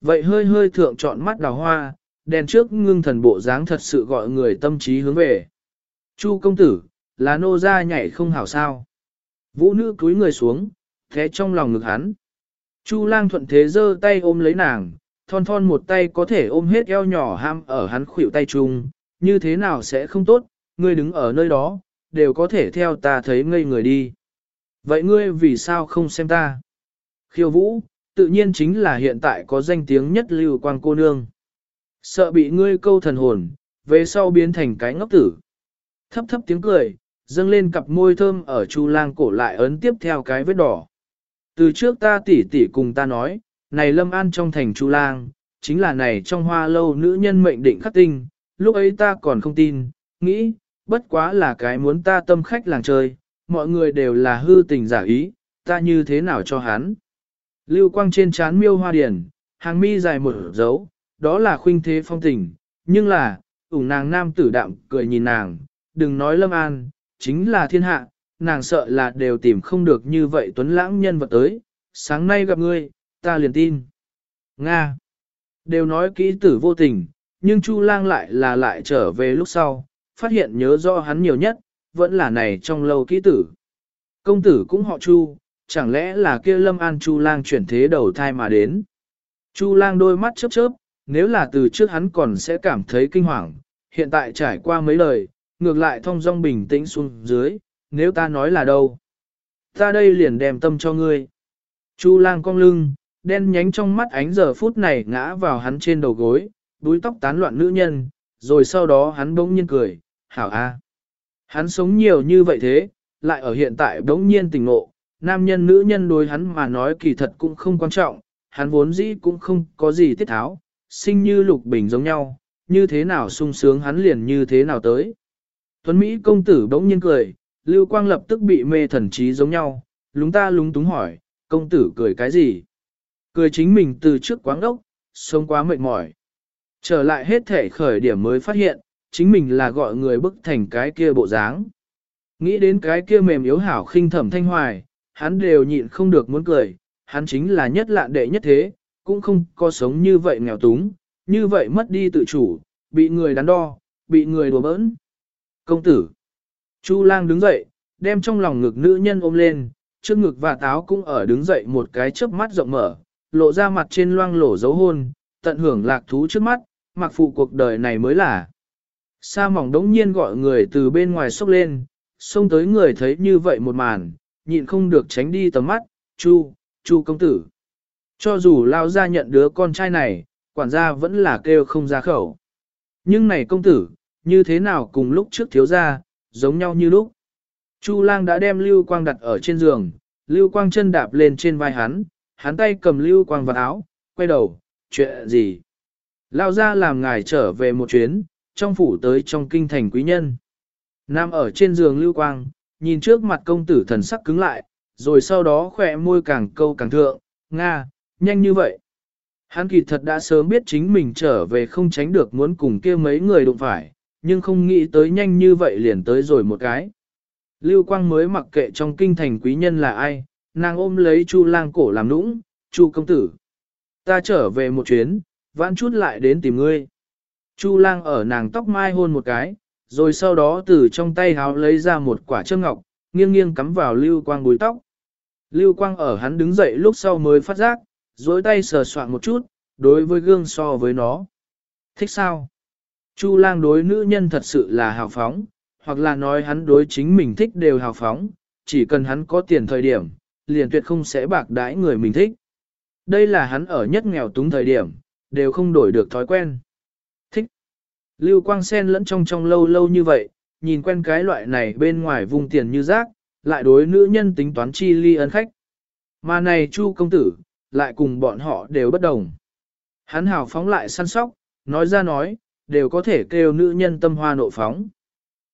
Vậy hơi hơi thượng chọn mắt đào hoa, đèn trước ngưng thần bộ dáng thật sự gọi người tâm trí hướng về. Chu công tử, là nô ra nhảy không hảo sao. Vũ nữ cúi người xuống, thế trong lòng ngực hắn. Chu lang thuận thế giơ tay ôm lấy nàng, thon thon một tay có thể ôm hết eo nhỏ ham ở hắn khuỷu tay chung, như thế nào sẽ không tốt, ngươi đứng ở nơi đó, đều có thể theo ta thấy ngây người đi. Vậy ngươi vì sao không xem ta? Khiêu vũ, tự nhiên chính là hiện tại có danh tiếng nhất lưu quang cô nương. Sợ bị ngươi câu thần hồn, về sau biến thành cái ngốc tử. Thấp thấp tiếng cười, dâng lên cặp môi thơm ở chu lang cổ lại ấn tiếp theo cái vết đỏ. Từ trước ta tỉ tỉ cùng ta nói, này lâm an trong thành chu lang, chính là này trong hoa lâu nữ nhân mệnh định khắc tinh, lúc ấy ta còn không tin, nghĩ, bất quá là cái muốn ta tâm khách làng chơi, mọi người đều là hư tình giả ý, ta như thế nào cho hắn. Lưu quang trên trán miêu hoa điển, hàng mi dài một dấu, đó là khuynh thế phong tình, nhưng là, ủng nàng nam tử đạm cười nhìn nàng, đừng nói lâm an, chính là thiên hạ, nàng sợ là đều tìm không được như vậy tuấn lãng nhân vật tới, sáng nay gặp ngươi, ta liền tin. Nga. Đều nói kỹ tử vô tình, nhưng Chu lang lại là lại trở về lúc sau, phát hiện nhớ rõ hắn nhiều nhất, vẫn là này trong lâu kỹ tử. Công tử cũng họ Chu, chẳng lẽ là kia lâm an Chu lang chuyển thế đầu thai mà đến. Chu lang đôi mắt chớp chớp, nếu là từ trước hắn còn sẽ cảm thấy kinh hoàng, hiện tại trải qua mấy lời, ngược lại thông dong bình tĩnh xuống dưới, nếu ta nói là đâu. Ta đây liền đem tâm cho ngươi. Chu lang cong lưng, đen nhánh trong mắt ánh giờ phút này ngã vào hắn trên đầu gối, đuôi tóc tán loạn nữ nhân, rồi sau đó hắn bỗng nhiên cười, hảo a. Hắn sống nhiều như vậy thế, lại ở hiện tại bỗng nhiên tỉnh ngộ, nam nhân nữ nhân đối hắn mà nói kỳ thật cũng không quan trọng, hắn vốn dĩ cũng không có gì tiết tháo, sinh như lục bình giống nhau, như thế nào sung sướng hắn liền như thế nào tới. Tuấn Mỹ công tử bỗng nhiên cười, Lưu Quang lập tức bị mê thần trí giống nhau, lúng ta lúng túng hỏi, công tử cười cái gì? Cười chính mình từ trước quáng đốc, sống quá mệt mỏi. Trở lại hết thể khởi điểm mới phát hiện, chính mình là gọi người bức thành cái kia bộ dáng. Nghĩ đến cái kia mềm yếu hảo khinh thẩm thanh hoài, hắn đều nhịn không được muốn cười, hắn chính là nhất lạ đệ nhất thế, cũng không có sống như vậy nghèo túng, như vậy mất đi tự chủ, bị người đắn đo, bị người đùa bỡn. Công tử. Chu lang đứng dậy, đem trong lòng ngực nữ nhân ôm lên, trước ngực và táo cũng ở đứng dậy một cái chớp mắt rộng mở, lộ ra mặt trên loang lổ dấu hôn, tận hưởng lạc thú trước mắt, mặc phụ cuộc đời này mới là. Sa mỏng đống nhiên gọi người từ bên ngoài xốc lên, xông tới người thấy như vậy một màn, nhịn không được tránh đi tầm mắt, chu, chu công tử. Cho dù lao ra nhận đứa con trai này, quản gia vẫn là kêu không ra khẩu. Nhưng này công tử, như thế nào cùng lúc trước thiếu gia, giống nhau như lúc. Chu lang đã đem Lưu Quang đặt ở trên giường, Lưu Quang chân đạp lên trên vai hắn, hắn tay cầm Lưu Quang vào áo, quay đầu, chuyện gì? Lao ra làm ngài trở về một chuyến, trong phủ tới trong kinh thành quý nhân. Nam ở trên giường Lưu Quang, nhìn trước mặt công tử thần sắc cứng lại, rồi sau đó khỏe môi càng câu càng thượng, Nga, nhanh như vậy. Hắn kỳ thật đã sớm biết chính mình trở về không tránh được muốn cùng kia mấy người đụng phải, nhưng không nghĩ tới nhanh như vậy liền tới rồi một cái. Lưu Quang mới mặc kệ trong kinh thành quý nhân là ai, nàng ôm lấy Chu lang cổ làm nũng, Chu công tử. Ta trở về một chuyến, vãn chút lại đến tìm ngươi. Chu lang ở nàng tóc mai hôn một cái, rồi sau đó từ trong tay háo lấy ra một quả châm ngọc, nghiêng nghiêng cắm vào Lưu Quang búi tóc. Lưu Quang ở hắn đứng dậy lúc sau mới phát giác, dối tay sờ soạn một chút, đối với gương so với nó. Thích sao? Chu lang đối nữ nhân thật sự là hào phóng, hoặc là nói hắn đối chính mình thích đều hào phóng, chỉ cần hắn có tiền thời điểm, liền tuyệt không sẽ bạc đãi người mình thích. Đây là hắn ở nhất nghèo túng thời điểm, đều không đổi được thói quen. Lưu Quang Sen lẫn trong trong lâu lâu như vậy, nhìn quen cái loại này bên ngoài vùng tiền như rác, lại đối nữ nhân tính toán chi ly ân khách. Mà này Chu công tử, lại cùng bọn họ đều bất đồng. Hắn hào phóng lại săn sóc, nói ra nói, đều có thể kêu nữ nhân tâm hoa nộ phóng.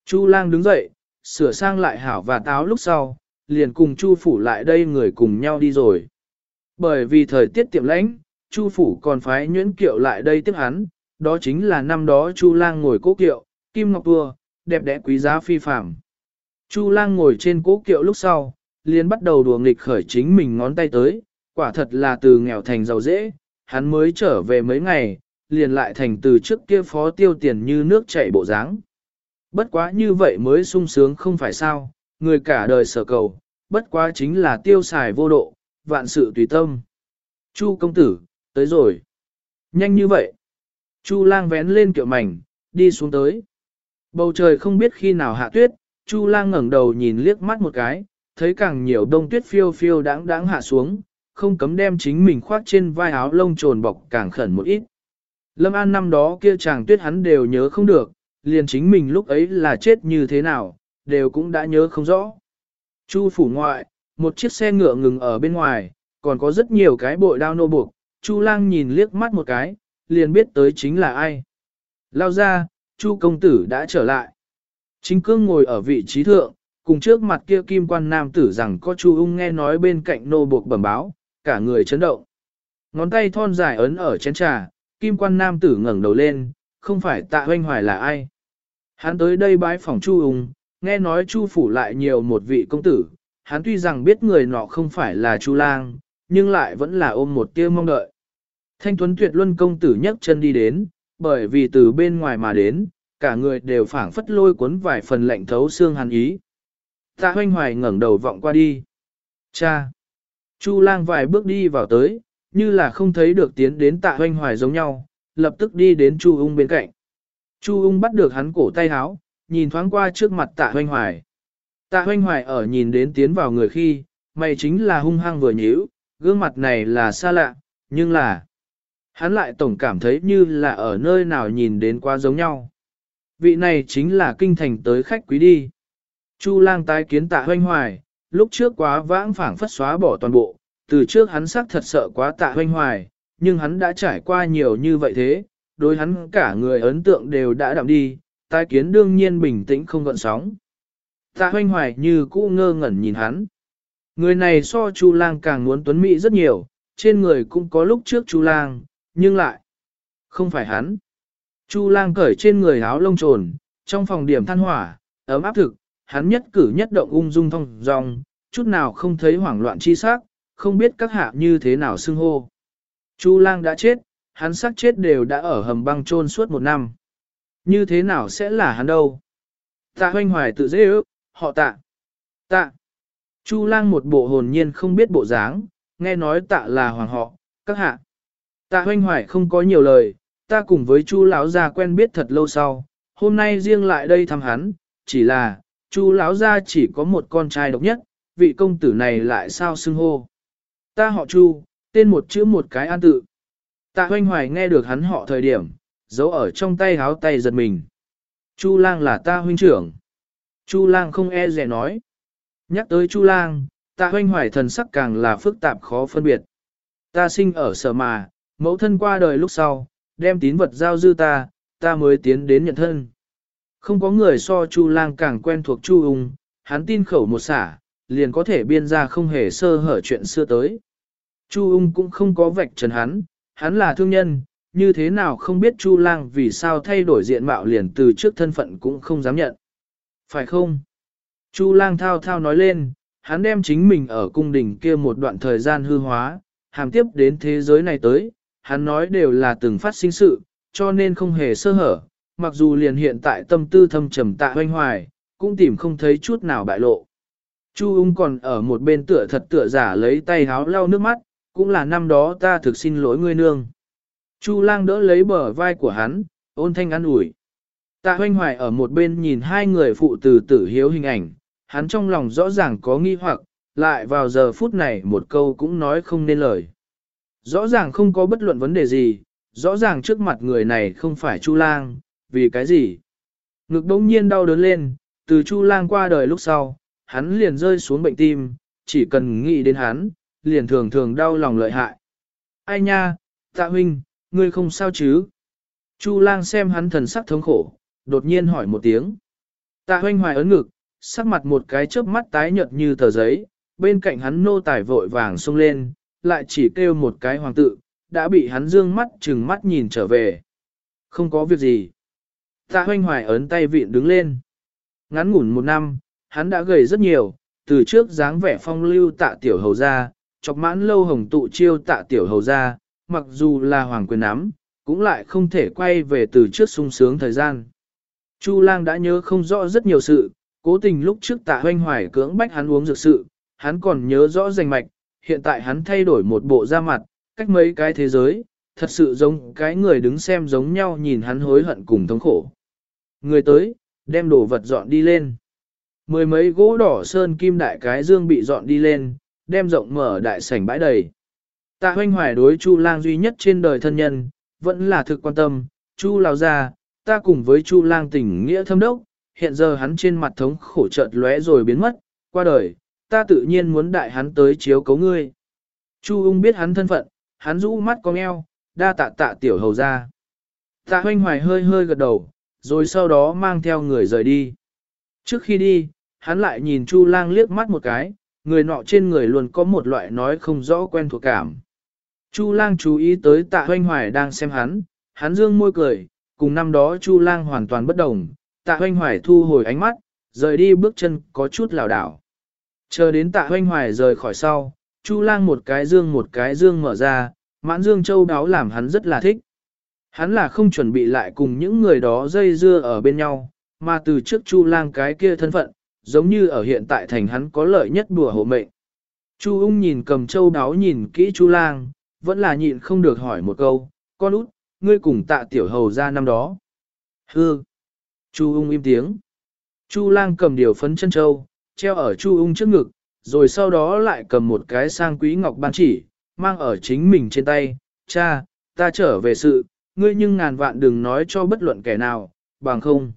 Chu lang đứng dậy, sửa sang lại hảo và táo lúc sau, liền cùng Chu phủ lại đây người cùng nhau đi rồi. Bởi vì thời tiết tiệm lãnh, Chu phủ còn phái nhuyễn kiệu lại đây tiếp hắn, đó chính là năm đó Chu lang ngồi cố kiệu, kim ngọc tua, đẹp đẽ quý giá phi phàm. Chu lang ngồi trên cố kiệu lúc sau, liền bắt đầu đùa nghịch khởi chính mình ngón tay tới, quả thật là từ nghèo thành giàu dễ, hắn mới trở về mấy ngày, liền lại thành từ trước kia phó tiêu tiền như nước chảy bộ dáng. Bất quá như vậy mới sung sướng không phải sao, người cả đời sở cầu, bất quá chính là tiêu xài vô độ, vạn sự tùy tâm. Chu công tử, tới rồi. Nhanh như vậy. Chu lang vén lên kiệu mảnh, đi xuống tới. Bầu trời không biết khi nào hạ tuyết, Chu lang ngẩng đầu nhìn liếc mắt một cái, thấy càng nhiều đông tuyết phiêu phiêu đáng đáng hạ xuống, không cấm đem chính mình khoác trên vai áo lông trồn bọc càng khẩn một ít. Lâm An năm đó kia chàng tuyết hắn đều nhớ không được, liền chính mình lúc ấy là chết như thế nào, đều cũng đã nhớ không rõ. Chu phủ ngoại, một chiếc xe ngựa ngừng ở bên ngoài, còn có rất nhiều cái bội đao nô buộc, Chu lang nhìn liếc mắt một cái, liền biết tới chính là ai. Lao ra, Chu công tử đã trở lại. Chính cương ngồi ở vị trí thượng, cùng trước mặt kia kim quan nam tử rằng có Chu ung nghe nói bên cạnh nô buộc bẩm báo, cả người chấn động. Ngón tay thon dài ấn ở chén trà, kim quan nam tử ngẩng đầu lên, không phải tạ hoanh hoài là ai. Hắn tới đây bái phòng Chu ung, nghe nói Chu phủ lại nhiều một vị công tử, hắn tuy rằng biết người nọ không phải là Chu lang, nhưng lại vẫn là ôm một tia mong đợi. Thanh Tuấn Tuyệt Luân công tử nhấc chân đi đến, bởi vì từ bên ngoài mà đến, cả người đều phảng phất lôi cuốn vài phần lạnh thấu xương hàn ý. Tạ hoanh hoài ngẩng đầu vọng qua đi. Cha! Chu lang vài bước đi vào tới, như là không thấy được tiến đến tạ hoanh hoài giống nhau, lập tức đi đến Chu ung bên cạnh. Chu ung bắt được hắn cổ tay háo, nhìn thoáng qua trước mặt tạ hoanh hoài. Tạ hoanh hoài ở nhìn đến tiến vào người khi, mày chính là hung hăng vừa nhíu, gương mặt này là xa lạ, nhưng là... Hắn lại tổng cảm thấy như là ở nơi nào nhìn đến quá giống nhau. Vị này chính là kinh thành tới khách quý đi. Chu lang tái kiến tạ hoanh hoài, lúc trước quá vãng phảng phất xóa bỏ toàn bộ, từ trước hắn sắc thật sợ quá tạ hoanh hoài, nhưng hắn đã trải qua nhiều như vậy thế, đối hắn cả người ấn tượng đều đã đậm đi, tái kiến đương nhiên bình tĩnh không gợn sóng. Tạ hoanh hoài như cũ ngơ ngẩn nhìn hắn. Người này so Chu lang càng muốn tuấn mỹ rất nhiều, trên người cũng có lúc trước Chu lang, nhưng lại không phải hắn. Chu lang cởi trên người áo lông trồn, trong phòng điểm than hỏa, ấm áp thực, hắn nhất cử nhất động ung dung thong dong, chút nào không thấy hoảng loạn chi sắc, không biết các hạ như thế nào xưng hô. Chu lang đã chết, hắn xác chết đều đã ở hầm băng trôn suốt một năm. Như thế nào sẽ là hắn đâu? Tạ hoanh hoài tự dễ ước, họ tạ. Tạ. Chu lang một bộ hồn nhiên không biết bộ dáng, nghe nói tạ là hoàng họ, các hạ. Tạ hoanh hoài không có nhiều lời, ta cùng với chu lão gia quen biết thật lâu sau, hôm nay riêng lại đây thăm hắn, chỉ là, chu lão gia chỉ có một con trai độc nhất, vị công tử này lại sao xưng hô. Ta họ chu, tên một chữ một cái an tự. Tạ hoanh hoài nghe được hắn họ thời điểm, giấu ở trong tay háo tay giật mình. Chu lang là ta huynh trưởng. Chu lang không e rẻ nói. Nhắc tới chu lang, tạ hoanh hoài thần sắc càng là phức tạp khó phân biệt. Ta sinh ở sở mà, mẫu thân qua đời lúc sau, đem tín vật giao dư ta, ta mới tiến đến nhận thân. Không có người so Chu Lang càng quen thuộc Chu Ung, hắn tin khẩu một xả, liền có thể biên ra không hề sơ hở chuyện xưa tới. Chu Ung cũng không có vạch trần hắn, hắn là thương nhân, như thế nào không biết Chu Lang vì sao thay đổi diện mạo liền từ trước thân phận cũng không dám nhận. Phải không? Chu Lang thao thao nói lên, hắn đem chính mình ở cung đình kia một đoạn thời gian hư hóa, hàm tiếp đến thế giới này tới, hắn nói đều là từng phát sinh sự, cho nên không hề sơ hở, mặc dù liền hiện tại tâm tư thâm trầm tạ hoanh hoài, cũng tìm không thấy chút nào bại lộ. Chu ung còn ở một bên tựa thật tựa giả lấy tay háo lau nước mắt, cũng là năm đó ta thực xin lỗi ngươi nương. Chu lang đỡ lấy bờ vai của hắn, ôn thanh an ủi. Tạ hoanh hoài ở một bên nhìn hai người phụ tử tử hiếu hình ảnh, hắn trong lòng rõ ràng có nghi hoặc, lại vào giờ phút này một câu cũng nói không nên lời. Rõ ràng không có bất luận vấn đề gì, rõ ràng trước mặt người này không phải Chu Lang, vì cái gì? Ngực đống nhiên đau đớn lên, từ Chu Lang qua đời lúc sau, hắn liền rơi xuống bệnh tim, chỉ cần nghĩ đến hắn, liền thường thường đau lòng lợi hại. Ai nha, tạ huynh, ngươi không sao chứ? Chu Lang xem hắn thần sắc thống khổ, đột nhiên hỏi một tiếng. Tạ huynh hoài ấn ngực, sắc mặt một cái chớp mắt tái nhợt như tờ giấy, bên cạnh hắn nô tài vội vàng xông lên, lại chỉ kêu một cái hoàng tự, đã bị hắn dương mắt chừng mắt nhìn trở về. Không có việc gì. Tạ hoanh hoài ấn tay vịn đứng lên. Ngắn ngủn một năm, hắn đã gầy rất nhiều, từ trước dáng vẻ phong lưu tạ tiểu hầu ra, chọc mãn lâu hồng tụ chiêu tạ tiểu hầu ra, mặc dù là hoàng quyền nắm, cũng lại không thể quay về từ trước sung sướng thời gian. Chu lang đã nhớ không rõ rất nhiều sự, cố tình lúc trước tạ hoanh hoài cưỡng bách hắn uống dược sự, hắn còn nhớ rõ rành mạch, hiện tại hắn thay đổi một bộ da mặt, cách mấy cái thế giới, thật sự giống cái người đứng xem giống nhau nhìn hắn hối hận cùng thống khổ. Người tới, đem đồ vật dọn đi lên. Mười mấy gỗ đỏ sơn kim đại cái dương bị dọn đi lên, đem rộng mở đại sảnh bãi đầy. Tạ hoanh hoài đối Chu lang duy nhất trên đời thân nhân, vẫn là thực quan tâm, Chu lao ra, ta cùng với Chu lang tình nghĩa thâm đốc, hiện giờ hắn trên mặt thống khổ chợt lóe rồi biến mất, qua đời, ta tự nhiên muốn đại hắn tới chiếu cấu ngươi. Chu ung biết hắn thân phận, hắn rũ mắt cong eo, đa tạ tạ tiểu hầu ra. Tạ hoanh hoài hơi hơi gật đầu, rồi sau đó mang theo người rời đi. Trước khi đi, hắn lại nhìn Chu lang liếc mắt một cái, người nọ trên người luôn có một loại nói không rõ quen thuộc cảm. Chu lang chú ý tới tạ hoanh hoài đang xem hắn, hắn dương môi cười, cùng năm đó Chu lang hoàn toàn bất đồng, tạ hoanh hoài thu hồi ánh mắt, rời đi bước chân có chút lảo đảo. Chờ đến tạ hoanh hoài rời khỏi sau, Chu lang một cái dương một cái dương mở ra, mãn dương châu đáo làm hắn rất là thích. Hắn là không chuẩn bị lại cùng những người đó dây dưa ở bên nhau, mà từ trước Chu lang cái kia thân phận, giống như ở hiện tại thành hắn có lợi nhất bùa hộ mệnh. Chu ung nhìn cầm châu đáo nhìn kỹ Chu lang, vẫn là nhịn không được hỏi một câu, con út, ngươi cùng tạ tiểu hầu ra năm đó. Hư! Chu ung im tiếng. Chu lang cầm điều phấn chân châu, treo ở Chu ung trước ngực, rồi sau đó lại cầm một cái sang quý ngọc ban chỉ, mang ở chính mình trên tay. Cha, ta trở về sự, ngươi nhưng ngàn vạn đừng nói cho bất luận kẻ nào, bằng không.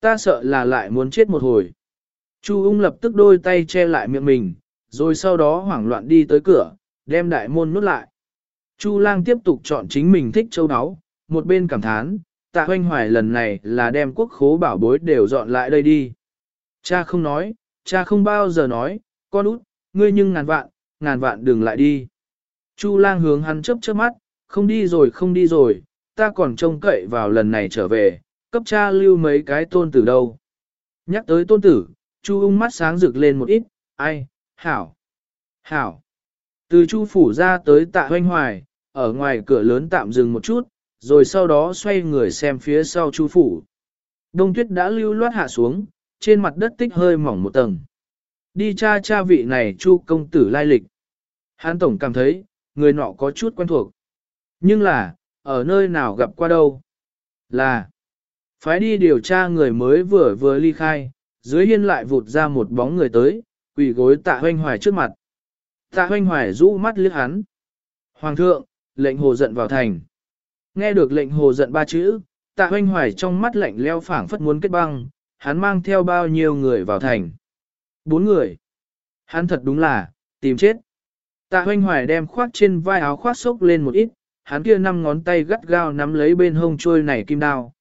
Ta sợ là lại muốn chết một hồi. Chu ung lập tức đôi tay che lại miệng mình, rồi sau đó hoảng loạn đi tới cửa, đem đại môn nút lại. Chu lang tiếp tục chọn chính mình thích châu áo, một bên cảm thán, tạ hoanh hoài lần này là đem quốc khố bảo bối đều dọn lại đây đi. Cha không nói, cha không bao giờ nói, con út, ngươi nhưng ngàn vạn, ngàn vạn đừng lại đi. Chu lang hướng hắn chớp chớp mắt, không đi rồi không đi rồi, ta còn trông cậy vào lần này trở về, cấp cha lưu mấy cái tôn tử đâu. Nhắc tới tôn tử, Chu ung mắt sáng rực lên một ít, ai, hảo, hảo. Từ Chu phủ ra tới tạ hoanh hoài, ở ngoài cửa lớn tạm dừng một chút, rồi sau đó xoay người xem phía sau Chu phủ. Đông tuyết đã lưu loát hạ xuống, trên mặt đất tích hơi mỏng một tầng. Đi cha cha vị này Chu công tử lai lịch. Hán tổng cảm thấy, người nọ có chút quen thuộc. Nhưng là, ở nơi nào gặp qua đâu? Là, phái đi điều tra người mới vừa vừa ly khai, dưới hiên lại vụt ra một bóng người tới, quỳ gối tạ hoanh hoài trước mặt. Tạ hoanh hoài rũ mắt liếc hắn. Hoàng thượng, lệnh hồ giận vào thành. Nghe được lệnh hồ giận ba chữ, tạ hoanh hoài trong mắt lạnh leo phảng phất muốn kết băng, hắn mang theo bao nhiêu người vào thành. Bốn người. Hắn thật đúng là, tìm chết. Tạ hoanh hoài đem khoác trên vai áo khoác sốc lên một ít, hắn kia năm ngón tay gắt gao nắm lấy bên hông trôi này kim đao.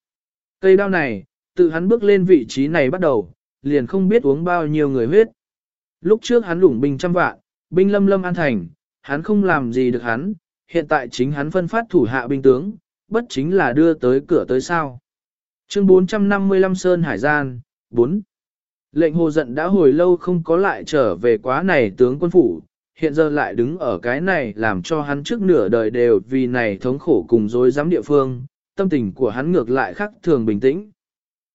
Cây đao này, tự hắn bước lên vị trí này bắt đầu, liền không biết uống bao nhiêu người huyết. Lúc trước hắn lủng binh trăm vạn, binh lâm lâm an thành, hắn không làm gì được hắn, hiện tại chính hắn phân phát thủ hạ binh tướng, bất chính là đưa tới cửa tới sao. Chương 455 Sơn Hải Gian, 4. Lệnh hồ giận đã hồi lâu không có lại trở về quá này tướng quân phủ, hiện giờ lại đứng ở cái này làm cho hắn trước nửa đời đều vì này thống khổ cùng dối giám địa phương, tâm tình của hắn ngược lại khác thường bình tĩnh.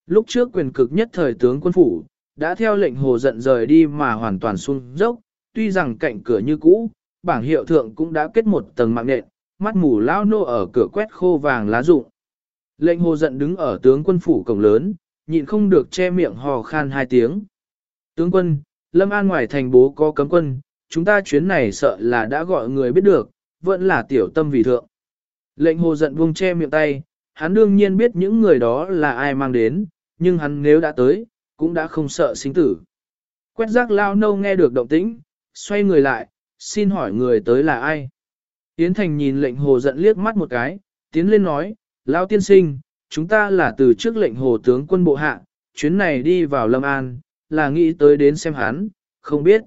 Lúc trước quyền cực nhất thời tướng quân phủ, đã theo lệnh hồ giận rời đi mà hoàn toàn xuống dốc, tuy rằng cạnh cửa như cũ, bảng hiệu thượng cũng đã kết một tầng mạng nện, mắt mù lao nô ở cửa quét khô vàng lá rụng. Lệnh hồ giận đứng ở tướng quân phủ cổng lớn, nhịn không được che miệng hò khan hai tiếng. Tướng quân, Lâm An ngoài thành bố có cấm quân, chúng ta chuyến này sợ là đã gọi người biết được, vẫn là tiểu tâm vì thượng. Lệnh hồ giận buông che miệng tay, hắn đương nhiên biết những người đó là ai mang đến, nhưng hắn nếu đã tới, cũng đã không sợ sinh tử. Quét rác lao nâu nghe được động tĩnh, xoay người lại, xin hỏi người tới là ai? Yến Thành nhìn lệnh hồ giận liếc mắt một cái, tiến lên nói, lão tiên sinh, chúng ta là từ trước lệnh hồ tướng quân bộ hạ, chuyến này đi vào Lâm An, là nghĩ tới đến xem hắn, không biết.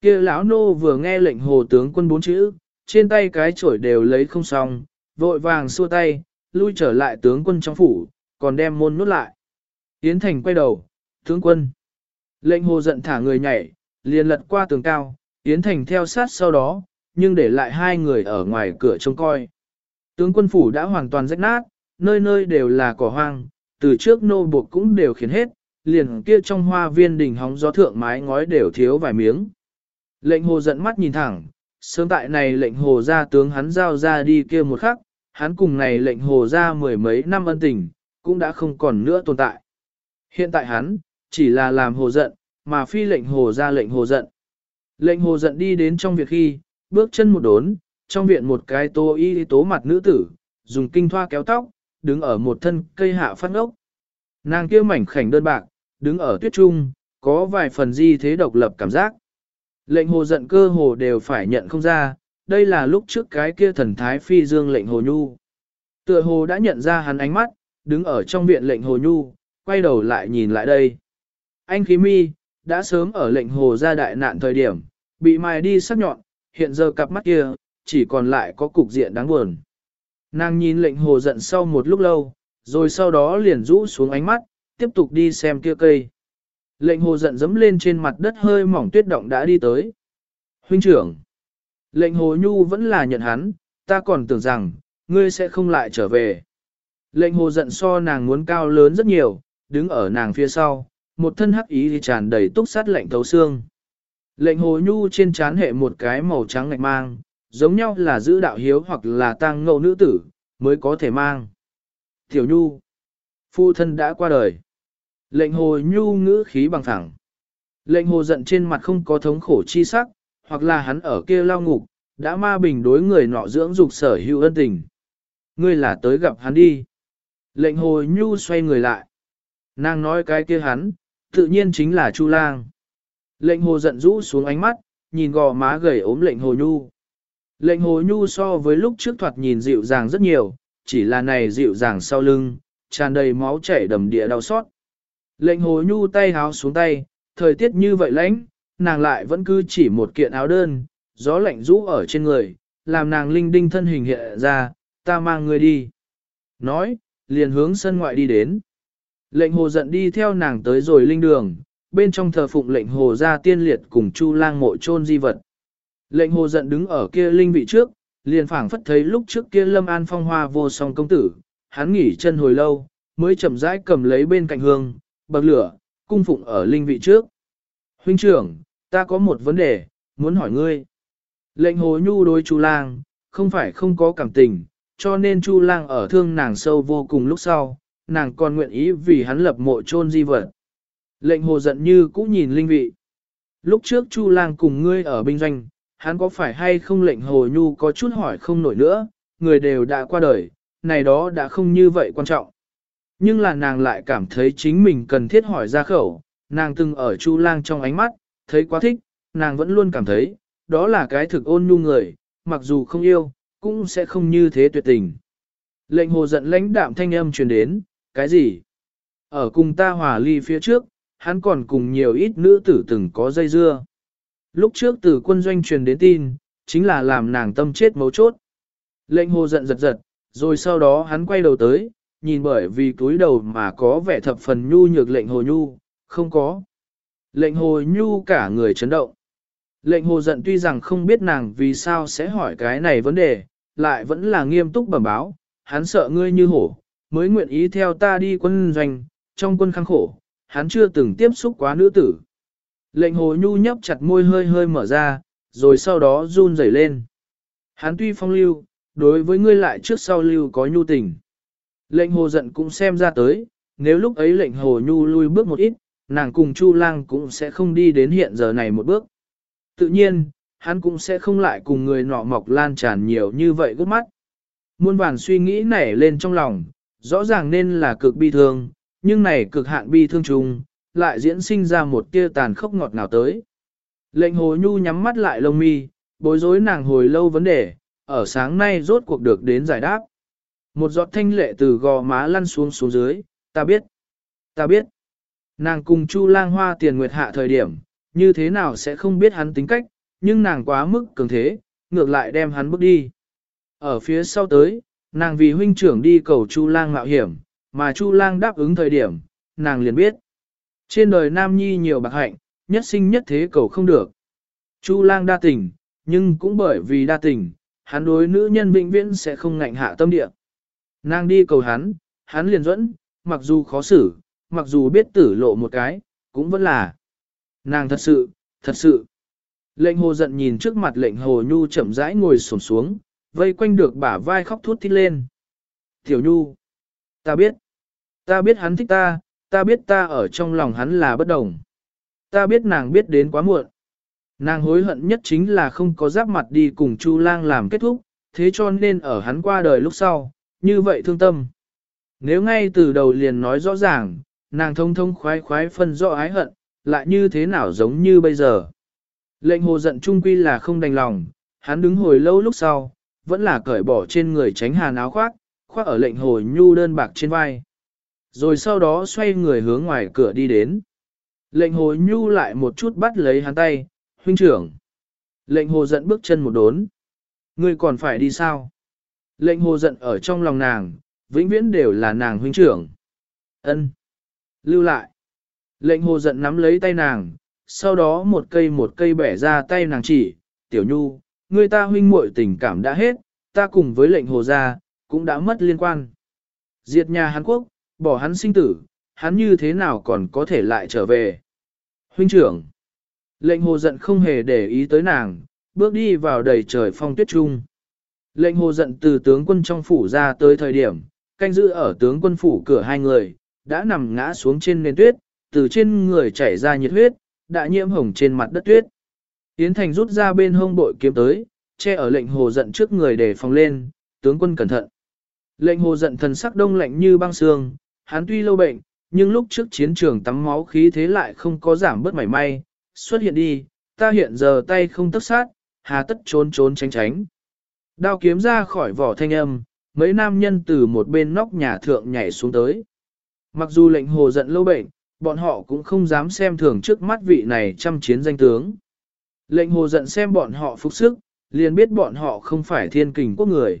kia lão nô vừa nghe lệnh hồ tướng quân bốn chữ, trên tay cái chổi đều lấy không xong, vội vàng xua tay, lui trở lại tướng quân trong phủ, còn đem môn nút lại. Yến Thành quay đầu, tướng quân. Lệnh hồ giận thả người nhảy, liền lật qua tường cao, Yến Thành theo sát sau đó, nhưng để lại hai người ở ngoài cửa trông coi. Tướng quân phủ đã hoàn toàn rách nát, nơi nơi đều là cỏ hoang, từ trước nô buộc cũng đều khiến hết, liền kia trong hoa viên đỉnh hóng gió thượng mái ngói đều thiếu vài miếng. Lệnh hồ giận mắt nhìn thẳng, sớm tại này lệnh hồ ra tướng hắn giao ra đi kia một khắc, hắn cùng này lệnh hồ ra mười mấy năm ân tình, cũng đã không còn nữa tồn tại. Hiện tại hắn, chỉ là làm hồ giận, mà phi lệnh hồ ra lệnh hồ giận. Lệnh hồ giận đi đến trong việc khi, bước chân một đốn, trong viện một cái tô y tố mặt nữ tử, dùng kinh thoa kéo tóc, đứng ở một thân cây hạ phát ốc. Nàng kia mảnh khảnh đơn bạc, đứng ở tuyết trung, có vài phần di thế độc lập cảm giác. Lệnh hồ giận cơ hồ đều phải nhận không ra, đây là lúc trước cái kia thần thái phi dương lệnh hồ nhu. Tựa hồ đã nhận ra hắn ánh mắt, đứng ở trong viện lệnh hồ nhu, quay đầu lại nhìn lại đây. Anh khí mi, đã sớm ở lệnh hồ ra đại nạn thời điểm, bị mài đi sắc nhọn, hiện giờ cặp mắt kia, chỉ còn lại có cục diện đáng buồn. Nàng nhìn lệnh hồ giận sau một lúc lâu, rồi sau đó liền rũ xuống ánh mắt, tiếp tục đi xem kia cây. Lệnh hồ giận dẫm lên trên mặt đất hơi mỏng tuyết động đã đi tới. Huynh trưởng. Lệnh hồ nhu vẫn là nhận hắn, ta còn tưởng rằng, ngươi sẽ không lại trở về. Lệnh hồ giận so nàng muốn cao lớn rất nhiều, đứng ở nàng phía sau, một thân hắc ý thì tràn đầy túc sát lệnh thấu xương. Lệnh hồ nhu trên trán hệ một cái màu trắng ngạch mang, giống nhau là giữ đạo hiếu hoặc là tăng ngộ nữ tử, mới có thể mang. Tiểu nhu, phu thân đã qua đời. Lệnh hồ nhu ngữ khí bằng thẳng. Lệnh hồ giận trên mặt không có thống khổ chi sắc, hoặc là hắn ở kia lao ngục, đã ma bình đối người nọ dưỡng dục sở hữu ân tình. Ngươi là tới gặp hắn đi. Lệnh hồ nhu xoay người lại. Nàng nói cái kia hắn, tự nhiên chính là Chu lang. Lệnh hồ giận rũ xuống ánh mắt, nhìn gò má gầy ốm lệnh hồ nhu. Lệnh hồ nhu so với lúc trước thoạt nhìn dịu dàng rất nhiều, chỉ là này dịu dàng sau lưng, tràn đầy máu chảy đầm địa đau xót. Lệnh hồ nhu tay háo xuống tay, thời tiết như vậy lãnh, nàng lại vẫn cứ chỉ một kiện áo đơn, gió lạnh rũ ở trên người, làm nàng linh đinh thân hình hiện ra, ta mang người đi. Nói, liền hướng sân ngoại đi đến. Lệnh hồ giận đi theo nàng tới rồi linh đường, bên trong thờ phụng lệnh hồ ra tiên liệt cùng chu lang mộ chôn di vật. Lệnh hồ giận đứng ở kia linh vị trước, liền phảng phất thấy lúc trước kia lâm an phong hoa vô song công tử, hắn nghỉ chân hồi lâu, mới chậm rãi cầm lấy bên cạnh hương, bậc lửa, cung phụng ở linh vị trước. Huynh trưởng, ta có một vấn đề, muốn hỏi ngươi. Lệnh hồ nhu đối chu lang, không phải không có cảm tình, cho nên chu lang ở thương nàng sâu vô cùng lúc sau, nàng còn nguyện ý vì hắn lập mộ chôn di vật. Lệnh hồ giận như cũ nhìn linh vị. Lúc trước chu lang cùng ngươi ở binh doanh, hắn có phải hay không lệnh hồ nhu có chút hỏi không nổi nữa, người đều đã qua đời, này đó đã không như vậy quan trọng. Nhưng là nàng lại cảm thấy chính mình cần thiết hỏi ra khẩu, nàng từng ở Chu Lang trong ánh mắt, thấy quá thích, nàng vẫn luôn cảm thấy, đó là cái thực ôn nhu người, mặc dù không yêu, cũng sẽ không như thế tuyệt tình. Lệnh hồ giận lãnh đạm thanh âm truyền đến, cái gì? Ở cùng ta hòa ly phía trước, hắn còn cùng nhiều ít nữ tử từng có dây dưa. Lúc trước từ quân doanh truyền đến tin, chính là làm nàng tâm chết mấu chốt. Lệnh hồ giận giật giật, rồi sau đó hắn quay đầu tới, nhìn bởi vì túi đầu mà có vẻ thập phần nhu nhược lệnh hồ nhu, không có. Lệnh hồ nhu cả người chấn động. Lệnh hồ giận tuy rằng không biết nàng vì sao sẽ hỏi cái này vấn đề, lại vẫn là nghiêm túc bẩm báo, hắn sợ ngươi như hổ, mới nguyện ý theo ta đi quân doanh, trong quân khăng khổ, hắn chưa từng tiếp xúc quá nữ tử. Lệnh hồ nhu nhấp chặt môi hơi hơi mở ra, rồi sau đó run rẩy lên. Hắn tuy phong lưu, đối với ngươi lại trước sau lưu có nhu tình. Lệnh hồ giận cũng xem ra tới, nếu lúc ấy lệnh hồ nhu lui bước một ít, nàng cùng Chu Lang cũng sẽ không đi đến hiện giờ này một bước. Tự nhiên, hắn cũng sẽ không lại cùng người nọ mọc lan tràn nhiều như vậy gút mắt. Muôn vàn suy nghĩ nảy lên trong lòng, rõ ràng nên là cực bi thương, nhưng này cực hạn bi thương chung, lại diễn sinh ra một tia tàn khốc ngọt ngào tới. Lệnh hồ nhu nhắm mắt lại lông mi, bối rối nàng hồi lâu vấn đề, ở sáng nay rốt cuộc được đến giải đáp. Một giọt thanh lệ từ gò má lăn xuống xuống dưới, ta biết, ta biết. Nàng cùng Chu lang hoa tiền nguyệt hạ thời điểm, như thế nào sẽ không biết hắn tính cách, nhưng nàng quá mức cường thế, ngược lại đem hắn bước đi. Ở phía sau tới, nàng vì huynh trưởng đi cầu Chu lang mạo hiểm, mà Chu lang đáp ứng thời điểm, nàng liền biết. Trên đời nam nhi nhiều bạc hạnh, nhất sinh nhất thế cầu không được. Chu lang đa tình, nhưng cũng bởi vì đa tình, hắn đối nữ nhân vĩnh viễn sẽ không ngạnh hạ tâm địa. Nàng đi cầu hắn, hắn liền dẫn, mặc dù khó xử, mặc dù biết tử lộ một cái, cũng vẫn là. Nàng thật sự, thật sự. Lệnh hồ giận nhìn trước mặt lệnh hồ nhu chậm rãi ngồi xổm xuống, vây quanh được bả vai khóc thút thít lên. Tiểu nhu, ta biết, ta biết hắn thích ta, ta biết ta ở trong lòng hắn là bất đồng. Ta biết nàng biết đến quá muộn. Nàng hối hận nhất chính là không có giáp mặt đi cùng Chu Lang làm kết thúc, thế cho nên ở hắn qua đời lúc sau, như vậy thương tâm. Nếu ngay từ đầu liền nói rõ ràng, nàng thông thông khoái khoái phân rõ ái hận, lại như thế nào giống như bây giờ. Lệnh hồ giận trung quy là không đành lòng, hắn đứng hồi lâu lúc sau, vẫn là cởi bỏ trên người tránh hàn áo khoác, khoác ở lệnh hồ nhu đơn bạc trên vai. Rồi sau đó xoay người hướng ngoài cửa đi đến. Lệnh hồ nhu lại một chút bắt lấy hắn tay, huynh trưởng. Lệnh hồ giận bước chân một đốn. Ngươi còn phải đi sao? Lệnh hồ giận ở trong lòng nàng, vĩnh viễn đều là nàng huynh trưởng. Ân, Lưu lại. Lệnh hồ giận nắm lấy tay nàng, sau đó một cây một cây bẻ ra tay nàng chỉ, tiểu nhu, người ta huynh muội tình cảm đã hết, ta cùng với lệnh hồ gia, cũng đã mất liên quan. Diệt nhà Hàn Quốc, bỏ hắn sinh tử, hắn như thế nào còn có thể lại trở về. Huynh trưởng, lệnh hồ giận không hề để ý tới nàng, bước đi vào đầy trời phong tuyết trung. Lệnh hồ giận từ tướng quân trong phủ ra tới thời điểm, canh giữ ở tướng quân phủ cửa hai người, đã nằm ngã xuống trên nền tuyết, từ trên người chảy ra nhiệt huyết, đã nhiễm hồng trên mặt đất tuyết. Yến Thành rút ra bên hông bội kiếm tới, che ở lệnh hồ giận trước người để phòng lên, tướng quân cẩn thận. Lệnh hồ giận thần sắc đông lạnh như băng xương, hắn tuy lâu bệnh, nhưng lúc trước chiến trường tắm máu khí thế lại không có giảm bớt mảy may, xuất hiện đi, ta hiện giờ tay không tất sát, hà tất trốn trốn tránh tránh. Đao kiếm ra khỏi vỏ thanh âm, mấy nam nhân từ một bên nóc nhà thượng nhảy xuống tới. Mặc dù lệnh hồ giận lâu bệnh, bọn họ cũng không dám xem thường trước mắt vị này trăm chiến danh tướng. Lệnh hồ giận xem bọn họ phục sức, liền biết bọn họ không phải thiên kình quốc người.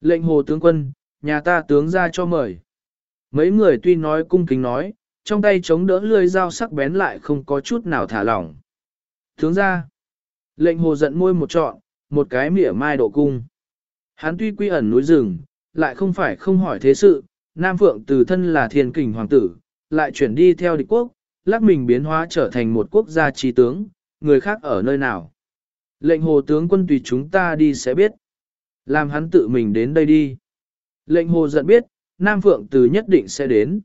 Lệnh hồ tướng quân, nhà ta tướng ra cho mời. Mấy người tuy nói cung kính nói, trong tay chống đỡ lươi dao sắc bén lại không có chút nào thả lỏng. Tướng ra, lệnh hồ giận môi một trọn, một cái mỉa mai độ cung. Hắn tuy quy ẩn núi rừng, lại không phải không hỏi thế sự, Nam Phượng từ thân là thiên kình hoàng tử, lại chuyển đi theo địch quốc, lắc mình biến hóa trở thành một quốc gia trí tướng, người khác ở nơi nào. Lệnh hồ tướng quân tùy chúng ta đi sẽ biết. Làm hắn tự mình đến đây đi. Lệnh hồ giận biết, Nam Phượng từ nhất định sẽ đến.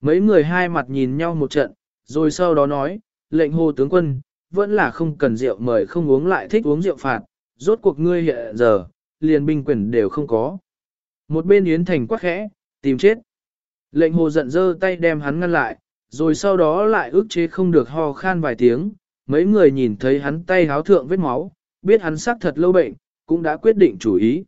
Mấy người hai mặt nhìn nhau một trận, rồi sau đó nói, lệnh hồ tướng quân, vẫn là không cần rượu mời không uống lại thích uống rượu phạt, rốt cuộc ngươi hiện giờ, liền binh quyền đều không có. Một bên Yến Thành quắc khẽ, tìm chết. Lệnh hồ giận dơ tay đem hắn ngăn lại, rồi sau đó lại ước chế không được ho khan vài tiếng, mấy người nhìn thấy hắn tay háo thượng vết máu, biết hắn xác thật lâu bệnh, cũng đã quyết định chủ ý.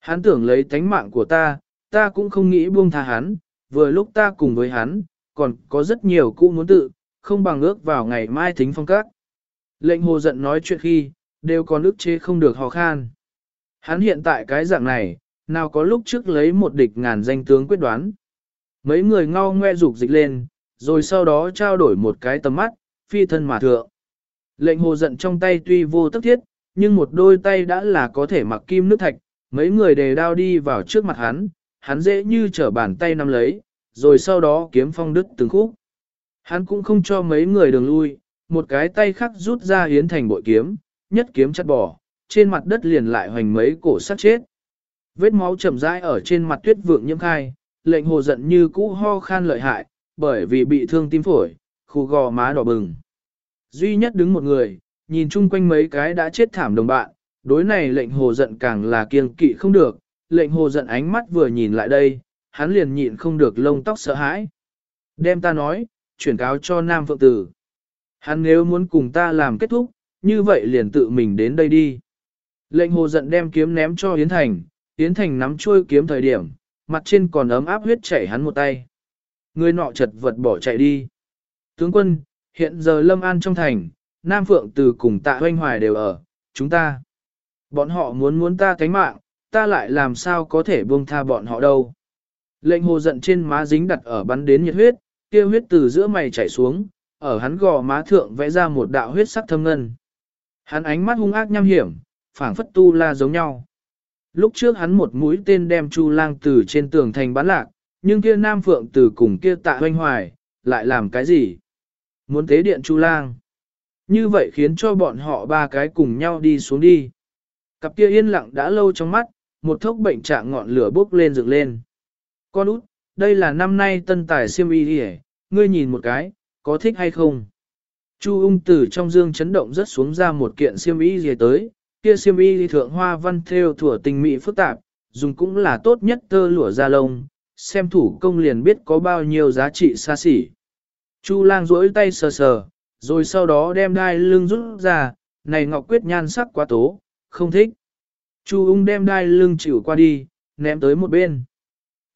Hắn tưởng lấy tánh mạng của ta, ta cũng không nghĩ buông tha hắn, vừa lúc ta cùng với hắn, còn có rất nhiều cũ muốn tự, không bằng ước vào ngày mai thính phong các. Lệnh hồ giận nói chuyện khi, đều còn ức chế không được hò khan. Hắn hiện tại cái dạng này, nào có lúc trước lấy một địch ngàn danh tướng quyết đoán. Mấy người ngao ngoe rục dịch lên, rồi sau đó trao đổi một cái tầm mắt, phi thân mà thượng. Lệnh hồ giận trong tay tuy vô tất thiết, nhưng một đôi tay đã là có thể mặc kim nước thạch, mấy người đề đao đi vào trước mặt hắn, hắn dễ như trở bàn tay nắm lấy, rồi sau đó kiếm phong đứt từng khúc. Hắn cũng không cho mấy người đường lui, một cái tay khác rút ra hiến thành bội kiếm, nhất kiếm chặt bỏ, trên mặt đất liền lại hoành mấy cổ sát chết. Vết máu chậm rãi ở trên mặt tuyết vượng nhiễm khai, lệnh hồ giận như cũ ho khan lợi hại, bởi vì bị thương tim phổi, khu gò má đỏ bừng. Duy nhất đứng một người, nhìn chung quanh mấy cái đã chết thảm đồng bạn, đối này lệnh hồ giận càng là kiêng kỵ không được, lệnh hồ giận ánh mắt vừa nhìn lại đây, hắn liền nhịn không được lông tóc sợ hãi. Đem ta nói, chuyển cáo cho Nam Phượng Tử. Hắn nếu muốn cùng ta làm kết thúc, như vậy liền tự mình đến đây đi. Lệnh hồ giận đem kiếm ném cho Yến Thành, Yến Thành nắm chuôi kiếm thời điểm, mặt trên còn ấm áp huyết chảy hắn một tay. Người nọ chật vật bỏ chạy đi. Tướng quân, hiện giờ Lâm An trong thành, Nam Phượng từ cùng tạ hoanh hoài đều ở, chúng ta. Bọn họ muốn muốn ta cánh mạng, ta lại làm sao có thể buông tha bọn họ đâu. Lệnh hồ giận trên má dính đặt ở bắn đến nhiệt huyết, kia huyết từ giữa mày chảy xuống, ở hắn gò má thượng vẽ ra một đạo huyết sắc thâm ngân. Hắn ánh mắt hung ác nham hiểm, phảng phất tu la giống nhau. Lúc trước hắn một mũi tên đem Chu Lang từ trên tường thành bắn lạc, nhưng kia Nam Phượng từ cùng kia tạ hoanh hoài, lại làm cái gì? Muốn tế điện Chu Lang. Như vậy khiến cho bọn họ ba cái cùng nhau đi xuống đi. Cặp kia yên lặng đã lâu trong mắt, một thốc bệnh trạng ngọn lửa bốc lên dựng lên. Con út, đây là năm nay tân tài siêm y đi ngươi nhìn một cái, có thích hay không? Chu ung từ trong dương chấn động rất xuống ra một kiện siêm y gì tới, kia siêm y thượng hoa văn theo thủa tình mỹ phức tạp, dùng cũng là tốt nhất tơ lụa da lông, xem thủ công liền biết có bao nhiêu giá trị xa xỉ. Chu lang duỗi tay sờ sờ, rồi sau đó đem đai lưng rút ra, này ngọc quyết nhan sắc quá tố, không thích. Chu ung đem đai lưng chịu qua đi, ném tới một bên.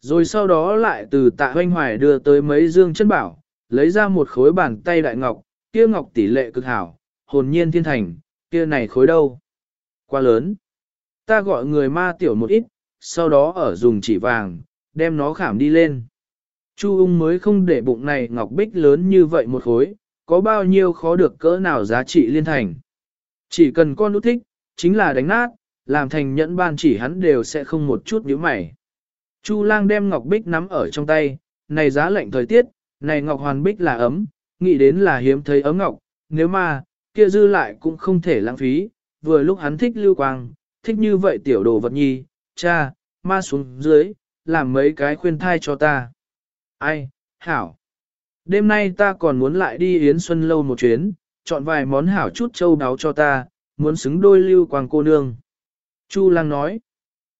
Rồi sau đó lại từ tạ hoanh hoài đưa tới mấy dương chân bảo, lấy ra một khối bàn tay đại ngọc, kia ngọc tỷ lệ cực hảo, hồn nhiên thiên thành, kia này khối đâu. Quá lớn. Ta gọi người ma tiểu một ít, sau đó ở dùng chỉ vàng, đem nó khảm đi lên. Chu ung mới không để bụng này ngọc bích lớn như vậy một khối, có bao nhiêu khó được cỡ nào giá trị liên thành. Chỉ cần con út thích, chính là đánh nát, làm thành nhẫn ban chỉ hắn đều sẽ không một chút nhíu mày. Chu lang đem ngọc bích nắm ở trong tay, này giá lạnh thời tiết, này ngọc hoàn bích là ấm, nghĩ đến là hiếm thấy ấm ngọc, nếu mà, kia dư lại cũng không thể lãng phí, vừa lúc hắn thích lưu quang, thích như vậy tiểu đồ vật nhi, cha, ma xuống dưới, làm mấy cái khuyên thai cho ta. Ai, hảo. Đêm nay ta còn muốn lại đi Yến Xuân lâu một chuyến, chọn vài món hảo chút châu đáo cho ta, muốn xứng đôi lưu quang cô nương. Chu lang nói,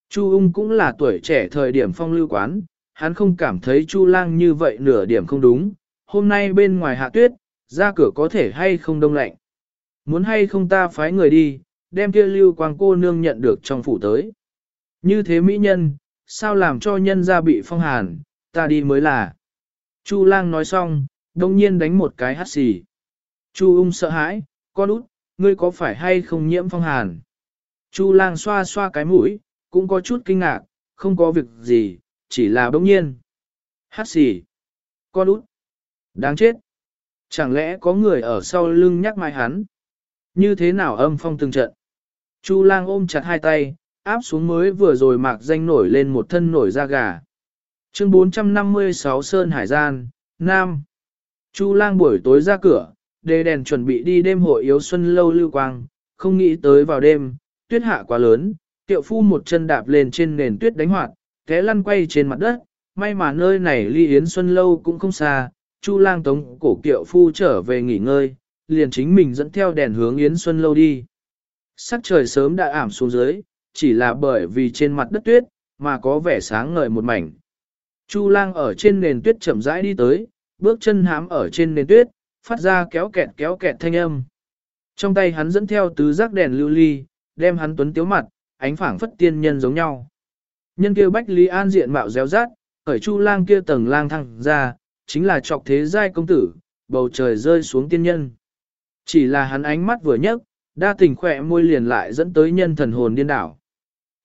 Chu ung cũng là tuổi trẻ thời điểm phong lưu quán, hắn không cảm thấy Chu lang như vậy nửa điểm không đúng, hôm nay bên ngoài hạ tuyết, ra cửa có thể hay không đông lạnh. Muốn hay không ta phái người đi, đem kia lưu quang cô nương nhận được trong phủ tới. Như thế mỹ nhân, sao làm cho nhân gia bị phong hàn, ta đi mới là. Chu lang nói xong, đông nhiên đánh một cái hắt xì. Chu ung sợ hãi, con út, ngươi có phải hay không nhiễm phong hàn? Chu lang xoa xoa cái mũi, cũng có chút kinh ngạc, không có việc gì, chỉ là bỗng nhiên. Hát xì. Con út. Đáng chết. Chẳng lẽ có người ở sau lưng nhắc mai hắn? Như thế nào âm phong từng trận? Chu lang ôm chặt hai tay, áp xuống mới vừa rồi mạc danh nổi lên một thân nổi da gà. Chương 456 Sơn Hải Gian, Nam. Chu lang buổi tối ra cửa, đề đèn chuẩn bị đi đêm hội yếu xuân lâu lưu quang, không nghĩ tới vào đêm, tuyết hạ quá lớn, tiệu phu một chân đạp lên trên nền tuyết đánh hoạt, té lăn quay trên mặt đất, may mà nơi này ly yến xuân lâu cũng không xa, Chu lang tống cổ Tiệu phu trở về nghỉ ngơi, liền chính mình dẫn theo đèn hướng yến xuân lâu đi. Sắc trời sớm đã ảm xuống dưới, chỉ là bởi vì trên mặt đất tuyết, mà có vẻ sáng ngời một mảnh. Chu lang ở trên nền tuyết chậm rãi đi tới, bước chân hám ở trên nền tuyết, phát ra kéo kẹt kéo kẹt thanh âm. Trong tay hắn dẫn theo tứ giác đèn lưu ly, đem hắn tuấn tiếu mặt, ánh phảng phất tiên nhân giống nhau. Nhân kia bách lý an diện mạo réo rát, khởi chu lang kia tầng lang thăng ra, chính là trọc thế giai công tử, bầu trời rơi xuống tiên nhân. Chỉ là hắn ánh mắt vừa nhấc, đa tình khỏe môi liền lại dẫn tới nhân thần hồn điên đảo.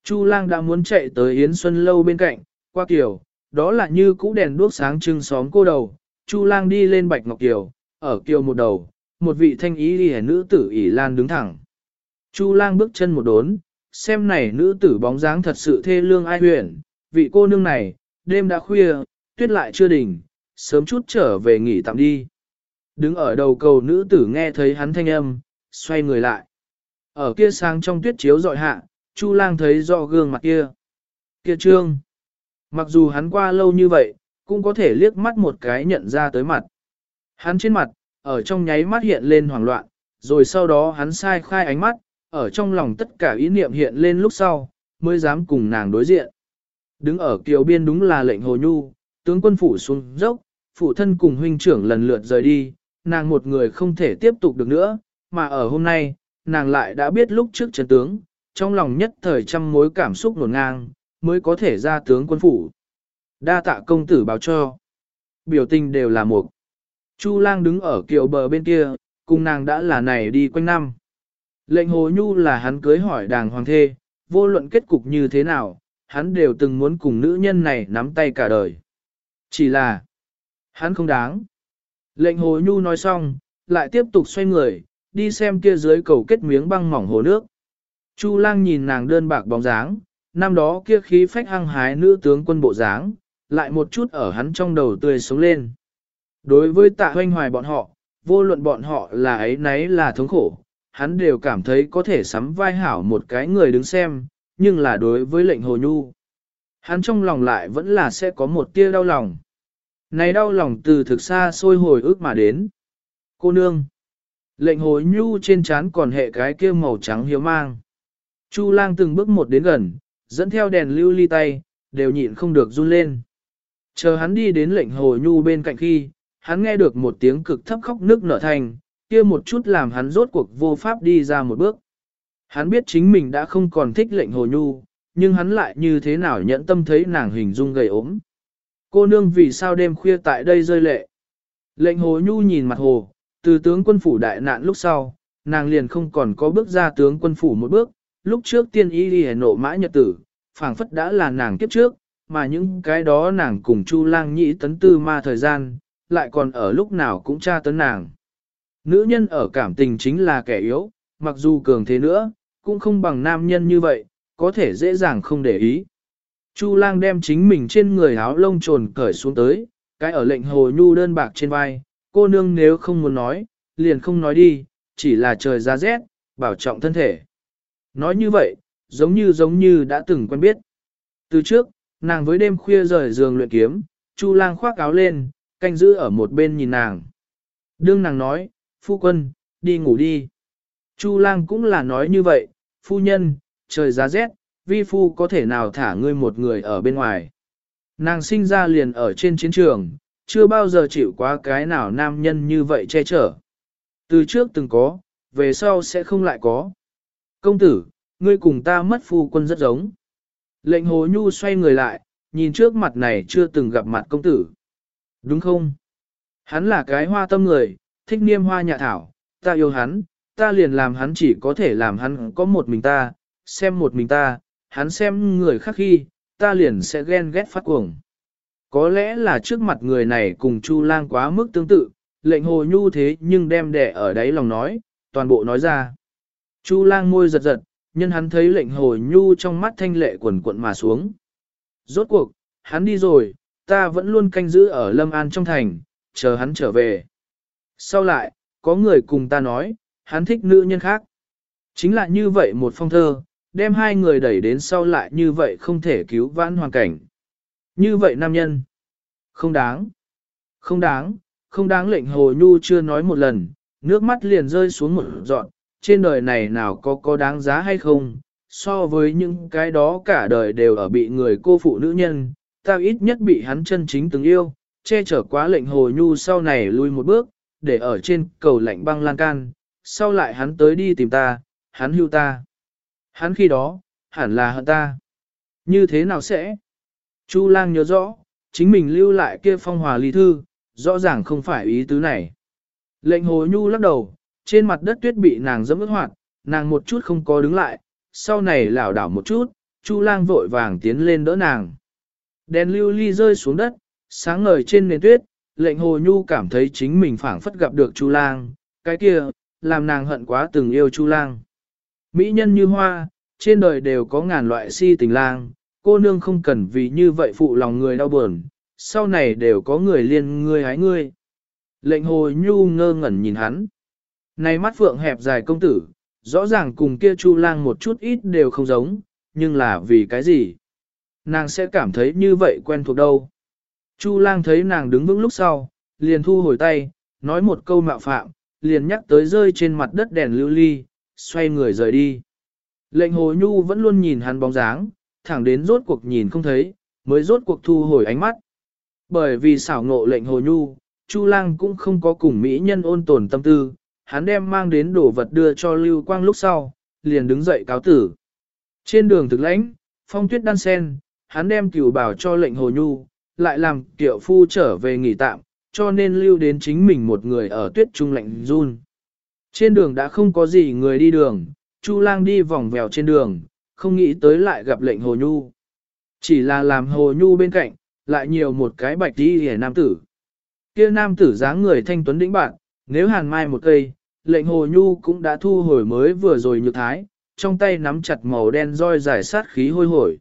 Chu lang đã muốn chạy tới Yến Xuân Lâu bên cạnh, qua kiểu, đó là như cũ đèn đuốc sáng trưng xóm cô đầu. Chu lang đi lên bạch ngọc kiều, ở kiều một đầu, một vị thanh ý đi nữ tử ỉ lan đứng thẳng. Chu lang bước chân một đốn, xem này nữ tử bóng dáng thật sự thê lương ai huyền, vị cô nương này, đêm đã khuya, tuyết lại chưa đỉnh, sớm chút trở về nghỉ tạm đi. Đứng ở đầu cầu nữ tử nghe thấy hắn thanh âm, xoay người lại. Ở kia sang trong tuyết chiếu dọi hạ, Chu lang thấy rõ gương mặt kia. Kia trương. Mặc dù hắn qua lâu như vậy, cũng có thể liếc mắt một cái nhận ra tới mặt. Hắn trên mặt, ở trong nháy mắt hiện lên hoảng loạn, rồi sau đó hắn sai khai ánh mắt, ở trong lòng tất cả ý niệm hiện lên lúc sau, mới dám cùng nàng đối diện. Đứng ở kiều biên đúng là lệnh hồ nhu, tướng quân phủ xuống dốc, phụ thân cùng huynh trưởng lần lượt rời đi, nàng một người không thể tiếp tục được nữa, mà ở hôm nay, nàng lại đã biết lúc trước trận tướng, trong lòng nhất thời trăm mối cảm xúc nổn ngang, mới có thể ra tướng quân phủ. Đa tạ công tử báo cho. Biểu tình đều là một. Chu lang đứng ở kiệu bờ bên kia, cùng nàng đã là này đi quanh năm. Lệnh hồ nhu là hắn cưới hỏi đàng hoàng thê, vô luận kết cục như thế nào, hắn đều từng muốn cùng nữ nhân này nắm tay cả đời. Chỉ là, hắn không đáng. Lệnh hồ nhu nói xong, lại tiếp tục xoay người, đi xem kia dưới cầu kết miếng băng mỏng hồ nước. Chu lang nhìn nàng đơn bạc bóng dáng, năm đó kia khí phách hăng hái nữ tướng quân bộ dáng, lại một chút ở hắn trong đầu tươi sống lên. Đối với tạ hoanh hoài bọn họ, vô luận bọn họ là ấy nấy là thống khổ, hắn đều cảm thấy có thể sắm vai hảo một cái người đứng xem, nhưng là đối với lệnh hồ nhu. Hắn trong lòng lại vẫn là sẽ có một tia đau lòng. Này đau lòng từ thực xa xôi hồi ức mà đến. Cô nương. Lệnh hồ nhu trên trán còn hệ cái kia màu trắng hiếu mang. Chu lang từng bước một đến gần, dẫn theo đèn lưu ly tay, đều nhịn không được run lên. Chờ hắn đi đến lệnh hồ nhu bên cạnh khi, hắn nghe được một tiếng cực thấp khóc nước nở thành, kia một chút làm hắn rốt cuộc vô pháp đi ra một bước. Hắn biết chính mình đã không còn thích lệnh hồ nhu, nhưng hắn lại như thế nào nhẫn tâm thấy nàng hình dung gầy ốm. Cô nương vì sao đêm khuya tại đây rơi lệ. Lệnh hồ nhu nhìn mặt hồ, từ tướng quân phủ đại nạn lúc sau, nàng liền không còn có bước ra tướng quân phủ một bước, lúc trước tiên y đi nộ mã nhật tử, phảng phất đã là nàng kiếp trước, mà những cái đó nàng cùng Chu lang nhĩ tấn tư ma thời gian, lại còn ở lúc nào cũng tra tấn nàng. Nữ nhân ở cảm tình chính là kẻ yếu, mặc dù cường thế nữa, cũng không bằng nam nhân như vậy, có thể dễ dàng không để ý. Chu lang đem chính mình trên người áo lông trồn cởi xuống tới, cái ở lệnh hồ nhu đơn bạc trên vai, cô nương nếu không muốn nói, liền không nói đi, chỉ là trời ra rét, bảo trọng thân thể. Nói như vậy, giống như giống như đã từng quen biết. Từ trước, nàng với đêm khuya rời giường luyện kiếm, Chu lang khoác áo lên, canh giữ ở một bên nhìn nàng. Đương nàng nói, phu quân, đi ngủ đi. Chu lang cũng là nói như vậy, phu nhân, trời giá rét, vi phu có thể nào thả ngươi một người ở bên ngoài. Nàng sinh ra liền ở trên chiến trường, chưa bao giờ chịu quá cái nào nam nhân như vậy che chở. Từ trước từng có, về sau sẽ không lại có. Công tử, ngươi cùng ta mất phu quân rất giống. Lệnh hồ nhu xoay người lại, nhìn trước mặt này chưa từng gặp mặt công tử. Đúng không? Hắn là cái hoa tâm người, thích niêm hoa nhạ thảo, ta yêu hắn, ta liền làm hắn chỉ có thể làm hắn có một mình ta, xem một mình ta, hắn xem người khác khi, ta liền sẽ ghen ghét phát cuồng. Có lẽ là trước mặt người này cùng Chu Lang quá mức tương tự, lệnh hồ nhu thế nhưng đem đẻ ở đáy lòng nói, toàn bộ nói ra. Chu Lang môi giật giật, nhân hắn thấy lệnh hồ nhu trong mắt thanh lệ quần quận mà xuống. Rốt cuộc, hắn đi rồi, ta vẫn luôn canh giữ ở Lâm An trong thành, chờ hắn trở về. Sau lại, có người cùng ta nói, hắn thích nữ nhân khác. Chính là như vậy một phong thơ, đem hai người đẩy đến sau lại như vậy không thể cứu vãn hoàn cảnh. Như vậy nam nhân, không đáng, không đáng, không đáng lệnh hồ nhu chưa nói một lần, nước mắt liền rơi xuống một dọn, trên đời này nào có có đáng giá hay không, so với những cái đó cả đời đều ở bị người cô phụ nữ nhân, ta ít nhất bị hắn chân chính từng yêu, che chở quá lệnh hồ nhu sau này lui một bước, để ở trên cầu lạnh băng lan can, sau lại hắn tới đi tìm ta, hắn hưu ta. Hắn khi đó, hẳn là hận ta. Như thế nào sẽ? Chu lang nhớ rõ, chính mình lưu lại kia phong hòa ly thư, rõ ràng không phải ý tứ này. Lệnh hồ nhu lắc đầu, trên mặt đất tuyết bị nàng dẫm ướt hoạt, nàng một chút không có đứng lại, sau này lảo đảo một chút, Chu lang vội vàng tiến lên đỡ nàng. Đèn lưu ly rơi xuống đất, sáng ngời trên nền tuyết, lệnh hồ nhu cảm thấy chính mình phảng phất gặp được Chu lang, cái kia, làm nàng hận quá từng yêu Chu lang. Mỹ nhân như hoa, trên đời đều có ngàn loại si tình lang, cô nương không cần vì như vậy phụ lòng người đau buồn, sau này đều có người liên ngươi hái ngươi. Lệnh hồ nhu ngơ ngẩn nhìn hắn. Này mắt phượng hẹp dài công tử, rõ ràng cùng kia chu lang một chút ít đều không giống, nhưng là vì cái gì? Nàng sẽ cảm thấy như vậy quen thuộc đâu. Chu lang thấy nàng đứng vững lúc sau, liền thu hồi tay, nói một câu mạo phạm, liền nhắc tới rơi trên mặt đất đèn lưu ly, xoay người rời đi. Lệnh hồ nhu vẫn luôn nhìn hắn bóng dáng, thẳng đến rốt cuộc nhìn không thấy, mới rốt cuộc thu hồi ánh mắt. Bởi vì xảo ngộ lệnh hồ nhu, Chu lang cũng không có cùng mỹ nhân ôn tồn tâm tư, hắn đem mang đến đồ vật đưa cho Lưu Quang lúc sau, liền đứng dậy cáo tử. Trên đường thực lãnh, phong tuyết đan sen, hắn đem cửu bảo cho lệnh hồ nhu, lại làm tiểu phu trở về nghỉ tạm, cho nên lưu đến chính mình một người ở tuyết trung lạnh run. Trên đường đã không có gì người đi đường, Chu lang đi vòng vèo trên đường, không nghĩ tới lại gặp lệnh hồ nhu. Chỉ là làm hồ nhu bên cạnh, lại nhiều một cái bạch đi hề nam tử. Kia nam tử dáng người thanh tuấn đĩnh bạn, nếu hàn mai một cây, lệnh hồ nhu cũng đã thu hồi mới vừa rồi nhược thái, trong tay nắm chặt màu đen roi giải sát khí hôi hổi.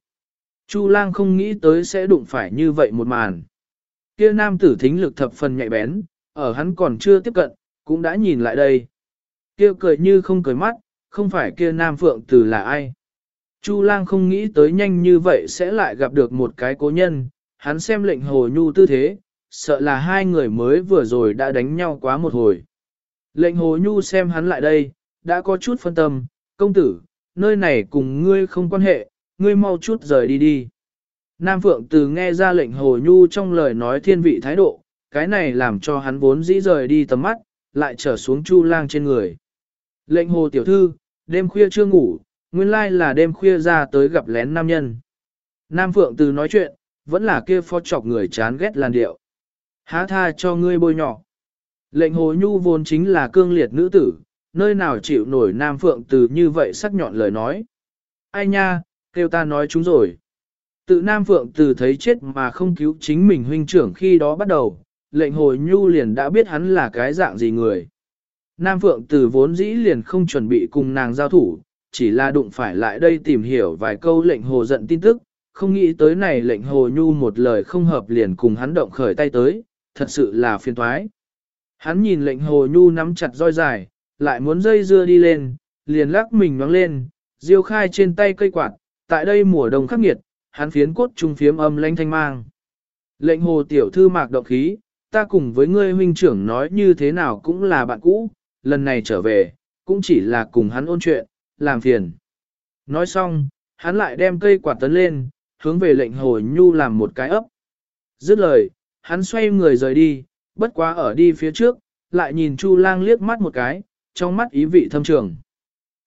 Chu lang không nghĩ tới sẽ đụng phải như vậy một màn. Kia nam tử thính lực thập phần nhạy bén, ở hắn còn chưa tiếp cận, cũng đã nhìn lại đây. Kia cười như không cười mắt, không phải kia nam phượng tử là ai. Chu lang không nghĩ tới nhanh như vậy sẽ lại gặp được một cái cố nhân, hắn xem lệnh hồ nhu tư thế, sợ là hai người mới vừa rồi đã đánh nhau quá một hồi. Lệnh hồ nhu xem hắn lại đây, đã có chút phân tâm, công tử, nơi này cùng ngươi không quan hệ, ngươi mau chút rời đi đi. Nam Phượng từ nghe ra lệnh hồ nhu trong lời nói thiên vị thái độ, cái này làm cho hắn vốn dĩ rời đi tầm mắt, lại trở xuống chu lang trên người. Lệnh hồ tiểu thư, đêm khuya chưa ngủ, nguyên lai là đêm khuya ra tới gặp lén nam nhân. Nam Phượng từ nói chuyện, vẫn là kia phó chọc người chán ghét làn điệu. Há tha cho ngươi bôi nhỏ. Lệnh hồ nhu vốn chính là cương liệt nữ tử, nơi nào chịu nổi Nam Phượng từ như vậy sắc nhọn lời nói. Ai nha, kêu ta nói chúng rồi. Tự Nam Phượng từ thấy chết mà không cứu chính mình huynh trưởng khi đó bắt đầu, lệnh hồi nhu liền đã biết hắn là cái dạng gì người. Nam Phượng từ vốn dĩ liền không chuẩn bị cùng nàng giao thủ, chỉ là đụng phải lại đây tìm hiểu vài câu lệnh hồ giận tin tức, không nghĩ tới này lệnh hồ nhu một lời không hợp liền cùng hắn động khởi tay tới, thật sự là phiền toái. Hắn nhìn lệnh hồ nhu nắm chặt roi dài, lại muốn dây dưa đi lên, liền lắc mình nhoáng lên, diêu khai trên tay cây quạt, tại đây mùa đông khắc nghiệt, hắn phiến cốt trung phiếm âm lanh thanh mang. Lệnh hồ tiểu thư mạc động khí, ta cùng với ngươi huynh trưởng nói như thế nào cũng là bạn cũ, lần này trở về, cũng chỉ là cùng hắn ôn chuyện, làm phiền. Nói xong, hắn lại đem cây quạt tấn lên, hướng về lệnh hồ nhu làm một cái ấp. Dứt lời, hắn xoay người rời đi, bất quá ở đi phía trước, lại nhìn Chu lang liếc mắt một cái, trong mắt ý vị thâm trường.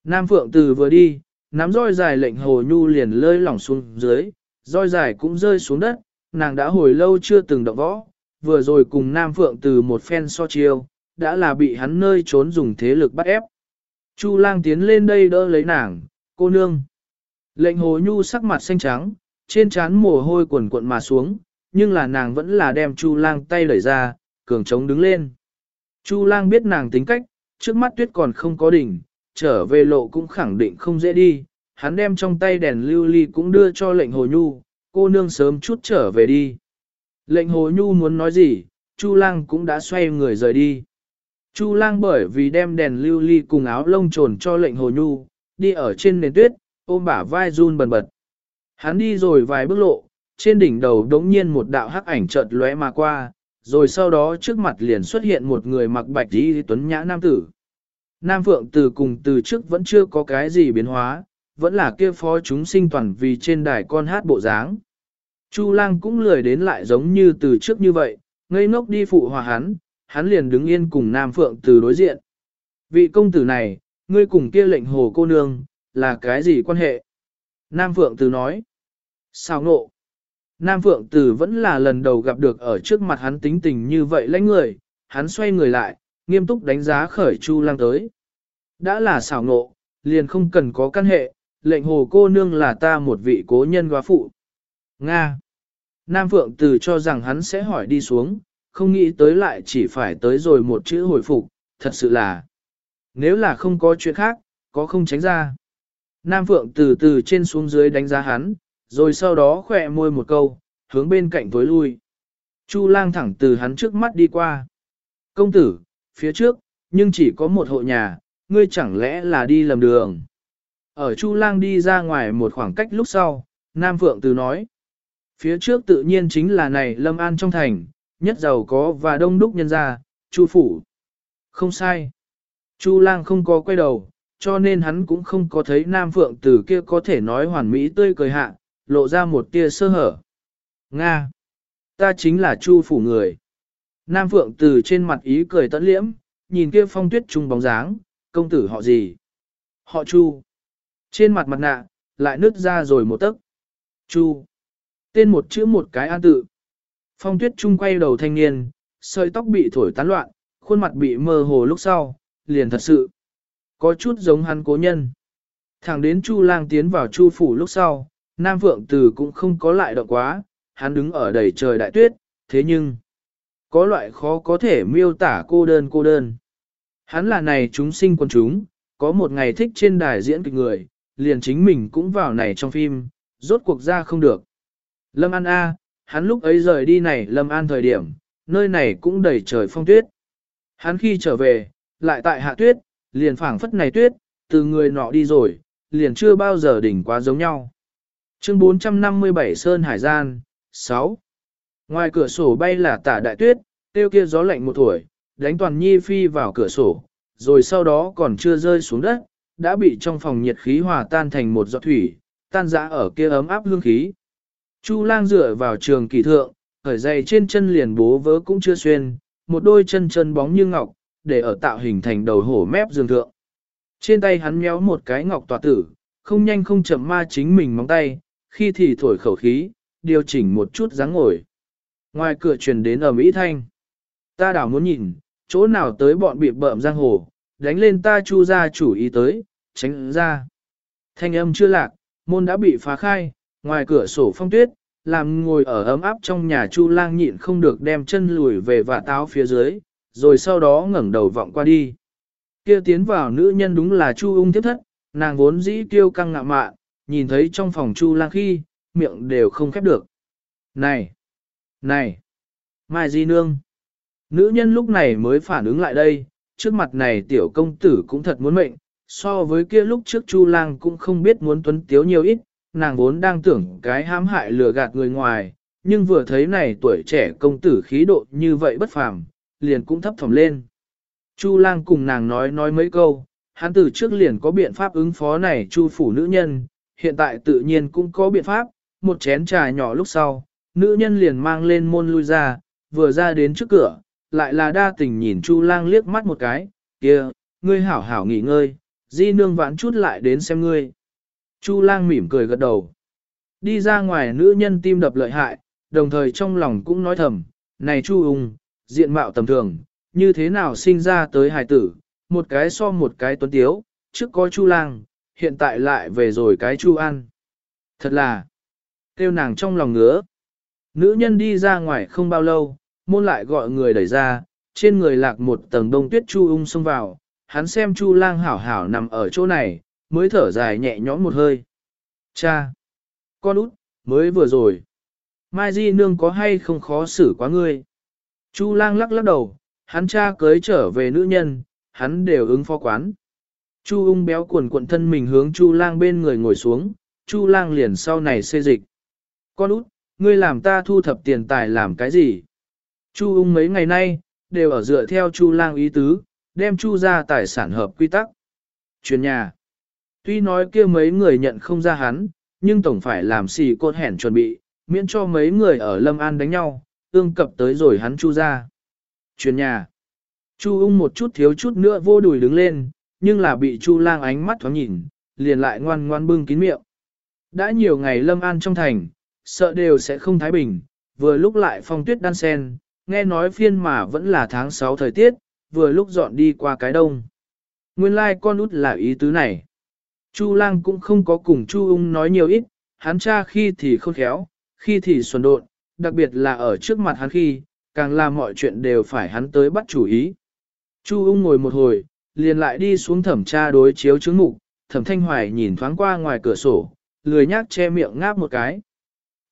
Nam Phượng Từ vừa đi, nắm roi dài lệnh hồ nhu liền lơi lỏng xuống dưới, roi dài cũng rơi xuống đất, nàng đã hồi lâu chưa từng động võ, vừa rồi cùng Nam Phượng Từ một phen so chiêu, đã là bị hắn nơi trốn dùng thế lực bắt ép. Chu lang tiến lên đây đỡ lấy nàng, cô nương. Lệnh hồ nhu sắc mặt xanh trắng, trên trán mồ hôi quần cuộn mà xuống, nhưng là nàng vẫn là đem Chu lang tay đẩy ra, cường trống đứng lên. Chu lang biết nàng tính cách, trước mắt tuyết còn không có đỉnh, trở về lộ cũng khẳng định không dễ đi, hắn đem trong tay đèn lưu ly cũng đưa cho lệnh hồ nhu, cô nương sớm chút trở về đi. Lệnh hồ nhu muốn nói gì, Chu lang cũng đã xoay người rời đi. Chu lang bởi vì đem đèn lưu ly cùng áo lông trồn cho lệnh hồ nhu, đi ở trên nền tuyết, ôm bả vai run bần bật. Hắn đi rồi vài bước lộ, trên đỉnh đầu đống nhiên một đạo hắc ảnh chợt lóe mà qua, rồi sau đó trước mặt liền xuất hiện một người mặc bạch y tuấn nhã nam tử. Nam Phượng từ cùng từ trước vẫn chưa có cái gì biến hóa, vẫn là kia phó chúng sinh toàn vì trên đài con hát bộ dáng. Chu lang cũng lười đến lại giống như từ trước như vậy, ngây ngốc đi phụ hòa hắn, hắn liền đứng yên cùng Nam Phượng từ đối diện. Vị công tử này, ngươi cùng kia lệnh hồ cô nương, là cái gì quan hệ? Nam Phượng từ nói. Sao nộ? Nam Phượng từ vẫn là lần đầu gặp được ở trước mặt hắn tính tình như vậy lãnh người, hắn xoay người lại, nghiêm túc đánh giá khởi Chu lang tới. Đã là xảo ngộ, liền không cần có căn hệ, lệnh hồ cô nương là ta một vị cố nhân góa phụ. Nga. Nam Phượng từ cho rằng hắn sẽ hỏi đi xuống, không nghĩ tới lại chỉ phải tới rồi một chữ hồi phục, thật sự là. Nếu là không có chuyện khác, có không tránh ra. Nam Phượng từ từ trên xuống dưới đánh giá hắn, rồi sau đó khỏe môi một câu, hướng bên cạnh tối lui. Chu lang thẳng từ hắn trước mắt đi qua. Công tử, phía trước, nhưng chỉ có một hộ nhà, ngươi chẳng lẽ là đi lầm đường. Ở Chu lang đi ra ngoài một khoảng cách lúc sau, Nam Phượng từ nói. Phía trước tự nhiên chính là này Lâm An trong thành, nhất giàu có và đông đúc nhân gia, Chu phủ. Không sai. Chu lang không có quay đầu, cho nên hắn cũng không có thấy Nam Phượng từ kia có thể nói hoàn mỹ tươi cười hạ, lộ ra một tia sơ hở. Nga! Ta chính là Chu phủ người. Nam Phượng từ trên mặt ý cười tận liễm, nhìn kia phong tuyết trung bóng dáng, công tử họ gì? Họ Chu. Trên mặt mặt nạ, lại nứt ra rồi một tấc. Chu. Tên một chữ một cái an tự. Phong tuyết trung quay đầu thanh niên, sợi tóc bị thổi tán loạn, khuôn mặt bị mơ hồ lúc sau, liền thật sự. Có chút giống hắn cố nhân. Thẳng đến Chu lang tiến vào Chu phủ lúc sau, Nam Phượng Từ cũng không có lại động quá, hắn đứng ở đầy trời đại tuyết, thế nhưng, có loại khó có thể miêu tả cô đơn cô đơn. Hắn là này chúng sinh quân chúng, có một ngày thích trên đài diễn kịch người, liền chính mình cũng vào này trong phim, rốt cuộc ra không được. Lâm An A, hắn lúc ấy rời đi này Lâm An thời điểm, nơi này cũng đầy trời phong tuyết. Hắn khi trở về, lại tại hạ tuyết, liền phảng phất này tuyết, từ người nọ đi rồi, liền chưa bao giờ đỉnh quá giống nhau. Chương 457 Sơn Hải Gian 6. Ngoài cửa sổ bay là tả đại tuyết, tiêu kia gió lạnh một tuổi, đánh toàn nhi phi vào cửa sổ, rồi sau đó còn chưa rơi xuống đất, đã bị trong phòng nhiệt khí hòa tan thành một giọt thủy, tan rã ở kia ấm áp hương khí. Chu lang dựa vào trường kỳ thượng, khởi dày trên chân liền bố vớ cũng chưa xuyên, một đôi chân chân bóng như ngọc, để ở tạo hình thành đầu hổ mép dương thượng. Trên tay hắn méo một cái ngọc tòa tử, không nhanh không chậm ma chính mình móng tay, khi thì thổi khẩu khí, điều chỉnh một chút dáng ngồi. Ngoài cửa truyền đến ở Mỹ Thanh. Ta đảo muốn nhìn, chỗ nào tới bọn bị bợm giang hồ, đánh lên ta chu ra chủ ý tới, tránh ra. Thanh âm chưa lạc, môn đã bị phá khai, ngoài cửa sổ phong tuyết, làm ngồi ở ấm áp trong nhà chu lang nhịn không được đem chân lùi về và táo phía dưới, rồi sau đó ngẩng đầu vọng qua đi. Kia tiến vào nữ nhân đúng là chu ung tiếp thất, nàng vốn dĩ tiêu căng ngạ mạn, nhìn thấy trong phòng chu lang khi, miệng đều không khép được. Này! Này! Mai Di Nương! Nữ nhân lúc này mới phản ứng lại đây, trước mặt này tiểu công tử cũng thật muốn mệnh, so với kia lúc trước Chu Lang cũng không biết muốn tuấn tiếu nhiều ít, nàng vốn đang tưởng cái hãm hại lừa gạt người ngoài, nhưng vừa thấy này tuổi trẻ công tử khí độ như vậy bất phàm, liền cũng thấp thỏm lên. Chu Lang cùng nàng nói nói mấy câu, hắn từ trước liền có biện pháp ứng phó này Chu phủ nữ nhân, hiện tại tự nhiên cũng có biện pháp, một chén trà nhỏ lúc sau, nữ nhân liền mang lên môn lui ra, vừa ra đến trước cửa, lại là đa tình nhìn Chu lang liếc mắt một cái, kia, ngươi hảo hảo nghỉ ngơi, di nương vãn chút lại đến xem ngươi. Chu lang mỉm cười gật đầu. Đi ra ngoài nữ nhân tim đập lợi hại, đồng thời trong lòng cũng nói thầm, này Chu ung, diện mạo tầm thường, như thế nào sinh ra tới hài tử, một cái so một cái tuấn tiếu, trước có Chu lang, hiện tại lại về rồi cái Chu An, Thật là, kêu nàng trong lòng ngứa. Nữ nhân đi ra ngoài không bao lâu, môn lại gọi người đẩy ra, trên người lạc một tầng đông tuyết chu ung xông vào, hắn xem chu lang hảo hảo nằm ở chỗ này, mới thở dài nhẹ nhõm một hơi. Cha! Con út, mới vừa rồi. Mai Di Nương có hay không khó xử quá ngươi? Chu lang lắc lắc đầu, hắn cha cưới trở về nữ nhân, hắn đều ứng phó quán. Chu ung béo cuộn cuộn thân mình hướng Chu lang bên người ngồi xuống, Chu lang liền sau này xê dịch. Con út, ngươi làm ta thu thập tiền tài làm cái gì? Chu ung mấy ngày nay, đều ở dựa theo Chu lang ý tứ, đem Chu ra tài sản hợp quy tắc. Chuyển nhà. Tuy nói kia mấy người nhận không ra hắn, nhưng tổng phải làm xì cốt hẻn chuẩn bị, miễn cho mấy người ở Lâm An đánh nhau, tương cập tới rồi hắn Chu ra. Chuyển nhà. Chu ung một chút thiếu chút nữa vô đùi đứng lên, nhưng là bị Chu lang ánh mắt thoáng nhìn, liền lại ngoan ngoan bưng kín miệng. Đã nhiều ngày Lâm An trong thành, sợ đều sẽ không thái bình, vừa lúc lại phong tuyết đan sen, nghe nói phiên mà vẫn là tháng 6 thời tiết, vừa lúc dọn đi qua cái đông. Nguyên lai like con út là ý tứ này. Chu lang cũng không có cùng Chu ung nói nhiều ít, hắn cha khi thì khôn khéo, khi thì xuẩn độn, đặc biệt là ở trước mặt hắn khi, càng làm mọi chuyện đều phải hắn tới bắt chủ ý. Chu ung ngồi một hồi, liền lại đi xuống thẩm tra đối chiếu chứng mục, thẩm thanh hoài nhìn thoáng qua ngoài cửa sổ, lười nhác che miệng ngáp một cái.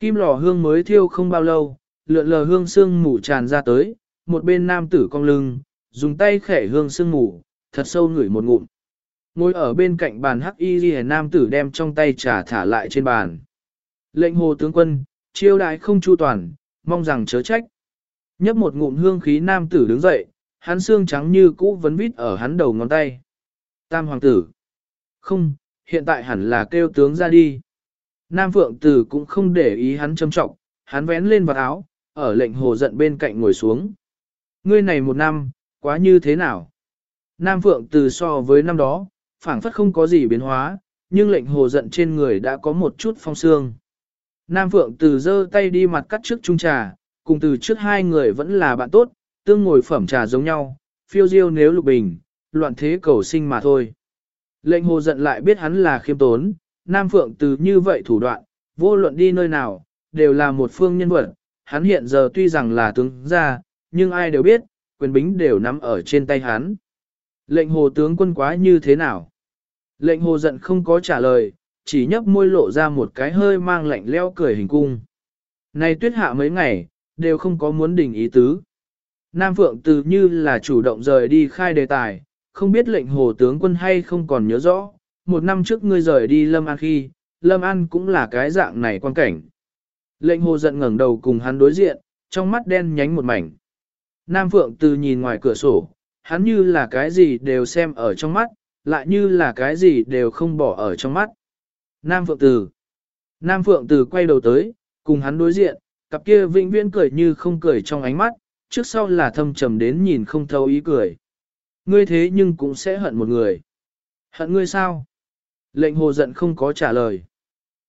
Kim lò hương mới thiêu không bao lâu, lượn lờ hương sương mù tràn ra tới, một bên nam tử cong lưng, dùng tay khẽ hương sương mù, thật sâu ngửi một ngụm. Ngồi ở bên cạnh bàn hắc y ghi nam tử đem trong tay trà thả lại trên bàn. Lệnh hồ tướng quân, chiêu đại không chu toàn, mong rằng chớ trách. Nhấp một ngụm hương khí nam tử đứng dậy, hắn xương trắng như cũ vấn vít ở hắn đầu ngón tay. Tam hoàng tử. Không, hiện tại hẳn là kêu tướng ra đi. Nam Phượng Tử cũng không để ý hắn châm trọng, hắn vén lên vào áo, ở lệnh hồ giận bên cạnh ngồi xuống. Ngươi này một năm, quá như thế nào? Nam Phượng từ so với năm đó, phảng phất không có gì biến hóa, nhưng lệnh hồ giận trên người đã có một chút phong sương. Nam Phượng từ giơ tay đi mặt cắt trước chung trà, cùng từ trước hai người vẫn là bạn tốt, tương ngồi phẩm trà giống nhau, phiêu diêu nếu lục bình, loạn thế cầu sinh mà thôi. Lệnh hồ giận lại biết hắn là khiêm tốn, Nam Phượng từ như vậy thủ đoạn, vô luận đi nơi nào, đều là một phương nhân vật, hắn hiện giờ tuy rằng là tướng gia, nhưng ai đều biết, quyền bính đều nắm ở trên tay hắn. Lệnh hồ tướng quân quá như thế nào? Lệnh hồ giận không có trả lời, chỉ nhấp môi lộ ra một cái hơi mang lạnh leo cười hình cung. Này tuyết hạ mấy ngày, đều không có muốn đình ý tứ. Nam Phượng từ như là chủ động rời đi khai đề tài, không biết lệnh hồ tướng quân hay không còn nhớ rõ, một năm trước ngươi rời đi Lâm An khi, Lâm An cũng là cái dạng này quan cảnh. Lệnh hồ giận ngẩng đầu cùng hắn đối diện, trong mắt đen nhánh một mảnh. Nam Phượng từ nhìn ngoài cửa sổ, hắn như là cái gì đều xem ở trong mắt, lại như là cái gì đều không bỏ ở trong mắt. Nam Phượng Từ Nam Phượng Từ quay đầu tới, cùng hắn đối diện, cặp kia vĩnh viễn cười như không cười trong ánh mắt, trước sau là thâm trầm đến nhìn không thấu ý cười. Ngươi thế nhưng cũng sẽ hận một người. Hận ngươi sao? Lệnh hồ giận không có trả lời.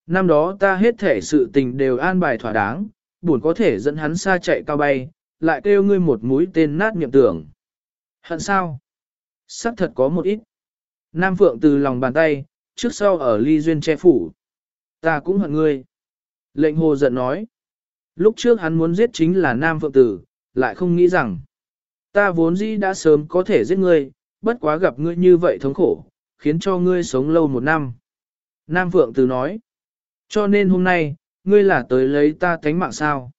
Năm đó ta hết thể sự tình đều an bài thỏa đáng, buồn có thể dẫn hắn xa chạy cao bay, lại kêu ngươi một mũi tên nát niệm tưởng. Hận sao? Sắc thật có một ít. Nam Phượng từ lòng bàn tay, trước sau ở ly duyên che phủ. Ta cũng hận ngươi. Lệnh hồ giận nói. Lúc trước hắn muốn giết chính là Nam Phượng Tử, lại không nghĩ rằng. Ta vốn dĩ đã sớm có thể giết ngươi, bất quá gặp ngươi như vậy thống khổ, khiến cho ngươi sống lâu một năm. Nam Phượng Tử nói. Cho nên hôm nay, ngươi là tới lấy ta thánh mạng sao.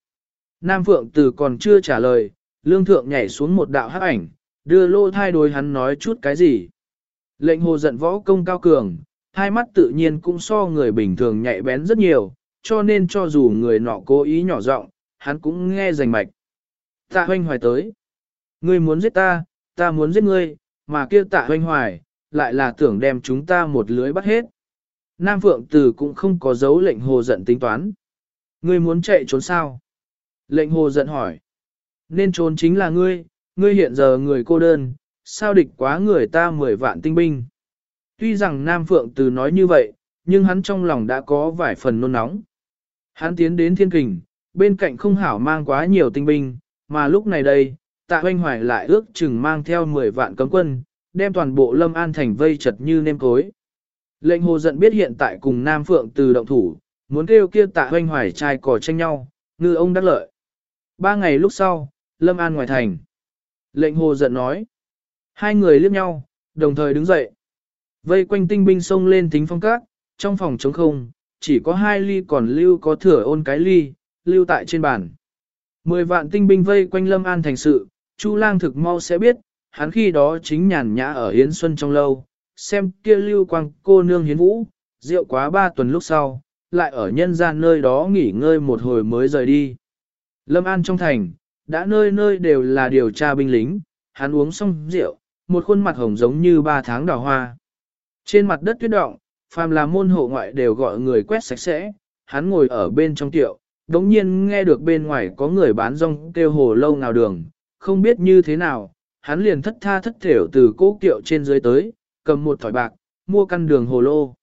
Nam Phượng Tử còn chưa trả lời, lương thượng nhảy xuống một đạo hắc ảnh, đưa lô thai đối hắn nói chút cái gì. Lệnh hồ giận võ công cao cường, hai mắt tự nhiên cũng so người bình thường nhạy bén rất nhiều, cho nên cho dù người nọ cố ý nhỏ giọng, hắn cũng nghe rành mạch. Tạ hoanh hoài tới. Ngươi muốn giết ta, ta muốn giết ngươi, mà kia tạ hoanh hoài, lại là tưởng đem chúng ta một lưới bắt hết. Nam Phượng Tử cũng không có dấu lệnh hồ giận tính toán. Ngươi muốn chạy trốn sao? Lệnh hồ giận hỏi. Nên trốn chính là ngươi, ngươi hiện giờ người cô đơn, sao địch quá người ta mười vạn tinh binh. Tuy rằng Nam Phượng Từ nói như vậy, nhưng hắn trong lòng đã có vài phần nôn nóng. Hắn tiến đến thiên kình, bên cạnh không hảo mang quá nhiều tinh binh, mà lúc này đây, tạ hoanh hoài lại ước chừng mang theo 10 vạn cấm quân, đem toàn bộ lâm an thành vây chật như nêm cối. Lệnh hồ giận biết hiện tại cùng Nam Phượng từ động thủ, muốn kêu kia tạ hoanh hoài trai cò tranh nhau, ngư ông đắc lợi. Ba ngày lúc sau, lâm an ngoài thành. Lệnh hồ giận nói. Hai người liếc nhau, đồng thời đứng dậy. Vây quanh tinh binh xông lên tính phong cát, trong phòng trống không, chỉ có hai ly còn lưu có thừa ôn cái ly, lưu tại trên bàn. Mười vạn tinh binh vây quanh lâm an thành sự, Chu lang thực mau sẽ biết, hắn khi đó chính nhàn nhã ở Yến Xuân trong lâu, xem kia lưu quang cô nương hiến vũ, rượu quá ba tuần lúc sau, lại ở nhân gian nơi đó nghỉ ngơi một hồi mới rời đi. Lâm An trong thành, đã nơi nơi đều là điều tra binh lính, hắn uống xong rượu, một khuôn mặt hồng giống như ba tháng đào hoa. Trên mặt đất tuyết động, phàm là môn hộ ngoại đều gọi người quét sạch sẽ, hắn ngồi ở bên trong tiệu, đống nhiên nghe được bên ngoài có người bán rong kêu hồ lâu nào đường, không biết như thế nào, hắn liền thất tha thất thểu từ cố kiệu trên dưới tới, cầm một thỏi bạc, mua căn đường hồ lô.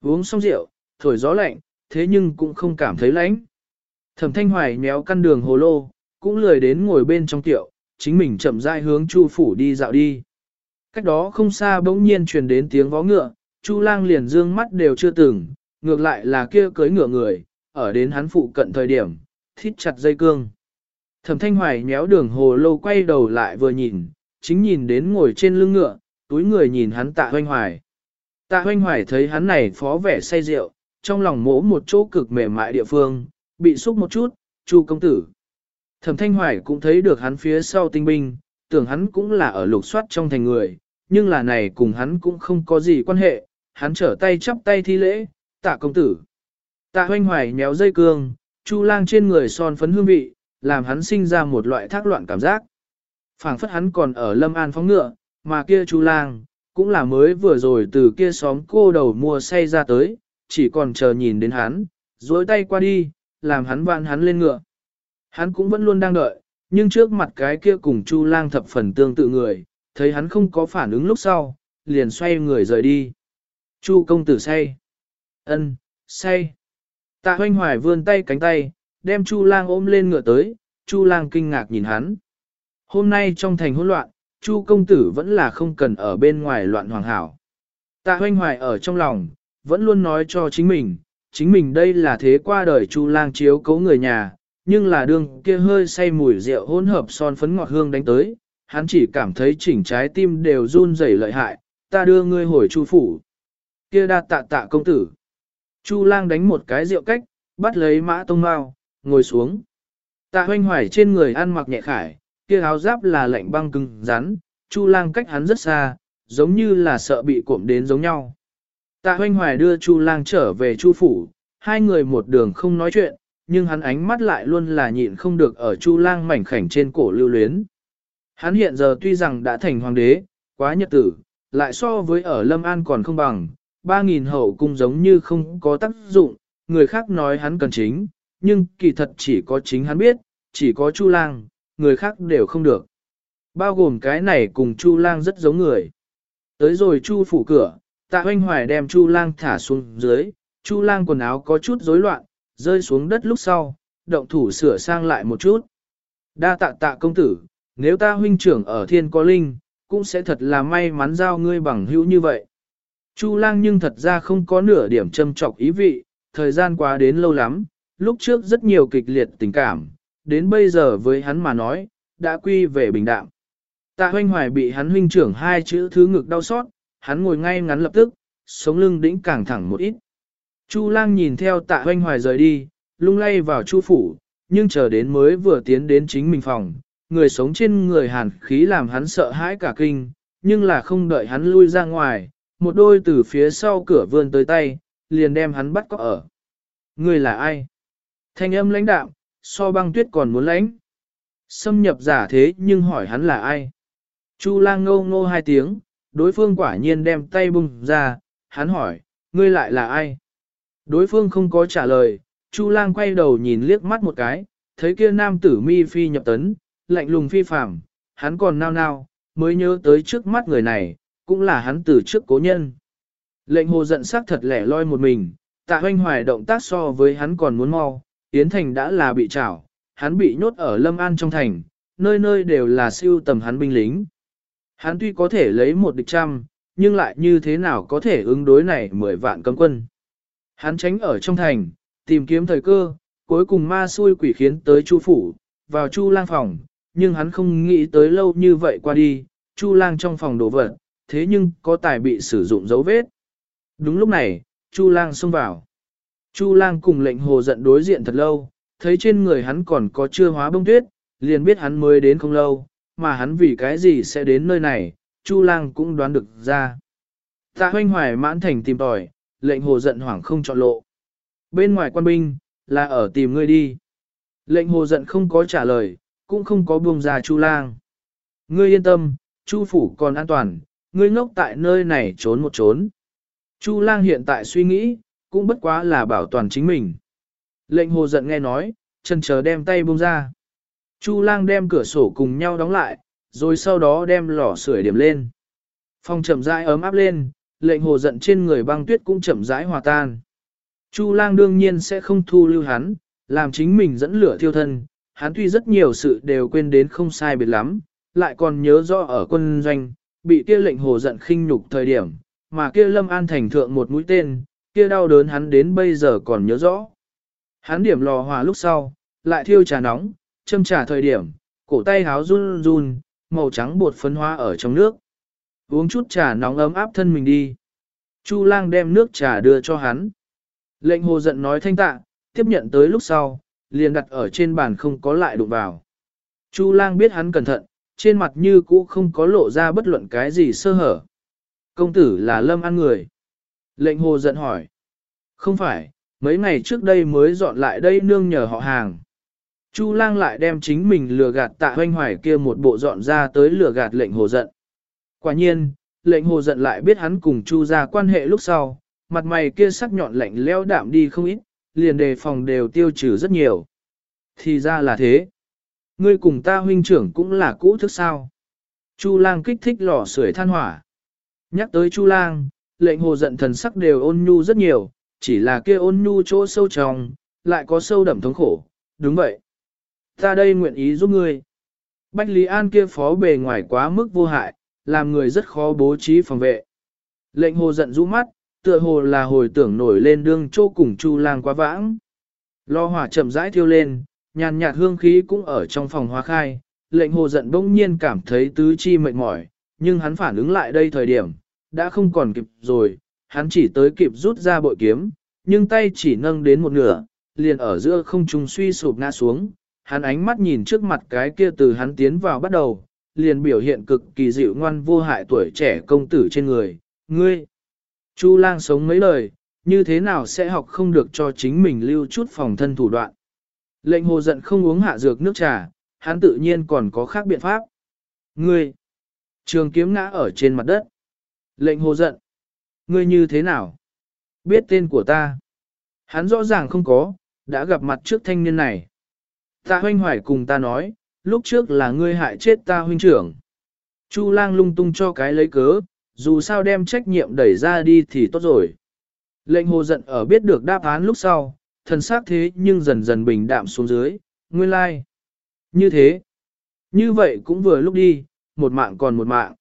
Uống xong rượu, thổi gió lạnh, thế nhưng cũng không cảm thấy lạnh. Thẩm thanh hoài méo căn đường hồ lô, cũng lười đến ngồi bên trong tiệu, chính mình chậm rãi hướng chu phủ đi dạo đi. Cách đó không xa bỗng nhiên truyền đến tiếng vó ngựa, chu lang liền dương mắt đều chưa từng, ngược lại là kia cưới ngựa người, ở đến hắn phụ cận thời điểm, thít chặt dây cương. Thẩm thanh hoài nhéo đường hồ lô quay đầu lại vừa nhìn, chính nhìn đến ngồi trên lưng ngựa, túi người nhìn hắn tạ hoanh hoài. Tạ hoanh hoài thấy hắn này phó vẻ say rượu, trong lòng mỗ một chỗ cực mềm mại địa phương, bị xúc một chút, chu công tử. Thẩm thanh hoài cũng thấy được hắn phía sau tinh binh, tưởng hắn cũng là ở lục soát trong thành người, nhưng là này cùng hắn cũng không có gì quan hệ, hắn trở tay chắp tay thi lễ, tạ công tử. Tạ hoanh hoài nhéo dây cương, chu lang trên người son phấn hương vị, làm hắn sinh ra một loại thác loạn cảm giác. phảng phất hắn còn ở lâm an phóng ngựa, mà kia chu lang, cũng là mới vừa rồi từ kia xóm cô đầu mua say ra tới, chỉ còn chờ nhìn đến hắn, dối tay qua đi, làm hắn vạn hắn lên ngựa. Hắn cũng vẫn luôn đang đợi, nhưng trước mặt cái kia cùng chu lang thập phần tương tự người, thấy hắn không có phản ứng lúc sau, liền xoay người rời đi. Chu công tử say. ân, say. Tạ hoanh hoài vươn tay cánh tay, đem Chu lang ôm lên ngựa tới, Chu lang kinh ngạc nhìn hắn. Hôm nay trong thành hỗn loạn, Chu công tử vẫn là không cần ở bên ngoài loạn hoàng hảo. Tạ hoanh hoài ở trong lòng, vẫn luôn nói cho chính mình, chính mình đây là thế qua đời Chu lang chiếu cấu người nhà, nhưng là đường kia hơi say mùi rượu hỗn hợp son phấn ngọt hương đánh tới, hắn chỉ cảm thấy chỉnh trái tim đều run rẩy lợi hại, ta đưa ngươi hồi chu phủ. Kia đa tạ tạ công tử. Chu lang đánh một cái rượu cách, bắt lấy mã tông mao, ngồi xuống. Tạ hoanh hoài trên người ăn mặc nhẹ khải, kia áo giáp là lạnh băng cứng rắn, chu lang cách hắn rất xa, giống như là sợ bị cuộm đến giống nhau. Tạ Hoành hoài đưa chu lang trở về chu phủ, hai người một đường không nói chuyện, nhưng hắn ánh mắt lại luôn là nhịn không được ở chu lang mảnh khảnh trên cổ lưu luyến. Hắn hiện giờ tuy rằng đã thành hoàng đế, quá nhật tử, lại so với ở Lâm An còn không bằng, ba nghìn hậu cung giống như không có tác dụng, người khác nói hắn cần chính, nhưng kỳ thật chỉ có chính hắn biết, chỉ có Chu Lang, người khác đều không được. Bao gồm cái này cùng Chu Lang rất giống người. Tới rồi Chu phủ cửa, Tạ Hoanh Hoài đem Chu Lang thả xuống dưới, Chu Lang quần áo có chút rối loạn, rơi xuống đất lúc sau, động thủ sửa sang lại một chút. Đa tạ tạ công tử, nếu ta huynh trưởng ở thiên có linh, cũng sẽ thật là may mắn giao ngươi bằng hữu như vậy. Chu lang nhưng thật ra không có nửa điểm châm trọc ý vị, thời gian quá đến lâu lắm, lúc trước rất nhiều kịch liệt tình cảm, đến bây giờ với hắn mà nói, đã quy về bình đạm. Tạ hoanh hoài bị hắn huynh trưởng hai chữ thứ ngực đau xót, hắn ngồi ngay ngắn lập tức, sống lưng đĩnh càng thẳng một ít. Chu lang nhìn theo tạ hoanh hoài rời đi, lung lay vào chu phủ, nhưng chờ đến mới vừa tiến đến chính mình phòng, người sống trên người hàn khí làm hắn sợ hãi cả kinh, nhưng là không đợi hắn lui ra ngoài, một đôi từ phía sau cửa vươn tới tay, liền đem hắn bắt có ở. Người là ai? Thanh âm lãnh đạm, so băng tuyết còn muốn lãnh. Xâm nhập giả thế nhưng hỏi hắn là ai? Chu lang ngâu ngô hai tiếng, đối phương quả nhiên đem tay bung ra, hắn hỏi, ngươi lại là ai? Đối phương không có trả lời, Chu lang quay đầu nhìn liếc mắt một cái, thấy kia nam tử mi phi nhập tấn, lạnh lùng phi phạm, hắn còn nao nao, mới nhớ tới trước mắt người này, cũng là hắn từ trước cố nhân. Lệnh hồ giận sắc thật lẻ loi một mình, tạ hoanh hoài động tác so với hắn còn muốn mau, Yến Thành đã là bị trảo, hắn bị nhốt ở Lâm An trong thành, nơi nơi đều là siêu tầm hắn binh lính. Hắn tuy có thể lấy một địch trăm, nhưng lại như thế nào có thể ứng đối này mười vạn cấm quân. Hắn tránh ở trong thành, tìm kiếm thời cơ, cuối cùng ma xui quỷ khiến tới chu phủ, vào chu lang phòng, nhưng hắn không nghĩ tới lâu như vậy qua đi, chu lang trong phòng đổ vật, thế nhưng có tài bị sử dụng dấu vết. Đúng lúc này, chu lang xông vào. Chu lang cùng lệnh hồ giận đối diện thật lâu, thấy trên người hắn còn có chưa hóa bông tuyết, liền biết hắn mới đến không lâu, mà hắn vì cái gì sẽ đến nơi này, Chu lang cũng đoán được ra. Tạ hoanh hoài mãn thành tìm tòi, lệnh hồ giận hoảng không chọn lộ. Bên ngoài quan binh, là ở tìm ngươi đi. Lệnh hồ giận không có trả lời, cũng không có buông ra Chu lang. Ngươi yên tâm, Chu phủ còn an toàn, ngươi ngốc tại nơi này trốn một trốn. Chu lang hiện tại suy nghĩ, cũng bất quá là bảo toàn chính mình. Lệnh hồ giận nghe nói, chân chờ đem tay buông ra. Chu lang đem cửa sổ cùng nhau đóng lại, rồi sau đó đem lò sưởi điểm lên. Phòng chậm rãi ấm áp lên, lệnh hồ giận trên người băng tuyết cũng chậm rãi hòa tan. Chu lang đương nhiên sẽ không thu lưu hắn, làm chính mình dẫn lửa thiêu thân. Hắn tuy rất nhiều sự đều quên đến không sai biệt lắm, lại còn nhớ rõ ở quân doanh, bị kia lệnh hồ giận khinh nhục thời điểm, mà kia lâm an thành thượng một mũi tên, kia đau đớn hắn đến bây giờ còn nhớ rõ. Hắn điểm lò hòa lúc sau, lại thiêu trà nóng, châm trà thời điểm, cổ tay háo run run, màu trắng bột phấn hoa ở trong nước. Uống chút trà nóng ấm áp thân mình đi. Chu lang đem nước trà đưa cho hắn. Lệnh hồ giận nói thanh tạ, tiếp nhận tới lúc sau, liền đặt ở trên bàn không có lại đụng vào. Chu lang biết hắn cẩn thận, trên mặt như cũ không có lộ ra bất luận cái gì sơ hở. Công tử là lâm ăn người. Lệnh hồ giận hỏi. Không phải, mấy ngày trước đây mới dọn lại đây nương nhờ họ hàng. Chu lang lại đem chính mình lừa gạt tạ hoanh hoài kia một bộ dọn ra tới lừa gạt lệnh hồ giận. Quả nhiên, lệnh hồ giận lại biết hắn cùng chu ra quan hệ lúc sau, mặt mày kia sắc nhọn lạnh leo đạm đi không ít, liền đề phòng đều tiêu trừ rất nhiều. Thì ra là thế. Ngươi cùng ta huynh trưởng cũng là cũ thức sao. Chu lang kích thích lò sưởi than hỏa. Nhắc tới Chu lang, lệnh hồ giận thần sắc đều ôn nhu rất nhiều, chỉ là kia ôn nhu chỗ sâu trong, lại có sâu đậm thống khổ, đúng vậy. Ta đây nguyện ý giúp ngươi. Bách Lý An kia phó bề ngoài quá mức vô hại, làm người rất khó bố trí phòng vệ. Lệnh hồ giận rũ mắt, tựa hồ là hồi tưởng nổi lên đương chô cùng Chu lang quá vãng. Lo hỏa chậm rãi thiêu lên, nhàn nhạt hương khí cũng ở trong phòng hoa khai, lệnh hồ giận bỗng nhiên cảm thấy tứ chi mệt mỏi, nhưng hắn phản ứng lại đây thời điểm, đã không còn kịp rồi, hắn chỉ tới kịp rút ra bội kiếm, nhưng tay chỉ nâng đến một nửa, liền ở giữa không trung suy sụp ngã xuống, hắn ánh mắt nhìn trước mặt cái kia từ hắn tiến vào bắt đầu, liền biểu hiện cực kỳ dịu ngoan vô hại tuổi trẻ công tử trên người, ngươi. Chu lang sống mấy lời, như thế nào sẽ học không được cho chính mình lưu chút phòng thân thủ đoạn. Lệnh hồ giận không uống hạ dược nước trà, hắn tự nhiên còn có khác biện pháp. Ngươi. Trường kiếm ngã ở trên mặt đất. Lệnh hồ giận. Ngươi như thế nào? Biết tên của ta. Hắn rõ ràng không có, đã gặp mặt trước thanh niên này. Ta hoanh hoài cùng ta nói, lúc trước là ngươi hại chết ta huynh trưởng. Chu lang lung tung cho cái lấy cớ, dù sao đem trách nhiệm đẩy ra đi thì tốt rồi. Lệnh hồ giận ở biết được đáp án lúc sau, thần xác thế nhưng dần dần bình đạm xuống dưới, nguyên lai. Like. Như thế, như vậy cũng vừa lúc đi, một mạng còn một mạng.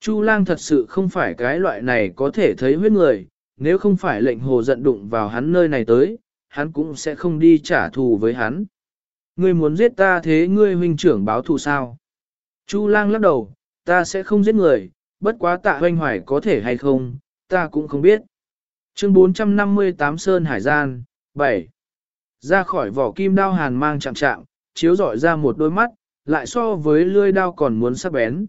Chu lang thật sự không phải cái loại này có thể thấy huyết người, nếu không phải lệnh hồ giận đụng vào hắn nơi này tới, hắn cũng sẽ không đi trả thù với hắn. Ngươi muốn giết ta thế ngươi huynh trưởng báo thù sao? Chu lang lắc đầu, ta sẽ không giết người, bất quá tạ hoanh hoài có thể hay không, ta cũng không biết. Chương 458 Sơn Hải Gian, 7. Ra khỏi vỏ kim đao hàn mang chạm chạm, chiếu rọi ra một đôi mắt, lại so với lươi đao còn muốn sắc bén.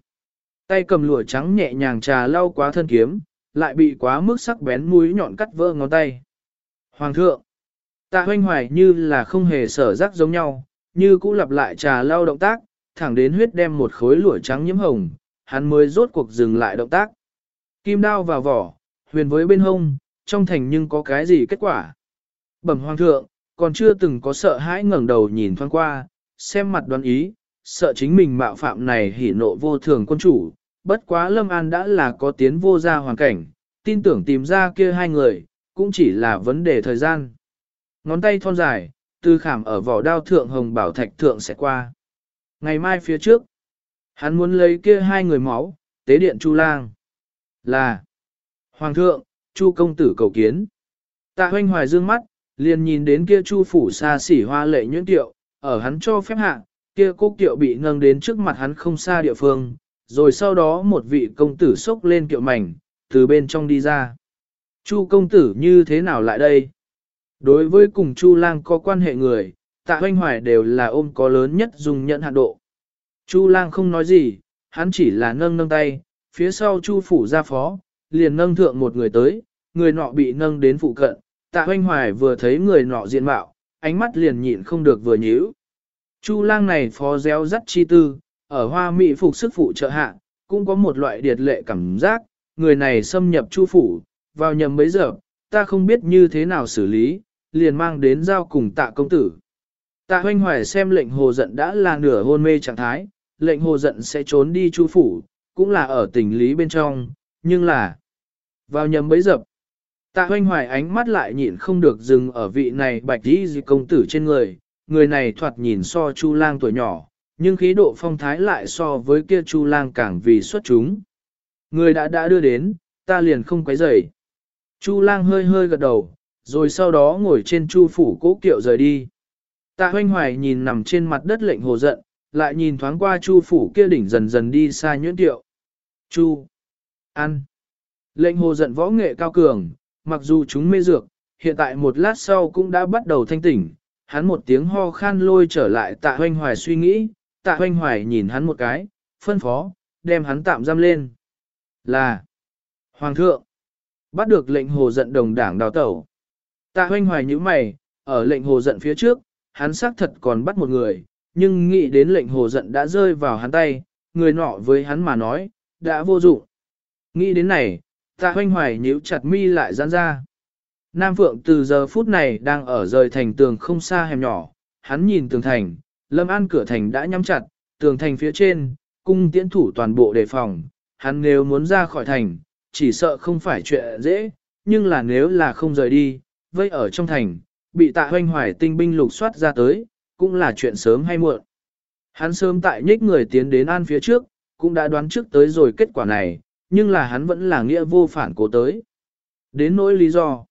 Tay cầm lụa trắng nhẹ nhàng trà lau quá thân kiếm, lại bị quá mức sắc bén mũi nhọn cắt vỡ ngón tay. Hoàng thượng, tạ hoanh hoài như là không hề sở rắc giống nhau, như cũ lặp lại trà lau động tác, thẳng đến huyết đem một khối lụa trắng nhiễm hồng, hắn mới rốt cuộc dừng lại động tác. Kim đao vào vỏ, huyền với bên hông, trong thành nhưng có cái gì kết quả. Bẩm hoàng thượng, còn chưa từng có sợ hãi ngẩng đầu nhìn thoáng qua, xem mặt đoán ý, sợ chính mình mạo phạm này hỉ nộ vô thường quân chủ, bất quá Lâm An đã là có tiến vô ra hoàn cảnh, tin tưởng tìm ra kia hai người, cũng chỉ là vấn đề thời gian. Ngón tay thon dài, tư khảm ở vỏ đao thượng hồng bảo thạch thượng sẽ qua. Ngày mai phía trước, hắn muốn lấy kia hai người máu, tế điện Chu Lang. Là, Hoàng thượng, Chu công tử cầu kiến. Tạ hoanh hoài dương mắt, liền nhìn đến kia Chu phủ xa xỉ hoa lệ nhuyễn tiệu, ở hắn cho phép hạ, kia cúc tiệu bị nâng đến trước mặt hắn không xa địa phương, rồi sau đó một vị công tử xốc lên kiệu mảnh, từ bên trong đi ra. Chu công tử như thế nào lại đây? Đối với cùng Chu lang có quan hệ người, tạ hoanh hoài đều là ôm có lớn nhất dùng nhận hạn độ. Chu lang không nói gì, hắn chỉ là nâng nâng tay, phía sau Chu phủ ra phó, liền nâng thượng một người tới, người nọ bị nâng đến phụ cận, tạ hoanh hoài vừa thấy người nọ diện mạo, ánh mắt liền nhịn không được vừa nhíu. Chu lang này phó réo rắt chi tư, ở hoa mỹ phục sức phụ trợ hạ, cũng có một loại điệt lệ cảm giác, người này xâm nhập chu phủ, vào nhầm mấy giờ, ta không biết như thế nào xử lý, liền mang đến giao cùng tạ công tử. Tạ hoanh hoài xem lệnh hồ giận đã là nửa hôn mê trạng thái, lệnh hồ giận sẽ trốn đi chu phủ, cũng là ở tình lý bên trong, nhưng là vào nhầm bấy dập. Tạ hoanh hoài ánh mắt lại nhịn không được dừng ở vị này bạch đi công tử trên người, người này thoạt nhìn so chu lang tuổi nhỏ, nhưng khí độ phong thái lại so với kia chu lang càng vì xuất chúng. Người đã đã đưa đến, ta liền không quấy rầy. Chu lang hơi hơi gật đầu, rồi sau đó ngồi trên chu phủ cố kiệu rời đi. Tạ hoanh hoài nhìn nằm trên mặt đất lệnh hồ giận, lại nhìn thoáng qua chu phủ kia đỉnh dần dần đi xa nhuyễn tiệu. Chu! Ăn! Lệnh hồ giận võ nghệ cao cường, mặc dù chúng mê dược, hiện tại một lát sau cũng đã bắt đầu thanh tỉnh, hắn một tiếng ho khan lôi trở lại tạ hoanh hoài suy nghĩ, tạ hoanh hoài nhìn hắn một cái, phân phó, đem hắn tạm giam lên. Là, Hoàng thượng, bắt được lệnh hồ giận đồng đảng đào tẩu. Tạ hoanh hoài như mày, ở lệnh hồ giận phía trước, hắn xác thật còn bắt một người, nhưng nghĩ đến lệnh hồ giận đã rơi vào hắn tay, người nọ với hắn mà nói, đã vô dụng. Nghĩ đến này, tạ hoanh hoài nhíu chặt mi lại giãn ra. Nam Phượng từ giờ phút này đang ở rời thành tường không xa hẻm nhỏ, hắn nhìn tường thành, lâm an cửa thành đã nhắm chặt, tường thành phía trên, cung tiễn thủ toàn bộ đề phòng, hắn nếu muốn ra khỏi thành, chỉ sợ không phải chuyện dễ, nhưng là nếu là không rời đi, vây ở trong thành, bị tạ hoanh hoài tinh binh lục soát ra tới, cũng là chuyện sớm hay muộn. Hắn sớm tại nhích người tiến đến an phía trước, cũng đã đoán trước tới rồi kết quả này, nhưng là hắn vẫn là nghĩa vô phản cố tới. Đến nỗi lý do,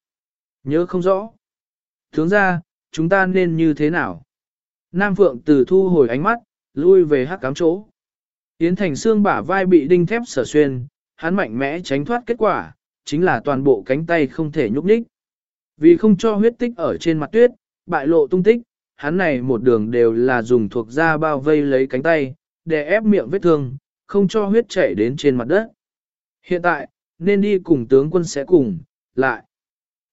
Nhớ không rõ. Thướng ra, chúng ta nên như thế nào? Nam Phượng từ thu hồi ánh mắt, lui về hắc cám chỗ. Yến Thành xương bả vai bị đinh thép sở xuyên, hắn mạnh mẽ tránh thoát kết quả, chính là toàn bộ cánh tay không thể nhúc nhích. Vì không cho huyết tích ở trên mặt tuyết, bại lộ tung tích, hắn này một đường đều là dùng thuộc da bao vây lấy cánh tay, để ép miệng vết thương, không cho huyết chảy đến trên mặt đất. Hiện tại, nên đi cùng tướng quân sẽ cùng, lại.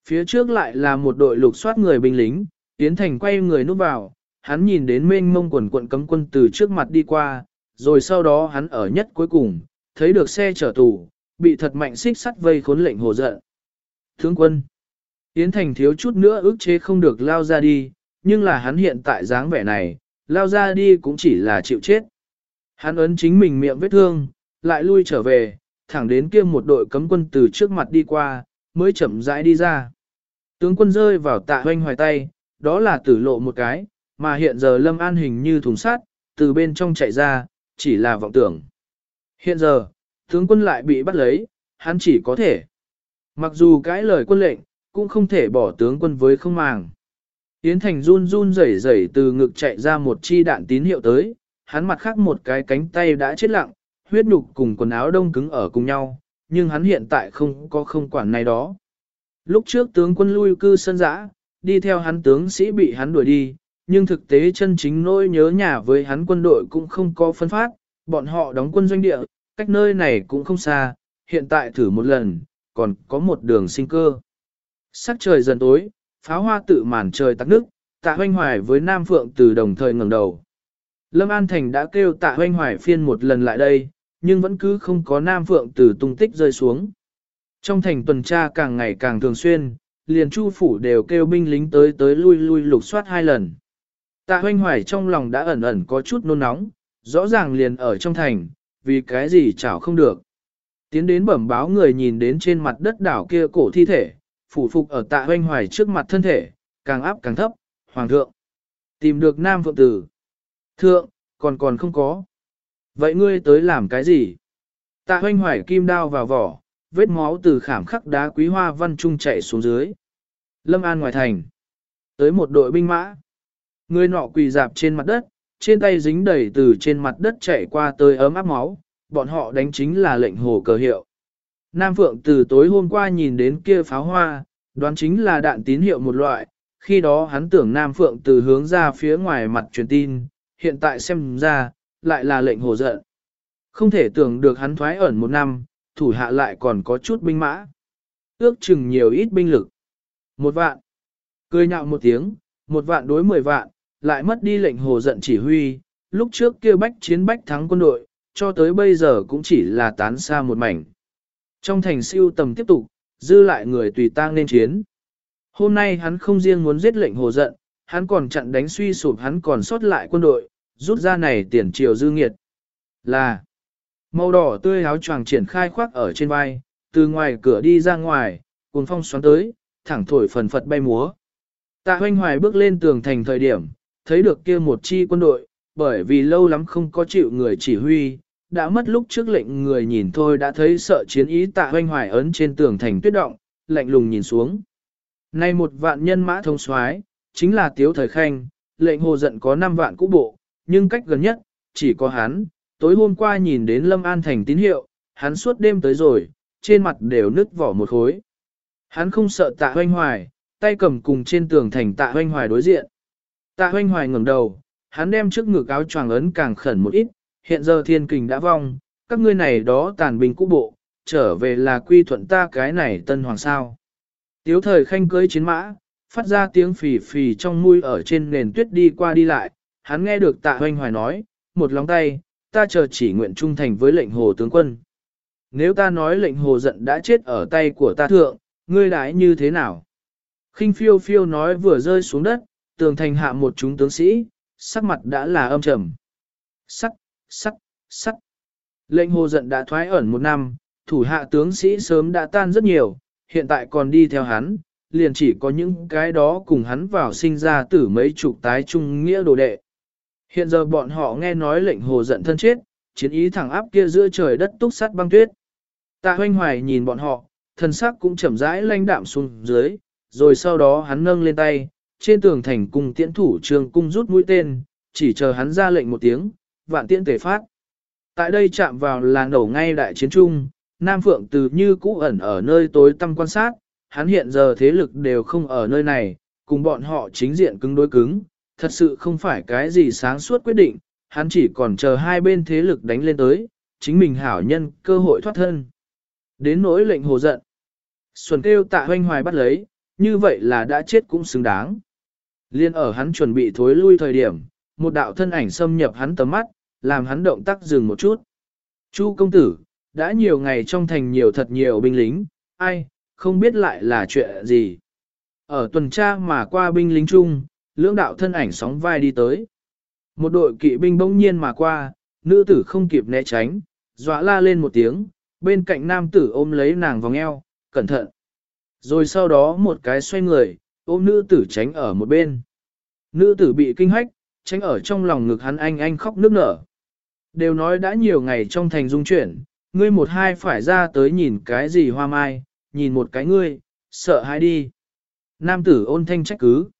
Phía trước lại là một đội lục soát người binh lính, Yến Thành quay người núp vào, hắn nhìn đến mênh mông quần quận cấm quân từ trước mặt đi qua, rồi sau đó hắn ở nhất cuối cùng, thấy được xe chở tù, bị thật mạnh xích sắt vây khốn lệnh hồ giận. Tướng quân, Yến Thành thiếu chút nữa ức chế không được lao ra đi, nhưng là hắn hiện tại dáng vẻ này, lao ra đi cũng chỉ là chịu chết. Hắn ấn chính mình miệng vết thương, lại lui trở về, thẳng đến kia một đội cấm quân từ trước mặt đi qua, mới chậm rãi đi ra. Tướng quân rơi vào tạ hoanh hoài tay, đó là tử lộ một cái, mà hiện giờ lâm an hình như thùng sát, từ bên trong chạy ra, chỉ là vọng tưởng. Hiện giờ, tướng quân lại bị bắt lấy, hắn chỉ có thể. Mặc dù cái lời quân lệnh, cũng không thể bỏ tướng quân với không màng. Yến Thành run run rẩy rẩy từ ngực chạy ra một chi đạn tín hiệu tới, hắn mặt khác một cái cánh tay đã chết lặng, huyết nhục cùng quần áo đông cứng ở cùng nhau, nhưng hắn hiện tại không có không quản này đó. Lúc trước tướng quân lui cư sân giã, đi theo hắn tướng sĩ bị hắn đuổi đi, nhưng thực tế chân chính nỗi nhớ nhà với hắn quân đội cũng không có phân phát, bọn họ đóng quân doanh địa, cách nơi này cũng không xa, hiện tại thử một lần, còn có một đường sinh cơ. Sắc trời dần tối, pháo hoa tự màn trời tắt nước, tạ hoanh hoài với Nam Phượng từ đồng thời ngẩng đầu. Lâm An Thành đã kêu tạ hoanh hoài phiên một lần lại đây, nhưng vẫn cứ không có Nam Phượng từ tung tích rơi xuống. Trong thành tuần tra càng ngày càng thường xuyên, liền chu phủ đều kêu binh lính tới tới lui lui lục soát hai lần. Tạ hoanh hoài trong lòng đã ẩn ẩn có chút nôn nóng, rõ ràng liền ở trong thành, vì cái gì chảo không được. Tiến đến bẩm báo người nhìn đến trên mặt đất đảo kia cổ thi thể, phủ phục ở tạ hoanh hoài trước mặt thân thể, càng áp càng thấp, hoàng thượng. Tìm được nam phượng tử. Thượng, còn còn không có. Vậy ngươi tới làm cái gì? Tạ hoanh hoài kim đao vào vỏ, vết máu từ khảm khắc đá quý hoa văn trung chạy xuống dưới. Lâm An ngoài thành. Tới một đội binh mã. Người nọ quỳ dạp trên mặt đất, trên tay dính đầy từ trên mặt đất chạy qua tới ấm áp máu, bọn họ đánh chính là lệnh hồ cờ hiệu. Nam Phượng từ tối hôm qua nhìn đến kia pháo hoa, đoán chính là đạn tín hiệu một loại, khi đó hắn tưởng Nam Phượng từ hướng ra phía ngoài mặt truyền tin, hiện tại xem ra, lại là lệnh hồ giận. Không thể tưởng được hắn thoái ẩn một năm, thủ hạ lại còn có chút binh mã. Ước chừng nhiều ít binh lực. Một vạn. Cười nhạo một tiếng, một vạn đối mười vạn, lại mất đi lệnh hồ giận chỉ huy, lúc trước kia bách chiến bách thắng quân đội, cho tới bây giờ cũng chỉ là tán xa một mảnh. Trong thành siêu tầm tiếp tục, dư lại người tùy tang nên chiến. Hôm nay hắn không riêng muốn giết lệnh hồ giận, hắn còn chặn đánh suy sụp hắn còn sót lại quân đội, rút ra này tiền triều dư nghiệt. Là màu đỏ tươi áo choàng triển khai khoác ở trên vai, từ ngoài cửa đi ra ngoài, cuồng phong xoắn tới, thẳng thổi phần phật bay múa. Tạ hoanh hoài bước lên tường thành thời điểm, thấy được kia một chi quân đội, bởi vì lâu lắm không có chịu người chỉ huy, đã mất lúc trước lệnh người nhìn thôi đã thấy sợ chiến ý tạ hoanh hoài ấn trên tường thành tuyết động, lạnh lùng nhìn xuống. Nay một vạn nhân mã thông soái chính là tiếu thời khanh, lệnh hồ giận có 5 vạn cũ bộ, nhưng cách gần nhất, chỉ có hắn, tối hôm qua nhìn đến Lâm An thành tín hiệu, hắn suốt đêm tới rồi, trên mặt đều nứt vỏ một khối. Hắn không sợ tạ hoanh hoài, tay cầm cùng trên tường thành tạ hoanh hoài đối diện. Tạ hoanh hoài ngẩng đầu, hắn đem trước ngực áo choàng ấn càng khẩn một ít, hiện giờ thiên kình đã vong, các ngươi này đó tàn binh cũ bộ, trở về là quy thuận ta cái này tân hoàng sao. Tiếu thời khanh cưới chiến mã, phát ra tiếng phì phì trong mũi ở trên nền tuyết đi qua đi lại, hắn nghe được tạ hoanh hoài nói, một lòng tay, ta chờ chỉ nguyện trung thành với lệnh hồ tướng quân. Nếu ta nói lệnh hồ giận đã chết ở tay của ta thượng, ngươi đái như thế nào? khinh phiêu phiêu nói vừa rơi xuống đất, tường thành hạ một chúng tướng sĩ, sắc mặt đã là âm trầm. Sắc, sắc, sắc. Lệnh hồ giận đã thoái ẩn một năm, thủ hạ tướng sĩ sớm đã tan rất nhiều, hiện tại còn đi theo hắn, liền chỉ có những cái đó cùng hắn vào sinh ra tử mấy chục tái trung nghĩa đồ đệ. Hiện giờ bọn họ nghe nói lệnh hồ giận thân chết, chiến ý thẳng áp kia giữa trời đất túc sắt băng tuyết. Tạ hoanh hoài nhìn bọn họ, thân sắc cũng chậm rãi lanh đạm xuống dưới, rồi sau đó hắn nâng lên tay, trên tường thành cung tiễn thủ trường cung rút mũi tên, chỉ chờ hắn ra lệnh một tiếng, vạn tiễn tề phát. Tại đây chạm vào là nổ ngay đại chiến trung, Nam Phượng từ như cũ ẩn ở nơi tối tăm quan sát, hắn hiện giờ thế lực đều không ở nơi này, cùng bọn họ chính diện cứng đối cứng, thật sự không phải cái gì sáng suốt quyết định, hắn chỉ còn chờ hai bên thế lực đánh lên tới, chính mình hảo nhân cơ hội thoát thân. Đến nỗi lệnh hồ giận. Xuân kêu tạ hoanh hoài bắt lấy, như vậy là đã chết cũng xứng đáng. Liên ở hắn chuẩn bị thối lui thời điểm, một đạo thân ảnh xâm nhập hắn tầm mắt, làm hắn động tác dừng một chút. Chu công tử, đã nhiều ngày trong thành nhiều thật nhiều binh lính, ai, không biết lại là chuyện gì. Ở tuần tra mà qua binh lính chung, lưỡng đạo thân ảnh sóng vai đi tới. Một đội kỵ binh bỗng nhiên mà qua, nữ tử không kịp né tránh, dọa la lên một tiếng, bên cạnh nam tử ôm lấy nàng vòng eo, cẩn thận. Rồi sau đó một cái xoay người, ôm nữ tử tránh ở một bên. Nữ tử bị kinh hách, tránh ở trong lòng ngực hắn anh anh khóc nước nở. Đều nói đã nhiều ngày trong thành dung chuyển, ngươi một hai phải ra tới nhìn cái gì hoa mai, nhìn một cái ngươi, sợ hai đi. Nam tử ôn thanh trách cứ.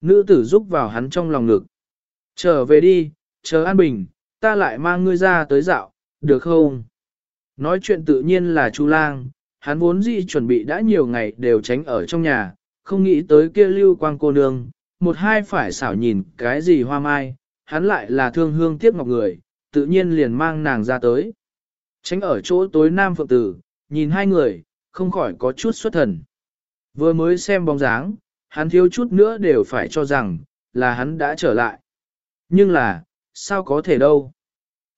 Nữ tử giúp vào hắn trong lòng ngực. Trở về đi, chờ an bình, ta lại mang ngươi ra tới dạo, được không? Nói chuyện tự nhiên là Chu Lang, hắn vốn dĩ chuẩn bị đã nhiều ngày đều tránh ở trong nhà, không nghĩ tới kia lưu quang cô nương, một hai phải xảo nhìn cái gì hoa mai, hắn lại là thương hương tiếc ngọc người, tự nhiên liền mang nàng ra tới. Tránh ở chỗ tối nam phượng tử, nhìn hai người, không khỏi có chút xuất thần. Vừa mới xem bóng dáng, hắn thiếu chút nữa đều phải cho rằng, là hắn đã trở lại. Nhưng là, sao có thể đâu?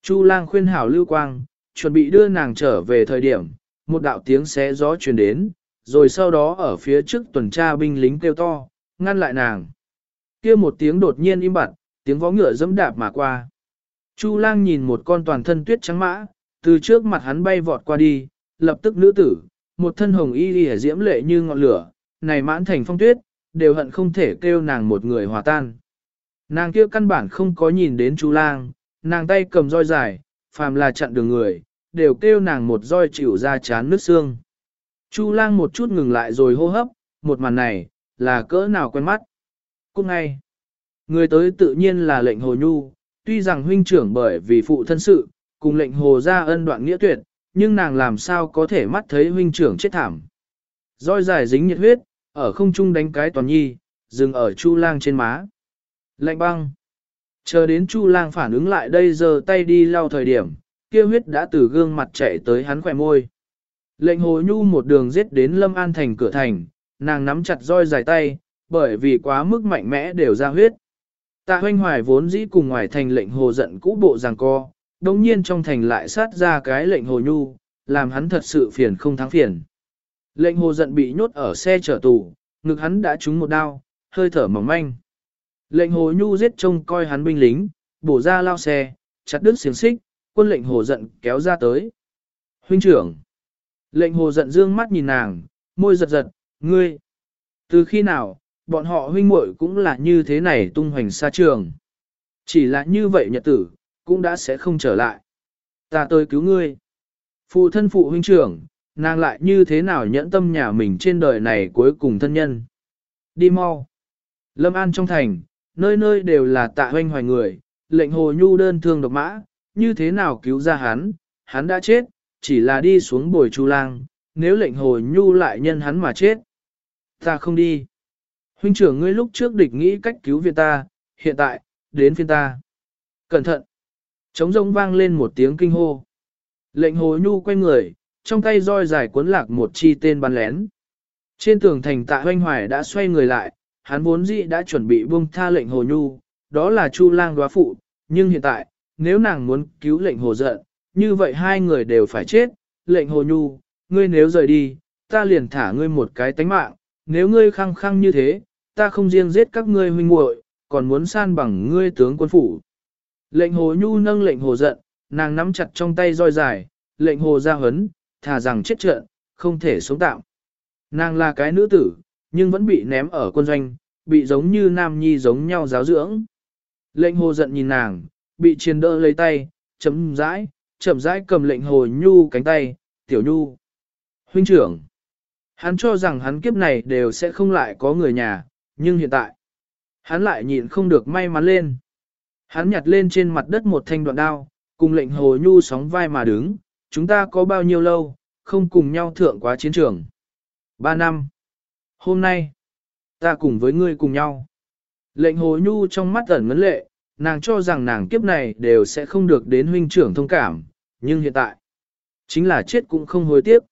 Chu lang khuyên hảo lưu quang, chuẩn bị đưa nàng trở về thời điểm, một đạo tiếng xé gió truyền đến, rồi sau đó ở phía trước tuần tra binh lính kêu to, ngăn lại nàng. kia một tiếng đột nhiên im bặt, tiếng vó ngựa dẫm đạp mà qua. Chu lang nhìn một con toàn thân tuyết trắng mã, từ trước mặt hắn bay vọt qua đi, lập tức nữ tử, một thân hồng y lìa diễm lệ như ngọn lửa, này mãn thành phong tuyết, đều hận không thể kêu nàng một người hòa tan. Nàng kia căn bản không có nhìn đến Chu lang, nàng tay cầm roi dài, phàm là chặn đường người, đều kêu nàng một roi chịu ra chán nước xương. Chu lang một chút ngừng lại rồi hô hấp, một màn này, là cỡ nào quen mắt. Cũng ngay, người tới tự nhiên là lệnh hồ nhu, tuy rằng huynh trưởng bởi vì phụ thân sự, cùng lệnh hồ ra ân đoạn nghĩa tuyệt, nhưng nàng làm sao có thể mắt thấy huynh trưởng chết thảm. Roi dài dính nhiệt huyết, ở không trung đánh cái toàn nhi, dừng ở chu lang trên má. Lệnh băng. Chờ đến chu lang phản ứng lại đây giờ tay đi lau thời điểm, kia huyết đã từ gương mặt chạy tới hắn khỏe môi. Lệnh hồ nhu một đường giết đến lâm an thành cửa thành, nàng nắm chặt roi dài tay, bởi vì quá mức mạnh mẽ đều ra huyết. Tạ hoanh hoài vốn dĩ cùng ngoài thành lệnh hồ giận cũ bộ giằng co, đồng nhiên trong thành lại sát ra cái lệnh hồ nhu, làm hắn thật sự phiền không thắng phiền. Lệnh hồ giận bị nhốt ở xe chở tù, ngực hắn đã trúng một đao, hơi thở mỏng manh. Lệnh hồ nhu giết trông coi hắn binh lính, bổ ra lao xe, chặt đứt xiềng xích, quân lệnh hồ giận kéo ra tới. Huynh trưởng. Lệnh hồ giận dương mắt nhìn nàng, môi giật giật, ngươi. Từ khi nào, bọn họ huynh muội cũng là như thế này tung hoành xa trường. Chỉ là như vậy nhật tử, cũng đã sẽ không trở lại. Ta tới cứu ngươi. Phụ thân phụ huynh trưởng, nàng lại như thế nào nhẫn tâm nhà mình trên đời này cuối cùng thân nhân. Đi mau. Lâm An trong thành, nơi nơi đều là tạ hoanh hoài người, lệnh hồ nhu đơn thương độc mã, như thế nào cứu ra hắn, hắn đã chết, chỉ là đi xuống bồi chu lang, nếu lệnh hồ nhu lại nhân hắn mà chết. Ta không đi. Huynh trưởng ngươi lúc trước địch nghĩ cách cứu viện ta, hiện tại, đến phiên ta. Cẩn thận. Trống rông vang lên một tiếng kinh hô. Lệnh hồ nhu quay người, trong tay roi dài cuốn lạc một chi tên bắn lén. Trên tường thành tạ hoanh hoài đã xoay người lại, hắn vốn dĩ đã chuẩn bị buông tha lệnh hồ nhu, đó là chu lang đoá phụ, nhưng hiện tại, nếu nàng muốn cứu lệnh hồ giận, như vậy hai người đều phải chết, lệnh hồ nhu, ngươi nếu rời đi, ta liền thả ngươi một cái tánh mạng, nếu ngươi khăng khăng như thế, ta không riêng giết các ngươi huynh muội, còn muốn san bằng ngươi tướng quân phủ. Lệnh hồ nhu nâng lệnh hồ giận, nàng nắm chặt trong tay roi dài, lệnh hồ ra hấn, thà rằng chết trận, không thể sống tạm. Nàng là cái nữ tử, nhưng vẫn bị ném ở quân doanh, bị giống như nam nhi giống nhau giáo dưỡng. Lệnh hồ giận nhìn nàng, bị chiến đỡ lấy tay, chấm rãi, chậm rãi cầm lệnh hồ nhu cánh tay, tiểu nhu. Huynh trưởng, hắn cho rằng hắn kiếp này đều sẽ không lại có người nhà, nhưng hiện tại, hắn lại nhịn không được may mắn lên. Hắn nhặt lên trên mặt đất một thanh đoạn đao, cùng lệnh hồ nhu sóng vai mà đứng, chúng ta có bao nhiêu lâu, không cùng nhau thượng quá chiến trường. Ba năm. Hôm nay, ta cùng với ngươi cùng nhau. Lệnh hồ nhu trong mắt ẩn ngấn lệ, nàng cho rằng nàng kiếp này đều sẽ không được đến huynh trưởng thông cảm, nhưng hiện tại, chính là chết cũng không hối tiếc.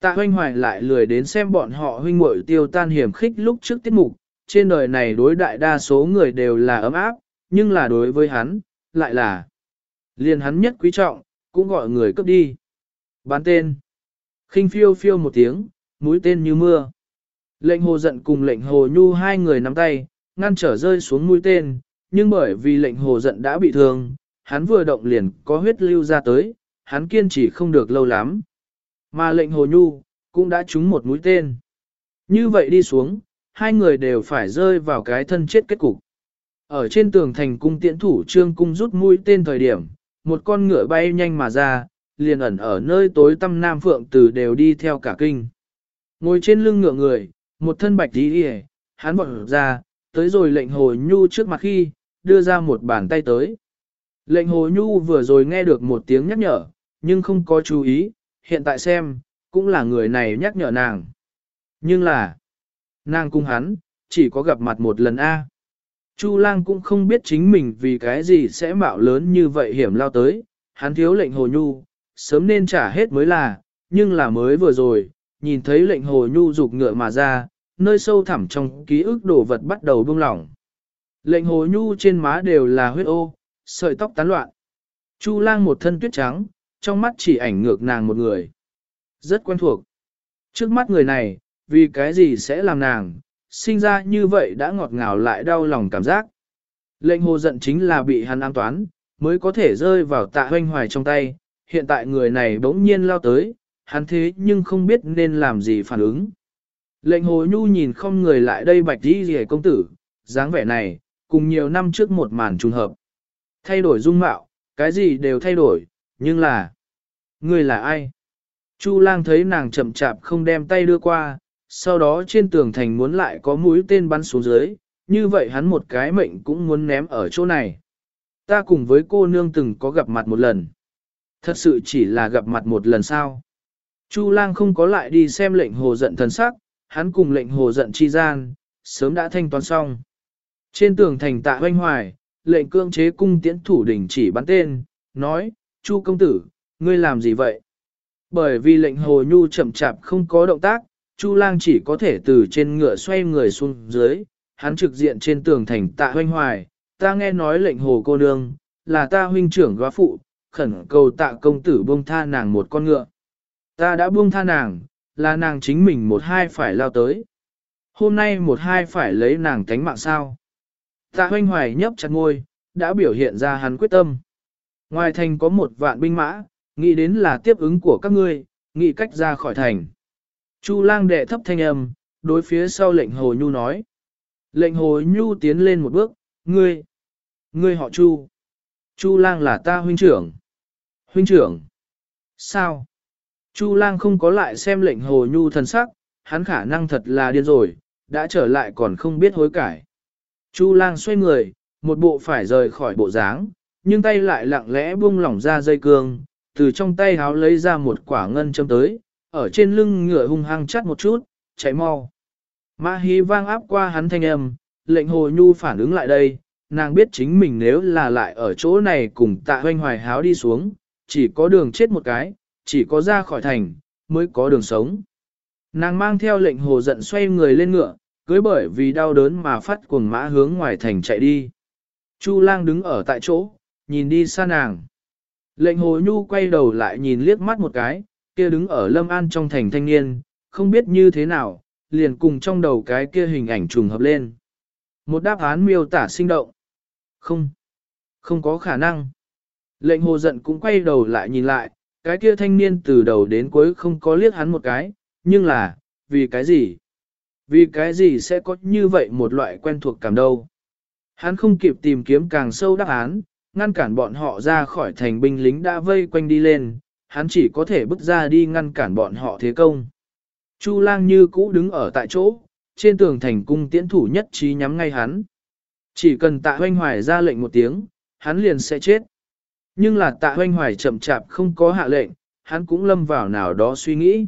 Tạ hoanh hoài lại lười đến xem bọn họ huynh muội tiêu tan hiểm khích lúc trước tiết mục, trên đời này đối đại đa số người đều là ấm áp, nhưng là đối với hắn, lại là liền hắn nhất quý trọng, cũng gọi người cấp đi. Bán tên. khinh phiêu phiêu một tiếng, mũi tên như mưa. Lệnh hồ giận cùng lệnh hồ nhu hai người nắm tay, ngăn trở rơi xuống mũi tên, nhưng bởi vì lệnh hồ giận đã bị thương, hắn vừa động liền có huyết lưu ra tới, hắn kiên trì không được lâu lắm. Mà lệnh hồ nhu, cũng đã trúng một mũi tên. Như vậy đi xuống, hai người đều phải rơi vào cái thân chết kết cục. Ở trên tường thành cung tiễn thủ trương cung rút mũi tên thời điểm, một con ngựa bay nhanh mà ra, liền ẩn ở nơi tối tăm nam phượng tử đều đi theo cả kinh. Ngồi trên lưng ngựa người, một thân bạch tí đi hắn bỏ ra, tới rồi lệnh hồ nhu trước mặt khi, đưa ra một bàn tay tới. Lệnh hồ nhu vừa rồi nghe được một tiếng nhắc nhở, nhưng không có chú ý, hiện tại xem, cũng là người này nhắc nhở nàng. Nhưng là, nàng cung hắn, chỉ có gặp mặt một lần A. Chu lang cũng không biết chính mình vì cái gì sẽ mạo lớn như vậy hiểm lao tới, hắn thiếu lệnh hồ nhu, sớm nên trả hết mới là, nhưng là mới vừa rồi, nhìn thấy lệnh hồ nhu dục ngựa mà ra, nơi sâu thẳm trong ký ức đồ vật bắt đầu buông lỏng. Lệnh hồ nhu trên má đều là huyết ô, sợi tóc tán loạn. Chu lang một thân tuyết trắng, trong mắt chỉ ảnh ngược nàng một người. Rất quen thuộc. Trước mắt người này, vì cái gì sẽ làm nàng, sinh ra như vậy đã ngọt ngào lại đau lòng cảm giác. Lệnh hồ giận chính là bị hắn an toán, mới có thể rơi vào tạ hoanh hoài trong tay, hiện tại người này bỗng nhiên lao tới, hắn thế nhưng không biết nên làm gì phản ứng. Lệnh hồ nhu nhìn không người lại đây bạch đi rìa công tử, dáng vẻ này, cùng nhiều năm trước một màn trùng hợp. Thay đổi dung mạo, cái gì đều thay đổi, nhưng là... Người là ai? Chu lang thấy nàng chậm chạp không đem tay đưa qua, sau đó trên tường thành muốn lại có mũi tên bắn xuống dưới, như vậy hắn một cái mệnh cũng muốn ném ở chỗ này. Ta cùng với cô nương từng có gặp mặt một lần. Thật sự chỉ là gặp mặt một lần sao. Chu lang không có lại đi xem lệnh hồ giận thần sắc, hắn cùng lệnh hồ giận chi gian, sớm đã thanh toán xong. Trên tường thành tạ hoanh hoài, lệnh cương chế cung tiễn thủ đỉnh chỉ bắn tên, nói, Chu công tử, ngươi làm gì vậy? Bởi vì lệnh hồ nhu chậm chạp không có động tác, Chu lang chỉ có thể từ trên ngựa xoay người xuống dưới, hắn trực diện trên tường thành tạ hoanh hoài, ta nghe nói lệnh hồ cô nương, là ta huynh trưởng góa phụ, khẩn cầu tạ công tử buông tha nàng một con ngựa. Ta đã buông tha nàng, là nàng chính mình một hai phải lao tới. Hôm nay một hai phải lấy nàng cánh mạng sao. Tạ hoanh hoài nhấp chặt ngôi, đã biểu hiện ra hắn quyết tâm. Ngoài thành có một vạn binh mã, nghĩ đến là tiếp ứng của các ngươi, nghĩ cách ra khỏi thành. Chu lang đệ thấp thanh âm, đối phía sau lệnh hồ nhu nói. Lệnh hồ nhu tiến lên một bước, ngươi, ngươi họ chu. Chu lang là ta huynh trưởng. Huynh trưởng. Sao? Chu lang không có lại xem lệnh hồ nhu thần sắc, hắn khả năng thật là điên rồi, đã trở lại còn không biết hối cải. Chu lang xoay người, một bộ phải rời khỏi bộ dáng, nhưng tay lại lặng lẽ buông lỏng ra dây cương, từ trong tay háo lấy ra một quả ngân châm tới, ở trên lưng ngựa hung hăng chắt một chút, chạy mau. Mã hí vang áp qua hắn thanh âm, lệnh hồ nhu phản ứng lại đây, nàng biết chính mình nếu là lại ở chỗ này cùng tạ hoanh hoài háo đi xuống, chỉ có đường chết một cái, chỉ có ra khỏi thành, mới có đường sống. Nàng mang theo lệnh hồ giận xoay người lên ngựa, cưới bởi vì đau đớn mà phát cuồng mã hướng ngoài thành chạy đi. Chu lang đứng ở tại chỗ, nhìn đi xa nàng. Lệnh hồ nhu quay đầu lại nhìn liếc mắt một cái, kia đứng ở lâm an trong thành thanh niên, không biết như thế nào, liền cùng trong đầu cái kia hình ảnh trùng hợp lên. Một đáp án miêu tả sinh động. Không, không có khả năng. Lệnh hồ giận cũng quay đầu lại nhìn lại, cái kia thanh niên từ đầu đến cuối không có liếc hắn một cái, nhưng là, vì cái gì? Vì cái gì sẽ có như vậy một loại quen thuộc cảm đâu? Hắn không kịp tìm kiếm càng sâu đáp án, ngăn cản bọn họ ra khỏi thành binh lính đã vây quanh đi lên, hắn chỉ có thể bước ra đi ngăn cản bọn họ thế công. Chu lang như cũ đứng ở tại chỗ, trên tường thành cung tiễn thủ nhất trí nhắm ngay hắn. Chỉ cần tạ hoanh hoài ra lệnh một tiếng, hắn liền sẽ chết. Nhưng là tạ hoanh hoài chậm chạp không có hạ lệnh, hắn cũng lâm vào nào đó suy nghĩ.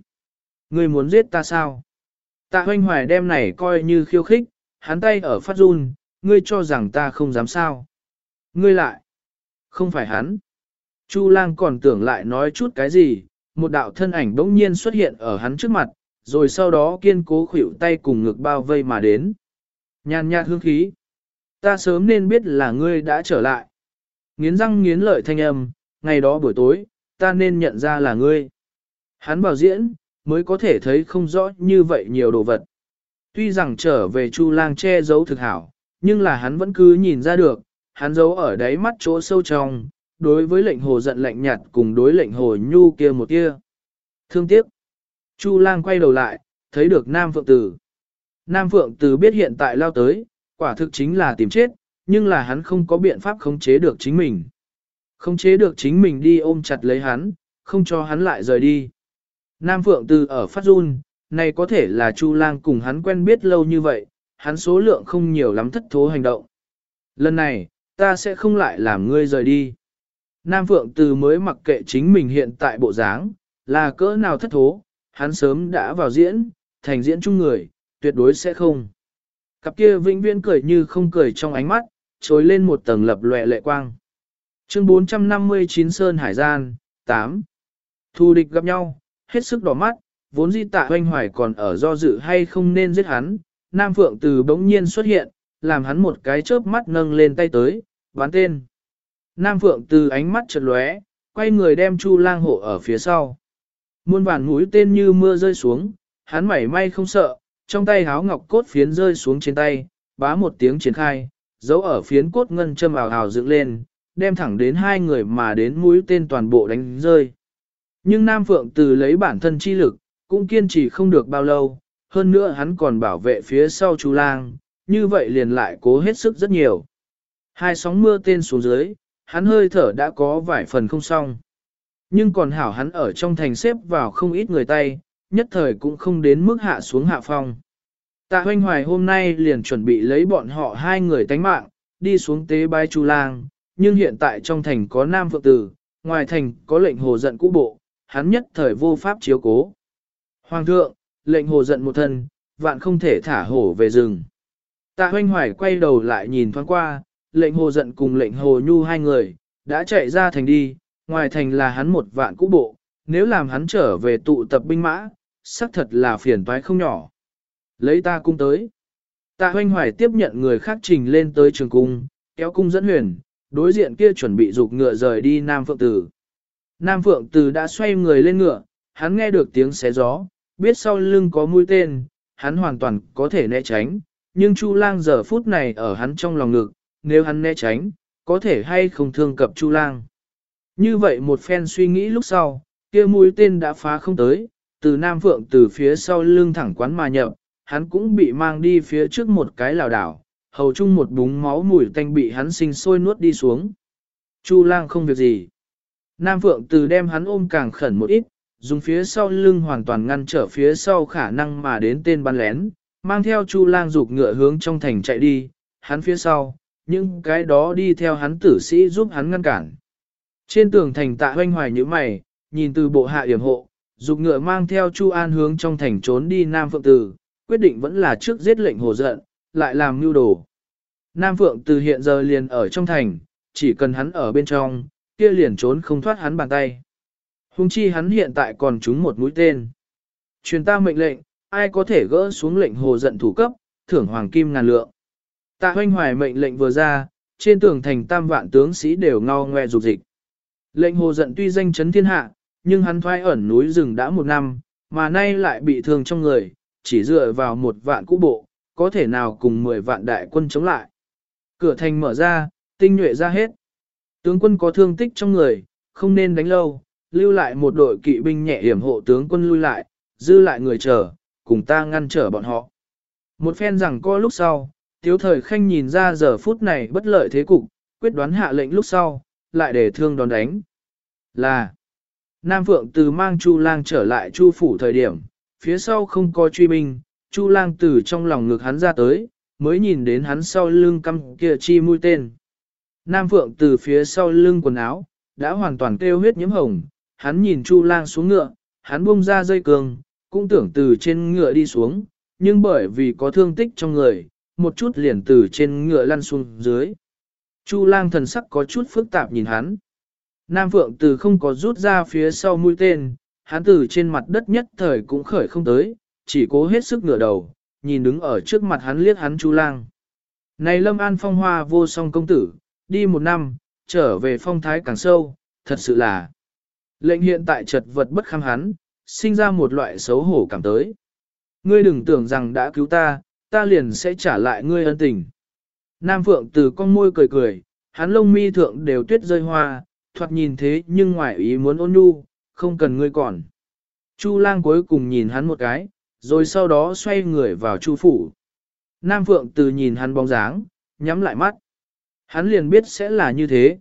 Ngươi muốn giết ta sao? Tạ hoanh hoài đem này coi như khiêu khích, hắn tay ở phát run, ngươi cho rằng ta không dám sao. Ngươi lại, không phải hắn. Chu lang còn tưởng lại nói chút cái gì, một đạo thân ảnh bỗng nhiên xuất hiện ở hắn trước mặt, rồi sau đó kiên cố khuỷu tay cùng ngực bao vây mà đến. Nhàn nhạt hương khí. Ta sớm nên biết là ngươi đã trở lại. Nghiến răng nghiến lợi thanh âm, ngày đó buổi tối, ta nên nhận ra là ngươi. Hắn bảo diễn, mới có thể thấy không rõ như vậy nhiều đồ vật. Tuy rằng trở về Chu Lang che giấu thực hảo, nhưng là hắn vẫn cứ nhìn ra được, hắn giấu ở đáy mắt chỗ sâu trong, đối với lệnh hồ giận lạnh nhạt cùng đối lệnh hồ nhu kia một kia. Thương tiếc. Chu Lang quay đầu lại, thấy được Nam Phượng Tử. Nam Phượng Tử biết hiện tại lao tới, quả thực chính là tìm chết, nhưng là hắn không có biện pháp khống chế được chính mình. Khống chế được chính mình đi ôm chặt lấy hắn, không cho hắn lại rời đi. Nam Phượng Từ ở phát Dun, này có thể là Chu Lang cùng hắn quen biết lâu như vậy, hắn số lượng không nhiều lắm thất thố hành động. Lần này, ta sẽ không lại làm ngươi rời đi. Nam Phượng Từ mới mặc kệ chính mình hiện tại bộ dáng, là cỡ nào thất thố, hắn sớm đã vào diễn, thành diễn chung người, tuyệt đối sẽ không. Cặp kia vĩnh viễn cười như không cười trong ánh mắt, trồi lên một tầng lập lệ lệ quang. Chương 459 Sơn Hải Gian, 8. Thu địch gặp nhau, hết sức đỏ mắt, vốn di tạ hoanh hoài còn ở do dự hay không nên giết hắn, Nam Phượng từ bỗng nhiên xuất hiện, làm hắn một cái chớp mắt nâng lên tay tới, bán tên. Nam Phượng từ ánh mắt chợt lóe, quay người đem Chu Lang hộ ở phía sau. Muôn vàn mũi tên như mưa rơi xuống, hắn mảy may không sợ, trong tay háo ngọc cốt phiến rơi xuống trên tay, bá một tiếng triển khai, dấu ở phiến cốt ngân châm ảo ảo dựng lên, đem thẳng đến hai người mà đến mũi tên toàn bộ đánh rơi. Nhưng Nam Phượng từ lấy bản thân chi lực, cũng kiên trì không được bao lâu, hơn nữa hắn còn bảo vệ phía sau chú lang, như vậy liền lại cố hết sức rất nhiều. Hai sóng mưa tên xuống dưới, hắn hơi thở đã có vài phần không xong. Nhưng còn hảo hắn ở trong thành xếp vào không ít người tay, nhất thời cũng không đến mức hạ xuống hạ phong. Tạ hoanh hoài hôm nay liền chuẩn bị lấy bọn họ hai người tánh mạng, đi xuống tế bái chú lang, nhưng hiện tại trong thành có nam phượng tử, ngoài thành có lệnh hồ giận cũ bộ, hắn nhất thời vô pháp chiếu cố. Hoàng thượng, lệnh hồ giận một thân, vạn không thể thả hổ về rừng. Tạ hoanh hoài quay đầu lại nhìn thoáng qua, lệnh hồ giận cùng lệnh hồ nhu hai người, đã chạy ra thành đi, ngoài thành là hắn một vạn cũ bộ, nếu làm hắn trở về tụ tập binh mã, xác thật là phiền toái không nhỏ. Lấy ta cung tới. Tạ hoanh hoài tiếp nhận người khác trình lên tới trường cung, kéo cung dẫn huyền, đối diện kia chuẩn bị dục ngựa rời đi Nam Phượng Tử. Nam Phượng Từ đã xoay người lên ngựa, hắn nghe được tiếng xé gió, biết sau lưng có mũi tên, hắn hoàn toàn có thể né tránh, nhưng Chu Lang giờ phút này ở hắn trong lòng ngực, nếu hắn né tránh, có thể hay không thương cập Chu Lang. Như vậy một phen suy nghĩ lúc sau, kia mũi tên đã phá không tới, từ Nam Phượng từ phía sau lưng thẳng quán mà nhập, hắn cũng bị mang đi phía trước một cái lào đảo, hầu chung một búng máu mùi tanh bị hắn sinh sôi nuốt đi xuống. Chu lang không việc gì. Nam Phượng từ đem hắn ôm càng khẩn một ít, dùng phía sau lưng hoàn toàn ngăn trở phía sau khả năng mà đến tên bắn lén, mang theo Chu lang dục ngựa hướng trong thành chạy đi, hắn phía sau, những cái đó đi theo hắn tử sĩ giúp hắn ngăn cản. Trên tường thành tạ hoanh hoài như mày, nhìn từ bộ hạ yểm hộ, dục ngựa mang theo Chu An hướng trong thành trốn đi Nam Phượng Từ, quyết định vẫn là trước giết lệnh hồ giận, lại làm mưu đồ. Nam Phượng Từ hiện giờ liền ở trong thành, chỉ cần hắn ở bên trong, kia liền trốn không thoát hắn bàn tay. Hùng chi hắn hiện tại còn trúng một mũi tên. Truyền ta mệnh lệnh, ai có thể gỡ xuống lệnh hồ giận thủ cấp, thưởng hoàng kim ngàn lượng. Tạ hoanh hoài mệnh lệnh vừa ra, trên tường thành tam vạn tướng sĩ đều ngao ngoe dục dịch. Lệnh hồ giận tuy danh chấn thiên hạ, nhưng hắn thoái ẩn núi rừng đã một năm, mà nay lại bị thương trong người, chỉ dựa vào một vạn cũ bộ, có thể nào cùng mười vạn đại quân chống lại. Cửa thành mở ra, tinh nhuệ ra hết. Tướng quân có thương tích trong người, không nên đánh lâu, lưu lại một đội kỵ binh nhẹ hiểm hộ tướng quân lui lại, dư lại người chờ, cùng ta ngăn trở bọn họ. Một phen rằng co lúc sau, tiếu thời khanh nhìn ra giờ phút này bất lợi thế cục, quyết đoán hạ lệnh lúc sau, lại để thương đón đánh. Là, Nam Phượng từ mang Chu Lang trở lại Chu phủ thời điểm, phía sau không có truy binh, Chu Lang từ trong lòng ngực hắn ra tới, mới nhìn đến hắn sau lưng căm kia chi mũi tên. Nam Phượng từ phía sau lưng quần áo, đã hoàn toàn kêu huyết nhiễm hồng, hắn nhìn Chu lang xuống ngựa, hắn buông ra dây cường, cũng tưởng từ trên ngựa đi xuống, nhưng bởi vì có thương tích trong người, một chút liền từ trên ngựa lăn xuống dưới. Chu lang thần sắc có chút phức tạp nhìn hắn. Nam Phượng từ không có rút ra phía sau mũi tên, hắn từ trên mặt đất nhất thời cũng khởi không tới, chỉ cố hết sức ngửa đầu, nhìn đứng ở trước mặt hắn liếc hắn Chu lang. Này Lâm An phong hoa vô song công tử, đi một năm, trở về phong thái càng sâu, thật sự là. Lệnh hiện tại chật vật bất kham hắn, sinh ra một loại xấu hổ cảm tới. Ngươi đừng tưởng rằng đã cứu ta, ta liền sẽ trả lại ngươi ân tình. Nam Phượng từ con môi cười cười, hắn lông mi thượng đều tuyết rơi hoa, thoạt nhìn thế nhưng ngoài ý muốn ôn nhu, không cần ngươi còn. Chu lang cuối cùng nhìn hắn một cái, rồi sau đó xoay người vào chu phủ. Nam Phượng từ nhìn hắn bóng dáng, nhắm lại mắt. Hắn liền biết sẽ là như thế.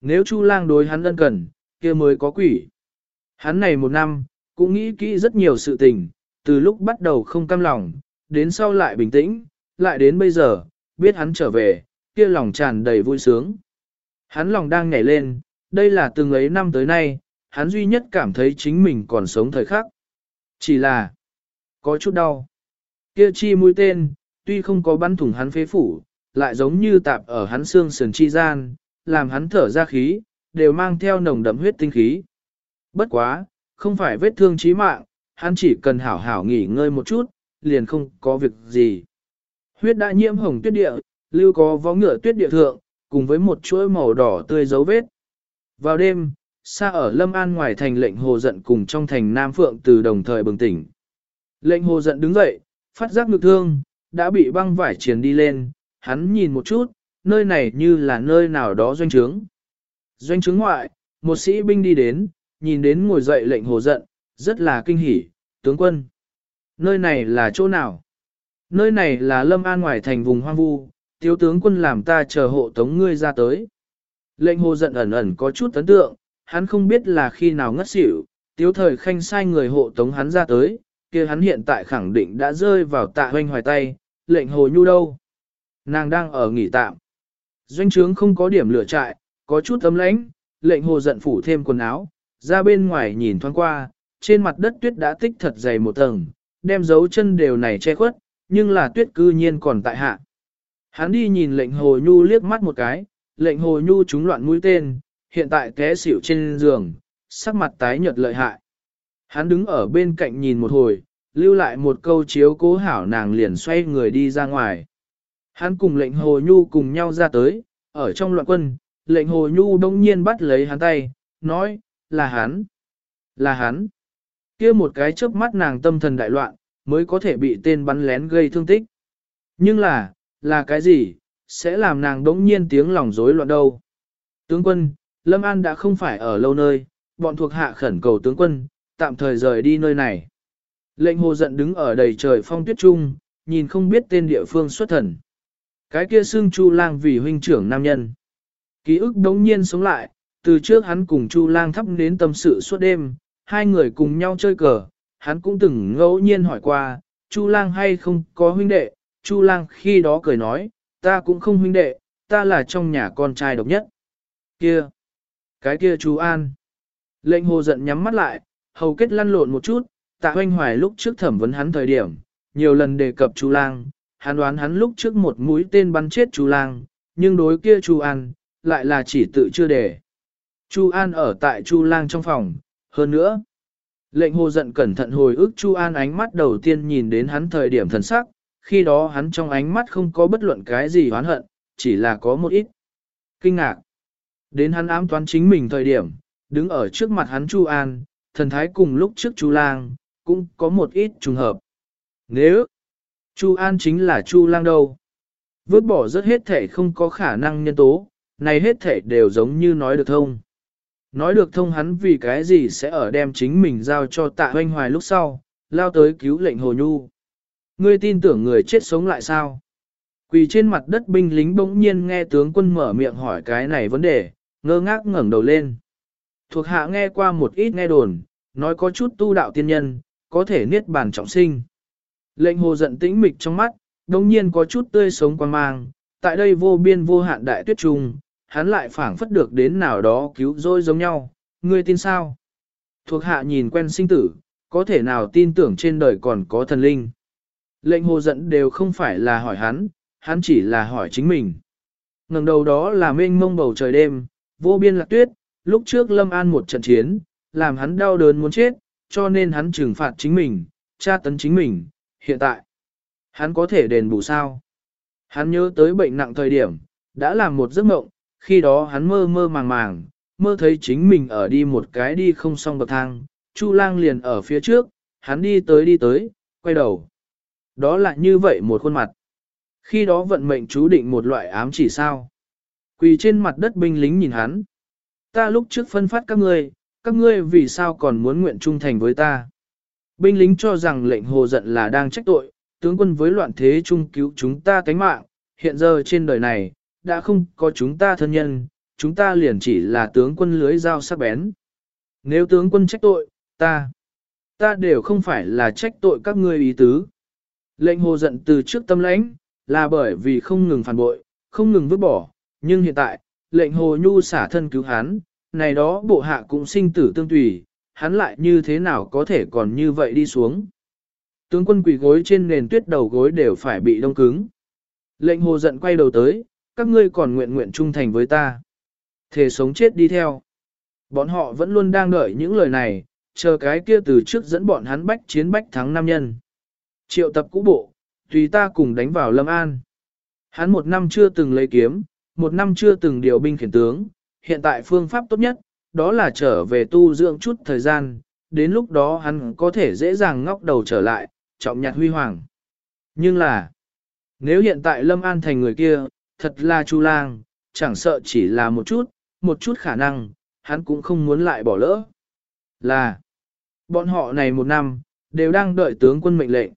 Nếu Chu lang đối hắn ân cần, kia mới có quỷ. Hắn này một năm, cũng nghĩ kỹ rất nhiều sự tình, từ lúc bắt đầu không cam lòng, đến sau lại bình tĩnh, lại đến bây giờ, biết hắn trở về, kia lòng tràn đầy vui sướng. Hắn lòng đang nhảy lên, đây là từng ấy năm tới nay, hắn duy nhất cảm thấy chính mình còn sống thời khắc. Chỉ là, có chút đau. Kia chi mũi tên, tuy không có bắn thủng hắn phế phủ, lại giống như tạp ở hắn xương sườn chi gian, làm hắn thở ra khí, đều mang theo nồng đậm huyết tinh khí. Bất quá, không phải vết thương chí mạng, hắn chỉ cần hảo hảo nghỉ ngơi một chút, liền không có việc gì. Huyết đã nhiễm hồng tuyết địa, lưu có vó ngựa tuyết địa thượng, cùng với một chuỗi màu đỏ tươi dấu vết. Vào đêm, xa ở Lâm An ngoài thành lệnh hồ giận cùng trong thành Nam Phượng từ đồng thời bừng tỉnh. Lệnh hồ giận đứng dậy, phát giác ngực thương, đã bị băng vải triển đi lên, hắn nhìn một chút, nơi này như là nơi nào đó doanh trướng. Doanh trướng ngoại, một sĩ binh đi đến, nhìn đến ngồi dậy lệnh hồ giận, rất là kinh hỉ, tướng quân. Nơi này là chỗ nào? Nơi này là lâm an ngoài thành vùng hoang vu, thiếu tướng quân làm ta chờ hộ tống ngươi ra tới. Lệnh hồ giận ẩn ẩn có chút ấn tượng, hắn không biết là khi nào ngất xỉu, tiếu thời khanh sai người hộ tống hắn ra tới, kia hắn hiện tại khẳng định đã rơi vào tạ hoanh hoài tay, lệnh hồ nhu đâu. Nàng đang ở nghỉ tạm. Doanh trướng không có điểm lửa trại, có chút ấm lãnh, lệnh hồ giận phủ thêm quần áo, ra bên ngoài nhìn thoáng qua, trên mặt đất tuyết đã tích thật dày một tầng, đem dấu chân đều này che khuất, nhưng là tuyết cư nhiên còn tại hạ. Hắn đi nhìn lệnh hồ nhu liếc mắt một cái, lệnh hồ nhu trúng loạn mũi tên, hiện tại té xỉu trên giường, sắc mặt tái nhợt lợi hại. Hắn đứng ở bên cạnh nhìn một hồi, lưu lại một câu chiếu cố hảo nàng liền xoay người đi ra ngoài. Hắn cùng lệnh hồ nhu cùng nhau ra tới, ở trong loạn quân, lệnh hồ nhu đông nhiên bắt lấy hắn tay, nói, là hắn, là hắn. kia một cái chớp mắt nàng tâm thần đại loạn, mới có thể bị tên bắn lén gây thương tích. Nhưng là, là cái gì, sẽ làm nàng đống nhiên tiếng lòng rối loạn đâu. Tướng quân, Lâm An đã không phải ở lâu nơi, bọn thuộc hạ khẩn cầu tướng quân, tạm thời rời đi nơi này. Lệnh hồ giận đứng ở đầy trời phong tuyết trung, nhìn không biết tên địa phương xuất thần. Cái kia xưng Chu Lang vì huynh trưởng nam nhân. Ký ức đống nhiên sống lại, từ trước hắn cùng Chu Lang thắp đến tâm sự suốt đêm, hai người cùng nhau chơi cờ, hắn cũng từng ngẫu nhiên hỏi qua, Chu Lang hay không có huynh đệ, Chu Lang khi đó cười nói, ta cũng không huynh đệ, ta là trong nhà con trai độc nhất. Kia! Cái kia chú An! Lệnh hồ giận nhắm mắt lại, hầu kết lăn lộn một chút, tạ hoanh hoài lúc trước thẩm vấn hắn thời điểm, nhiều lần đề cập Chu Lang, hắn đoán hắn lúc trước một mũi tên bắn chết Chu Lang, nhưng đối kia Chu An, lại là chỉ tự chưa để. Chu An ở tại Chu Lang trong phòng, hơn nữa. Lệnh hồ giận cẩn thận hồi ức Chu An ánh mắt đầu tiên nhìn đến hắn thời điểm thần sắc, khi đó hắn trong ánh mắt không có bất luận cái gì hoán hận, chỉ là có một ít kinh ngạc. Đến hắn ám toán chính mình thời điểm, đứng ở trước mặt hắn Chu An, thần thái cùng lúc trước Chu Lang, cũng có một ít trùng hợp. Nếu Chu An chính là Chu Lang đâu? Vứt bỏ rất hết thể không có khả năng nhân tố, này hết thể đều giống như nói được thông. Nói được thông hắn vì cái gì sẽ ở đem chính mình giao cho tạ hoanh hoài lúc sau, lao tới cứu lệnh hồ nhu. Ngươi tin tưởng người chết sống lại sao? Quỳ trên mặt đất binh lính bỗng nhiên nghe tướng quân mở miệng hỏi cái này vấn đề, ngơ ngác ngẩng đầu lên. Thuộc hạ nghe qua một ít nghe đồn, nói có chút tu đạo tiên nhân, có thể niết bàn trọng sinh. Lệnh hồ giận tĩnh mịch trong mắt, đồng nhiên có chút tươi sống quan mang, tại đây vô biên vô hạn đại tuyết trùng, hắn lại phảng phất được đến nào đó cứu rỗi giống nhau, ngươi tin sao? Thuộc hạ nhìn quen sinh tử, có thể nào tin tưởng trên đời còn có thần linh? Lệnh hồ giận đều không phải là hỏi hắn, hắn chỉ là hỏi chính mình. ngẩng đầu đó là mênh mông bầu trời đêm, vô biên lạc tuyết, lúc trước Lâm An một trận chiến, làm hắn đau đớn muốn chết, cho nên hắn trừng phạt chính mình, tra tấn chính mình, hiện tại. Hắn có thể đền bù sao? Hắn nhớ tới bệnh nặng thời điểm, đã làm một giấc mộng, khi đó hắn mơ mơ màng màng, mơ thấy chính mình ở đi một cái đi không xong bậc thang, Chu lang liền ở phía trước, hắn đi tới đi tới, quay đầu. Đó là như vậy một khuôn mặt. Khi đó vận mệnh chú định một loại ám chỉ sao. Quỳ trên mặt đất binh lính nhìn hắn. Ta lúc trước phân phát các ngươi, các ngươi vì sao còn muốn nguyện trung thành với ta. Binh lính cho rằng lệnh hồ giận là đang trách tội, tướng quân với loạn thế trung cứu chúng ta cánh mạng, hiện giờ trên đời này, đã không có chúng ta thân nhân, chúng ta liền chỉ là tướng quân lưới dao sắc bén. Nếu tướng quân trách tội, ta, ta đều không phải là trách tội các ngươi ý tứ. Lệnh hồ giận từ trước tâm lãnh, là bởi vì không ngừng phản bội, không ngừng vứt bỏ, nhưng hiện tại, lệnh hồ nhu xả thân cứu hắn, này đó bộ hạ cũng sinh tử tương tùy, hắn lại như thế nào có thể còn như vậy đi xuống. Tướng quân quỳ gối trên nền tuyết đầu gối đều phải bị đông cứng. Lệnh hồ giận quay đầu tới, các ngươi còn nguyện nguyện trung thành với ta. Thể sống chết đi theo. Bọn họ vẫn luôn đang đợi những lời này, chờ cái kia từ trước dẫn bọn hắn bách chiến bách thắng nam nhân. Triệu tập cũ bộ, tùy ta cùng đánh vào Lâm An. Hắn một năm chưa từng lấy kiếm, một năm chưa từng điều binh khiển tướng, hiện tại phương pháp tốt nhất, đó là trở về tu dưỡng chút thời gian, đến lúc đó hắn có thể dễ dàng ngóc đầu trở lại, trọng nhặt huy hoàng. Nhưng là, nếu hiện tại Lâm An thành người kia, thật là Chu Lang, chẳng sợ chỉ là một chút, một chút khả năng, hắn cũng không muốn lại bỏ lỡ. Là, bọn họ này một năm, đều đang đợi tướng quân mệnh lệnh.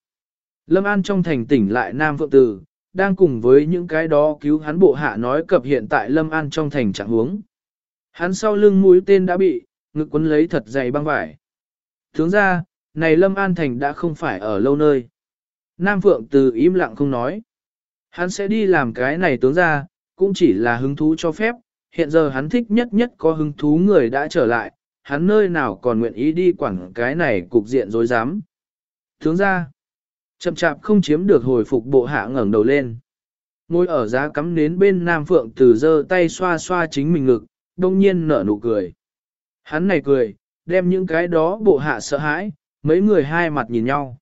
Lâm An trong thành tỉnh lại Nam Phượng Tử, đang cùng với những cái đó cứu hắn bộ hạ nói cập hiện tại Lâm An trong thành trạng huống. Hắn sau lưng mũi tên đã bị, ngực quấn lấy thật dày băng vải. Thướng ra, này Lâm An thành đã không phải ở lâu nơi. Nam Phượng Từ im lặng không nói. Hắn sẽ đi làm cái này tướng ra, cũng chỉ là hứng thú cho phép, hiện giờ hắn thích nhất nhất có hứng thú người đã trở lại, hắn nơi nào còn nguyện ý đi quản cái này cục diện dối dám. Thướng ra, chậm chạp không chiếm được hồi phục bộ hạ ngẩng đầu lên. Ngồi ở giá cắm nến bên Nam Phượng từ giơ tay xoa xoa chính mình ngực, đông nhiên nở nụ cười. Hắn này cười, đem những cái đó bộ hạ sợ hãi, mấy người hai mặt nhìn nhau.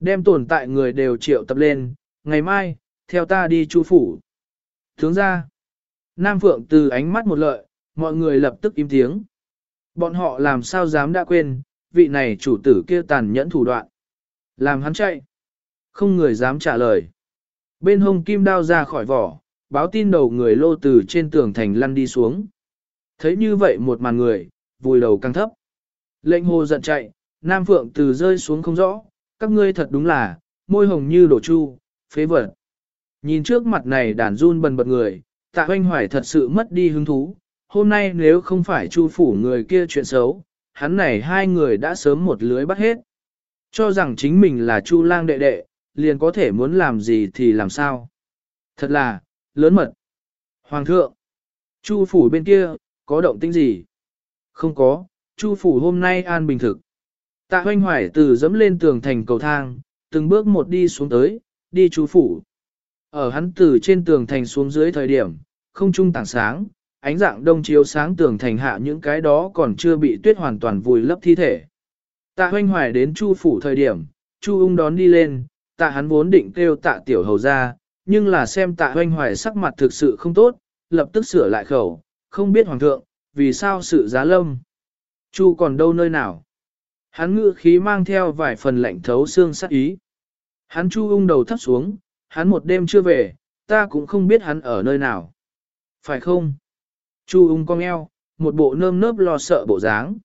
Đem tồn tại người đều triệu tập lên, ngày mai, theo ta đi chu phủ. Tướng ra, Nam Phượng từ ánh mắt một lợi, mọi người lập tức im tiếng. Bọn họ làm sao dám đã quên, vị này chủ tử kia tàn nhẫn thủ đoạn. Làm hắn chạy. Không người dám trả lời. Bên hông kim đao ra khỏi vỏ, báo tin đầu người lô từ trên tường thành lăn đi xuống. Thấy như vậy một màn người, vùi đầu căng thấp. Lệnh hồ giận chạy, Nam Phượng từ rơi xuống không rõ, các ngươi thật đúng là, môi hồng như đổ chu, phế vật. Nhìn trước mặt này đàn run bần bật người, tạ hoanh hoài thật sự mất đi hứng thú. Hôm nay nếu không phải chu phủ người kia chuyện xấu, hắn này hai người đã sớm một lưới bắt hết. Cho rằng chính mình là chu lang đệ đệ, liền có thể muốn làm gì thì làm sao. Thật là, lớn mật. Hoàng thượng, chu phủ bên kia, có động tĩnh gì? Không có, chu phủ hôm nay an bình thực. Tạ hoanh hoài từ dẫm lên tường thành cầu thang, từng bước một đi xuống tới, đi chu phủ. Ở hắn từ trên tường thành xuống dưới thời điểm, không trung tảng sáng, ánh dạng đông chiếu sáng tường thành hạ những cái đó còn chưa bị tuyết hoàn toàn vùi lấp thi thể. Tạ hoanh hoài đến chu phủ thời điểm, chu ung đón đi lên, tạ hắn vốn định kêu tạ tiểu hầu ra, nhưng là xem tạ hoanh hoài sắc mặt thực sự không tốt, lập tức sửa lại khẩu, không biết hoàng thượng, vì sao sự giá lâm. Chu còn đâu nơi nào? Hắn ngự khí mang theo vài phần lạnh thấu xương sát ý. Hắn chu ung đầu thấp xuống, hắn một đêm chưa về, ta cũng không biết hắn ở nơi nào. Phải không? Chu ung cong eo, một bộ nơm nớp lo sợ bộ dáng.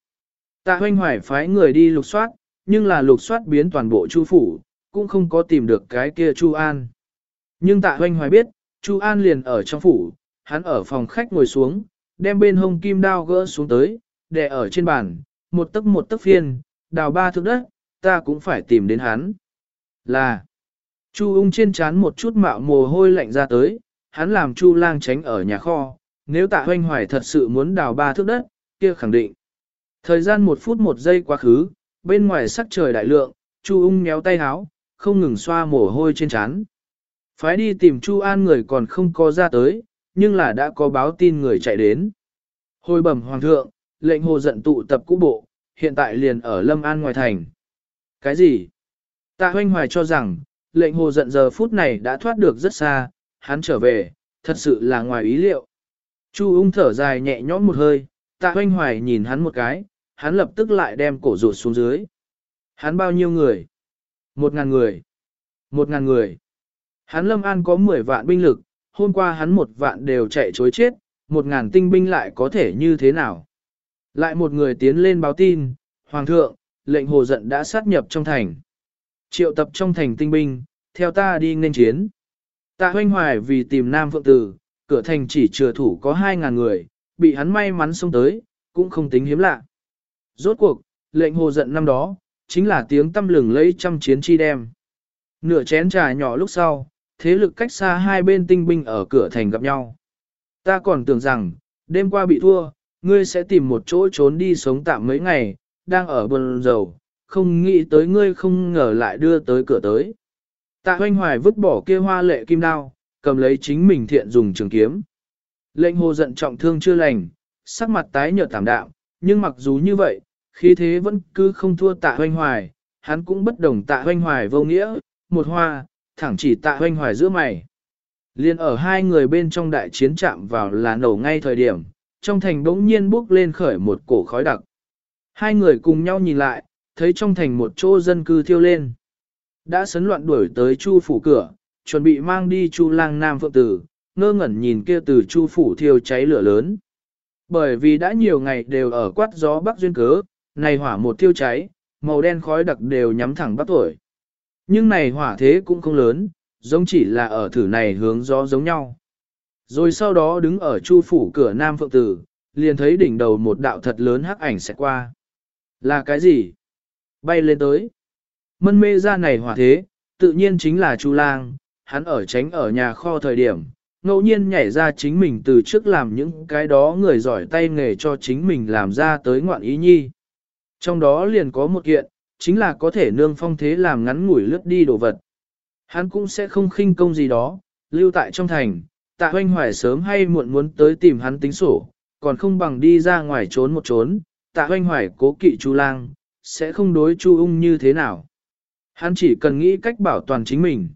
Tạ hoanh hoài phái người đi lục soát, nhưng là lục soát biến toàn bộ chu phủ, cũng không có tìm được cái kia chu an. Nhưng tạ hoanh hoài biết, chu an liền ở trong phủ, hắn ở phòng khách ngồi xuống, đem bên hông kim đao gỡ xuống tới, để ở trên bàn, một tấc một tấc phiên, đào ba thước đất, ta cũng phải tìm đến hắn. Là, Chu ung trên chán một chút mạo mồ hôi lạnh ra tới, hắn làm Chu lang tránh ở nhà kho, nếu tạ hoanh hoài thật sự muốn đào ba thước đất, kia khẳng định. Thời gian một phút một giây quá khứ, bên ngoài sắc trời đại lượng, Chu ung méo tay háo, không ngừng xoa mồ hôi trên chán. Phái đi tìm Chu An người còn không có ra tới, nhưng là đã có báo tin người chạy đến. Hồi bẩm hoàng thượng, lệnh hồ giận tụ tập cũ bộ, hiện tại liền ở Lâm An ngoài thành. Cái gì? Tạ hoanh hoài cho rằng, lệnh hồ giận giờ phút này đã thoát được rất xa, hắn trở về, thật sự là ngoài ý liệu. Chu ung thở dài nhẹ nhõm một hơi, tạ hoanh hoài nhìn hắn một cái, hắn lập tức lại đem cổ rụt xuống dưới. Hắn bao nhiêu người? Một ngàn người. Một ngàn người. Hắn Lâm An có mười vạn binh lực, hôm qua hắn một vạn đều chạy chối chết, một ngàn tinh binh lại có thể như thế nào? Lại một người tiến lên báo tin, Hoàng thượng, lệnh hồ giận đã sát nhập trong thành. Triệu tập trong thành tinh binh, theo ta đi nên chiến. Tạ hoanh hoài vì tìm Nam Phượng Tử, cửa thành chỉ chừa thủ có 2.000 người, bị hắn may mắn xông tới, cũng không tính hiếm lạ. Rốt cuộc, lệnh hồ giận năm đó, chính là tiếng tâm lừng lấy trăm chiến chi đem. Nửa chén trà nhỏ lúc sau, thế lực cách xa hai bên tinh binh ở cửa thành gặp nhau. Ta còn tưởng rằng, đêm qua bị thua, ngươi sẽ tìm một chỗ trốn đi sống tạm mấy ngày, đang ở bần dầu, không nghĩ tới ngươi không ngờ lại đưa tới cửa tới. Tạ hoanh hoài vứt bỏ kia hoa lệ kim đao, cầm lấy chính mình thiện dùng trường kiếm. Lệnh hồ giận trọng thương chưa lành, sắc mặt tái nhợt thảm đạo, nhưng mặc dù như vậy, khí thế vẫn cứ không thua tạ hoanh hoài, hắn cũng bất đồng tạ hoanh hoài vô nghĩa, một hoa, thẳng chỉ tạ hoanh hoài giữa mày. Liên ở hai người bên trong đại chiến chạm vào là nổ ngay thời điểm, trong thành bỗng nhiên bốc lên khởi một cổ khói đặc. Hai người cùng nhau nhìn lại, thấy trong thành một chỗ dân cư thiêu lên. Đã sấn loạn đuổi tới chu phủ cửa, chuẩn bị mang đi chu lang nam phượng tử, ngơ ngẩn nhìn kia từ chu phủ thiêu cháy lửa lớn. Bởi vì đã nhiều ngày đều ở quát gió bắc duyên cớ, này hỏa một thiêu cháy, màu đen khói đặc đều nhắm thẳng bắc tuổi. Nhưng này hỏa thế cũng không lớn, giống chỉ là ở thử này hướng gió giống nhau. Rồi sau đó đứng ở chu phủ cửa nam phượng tử, liền thấy đỉnh đầu một đạo thật lớn hắc ảnh sẽ qua. Là cái gì? Bay lên tới. Mân mê ra này hỏa thế, tự nhiên chính là Chu Lang, hắn ở tránh ở nhà kho thời điểm, ngẫu nhiên nhảy ra chính mình từ trước làm những cái đó người giỏi tay nghề cho chính mình làm ra tới ngoạn ý nhi. Trong đó liền có một kiện, chính là có thể nương phong thế làm ngắn ngủi lướt đi đồ vật. Hắn cũng sẽ không khinh công gì đó, lưu tại trong thành, tạ hoanh hoài sớm hay muộn muốn tới tìm hắn tính sổ, còn không bằng đi ra ngoài trốn một trốn, tạ hoanh hoài cố kỵ Chu lang, sẽ không đối Chu ung như thế nào. Hắn chỉ cần nghĩ cách bảo toàn chính mình.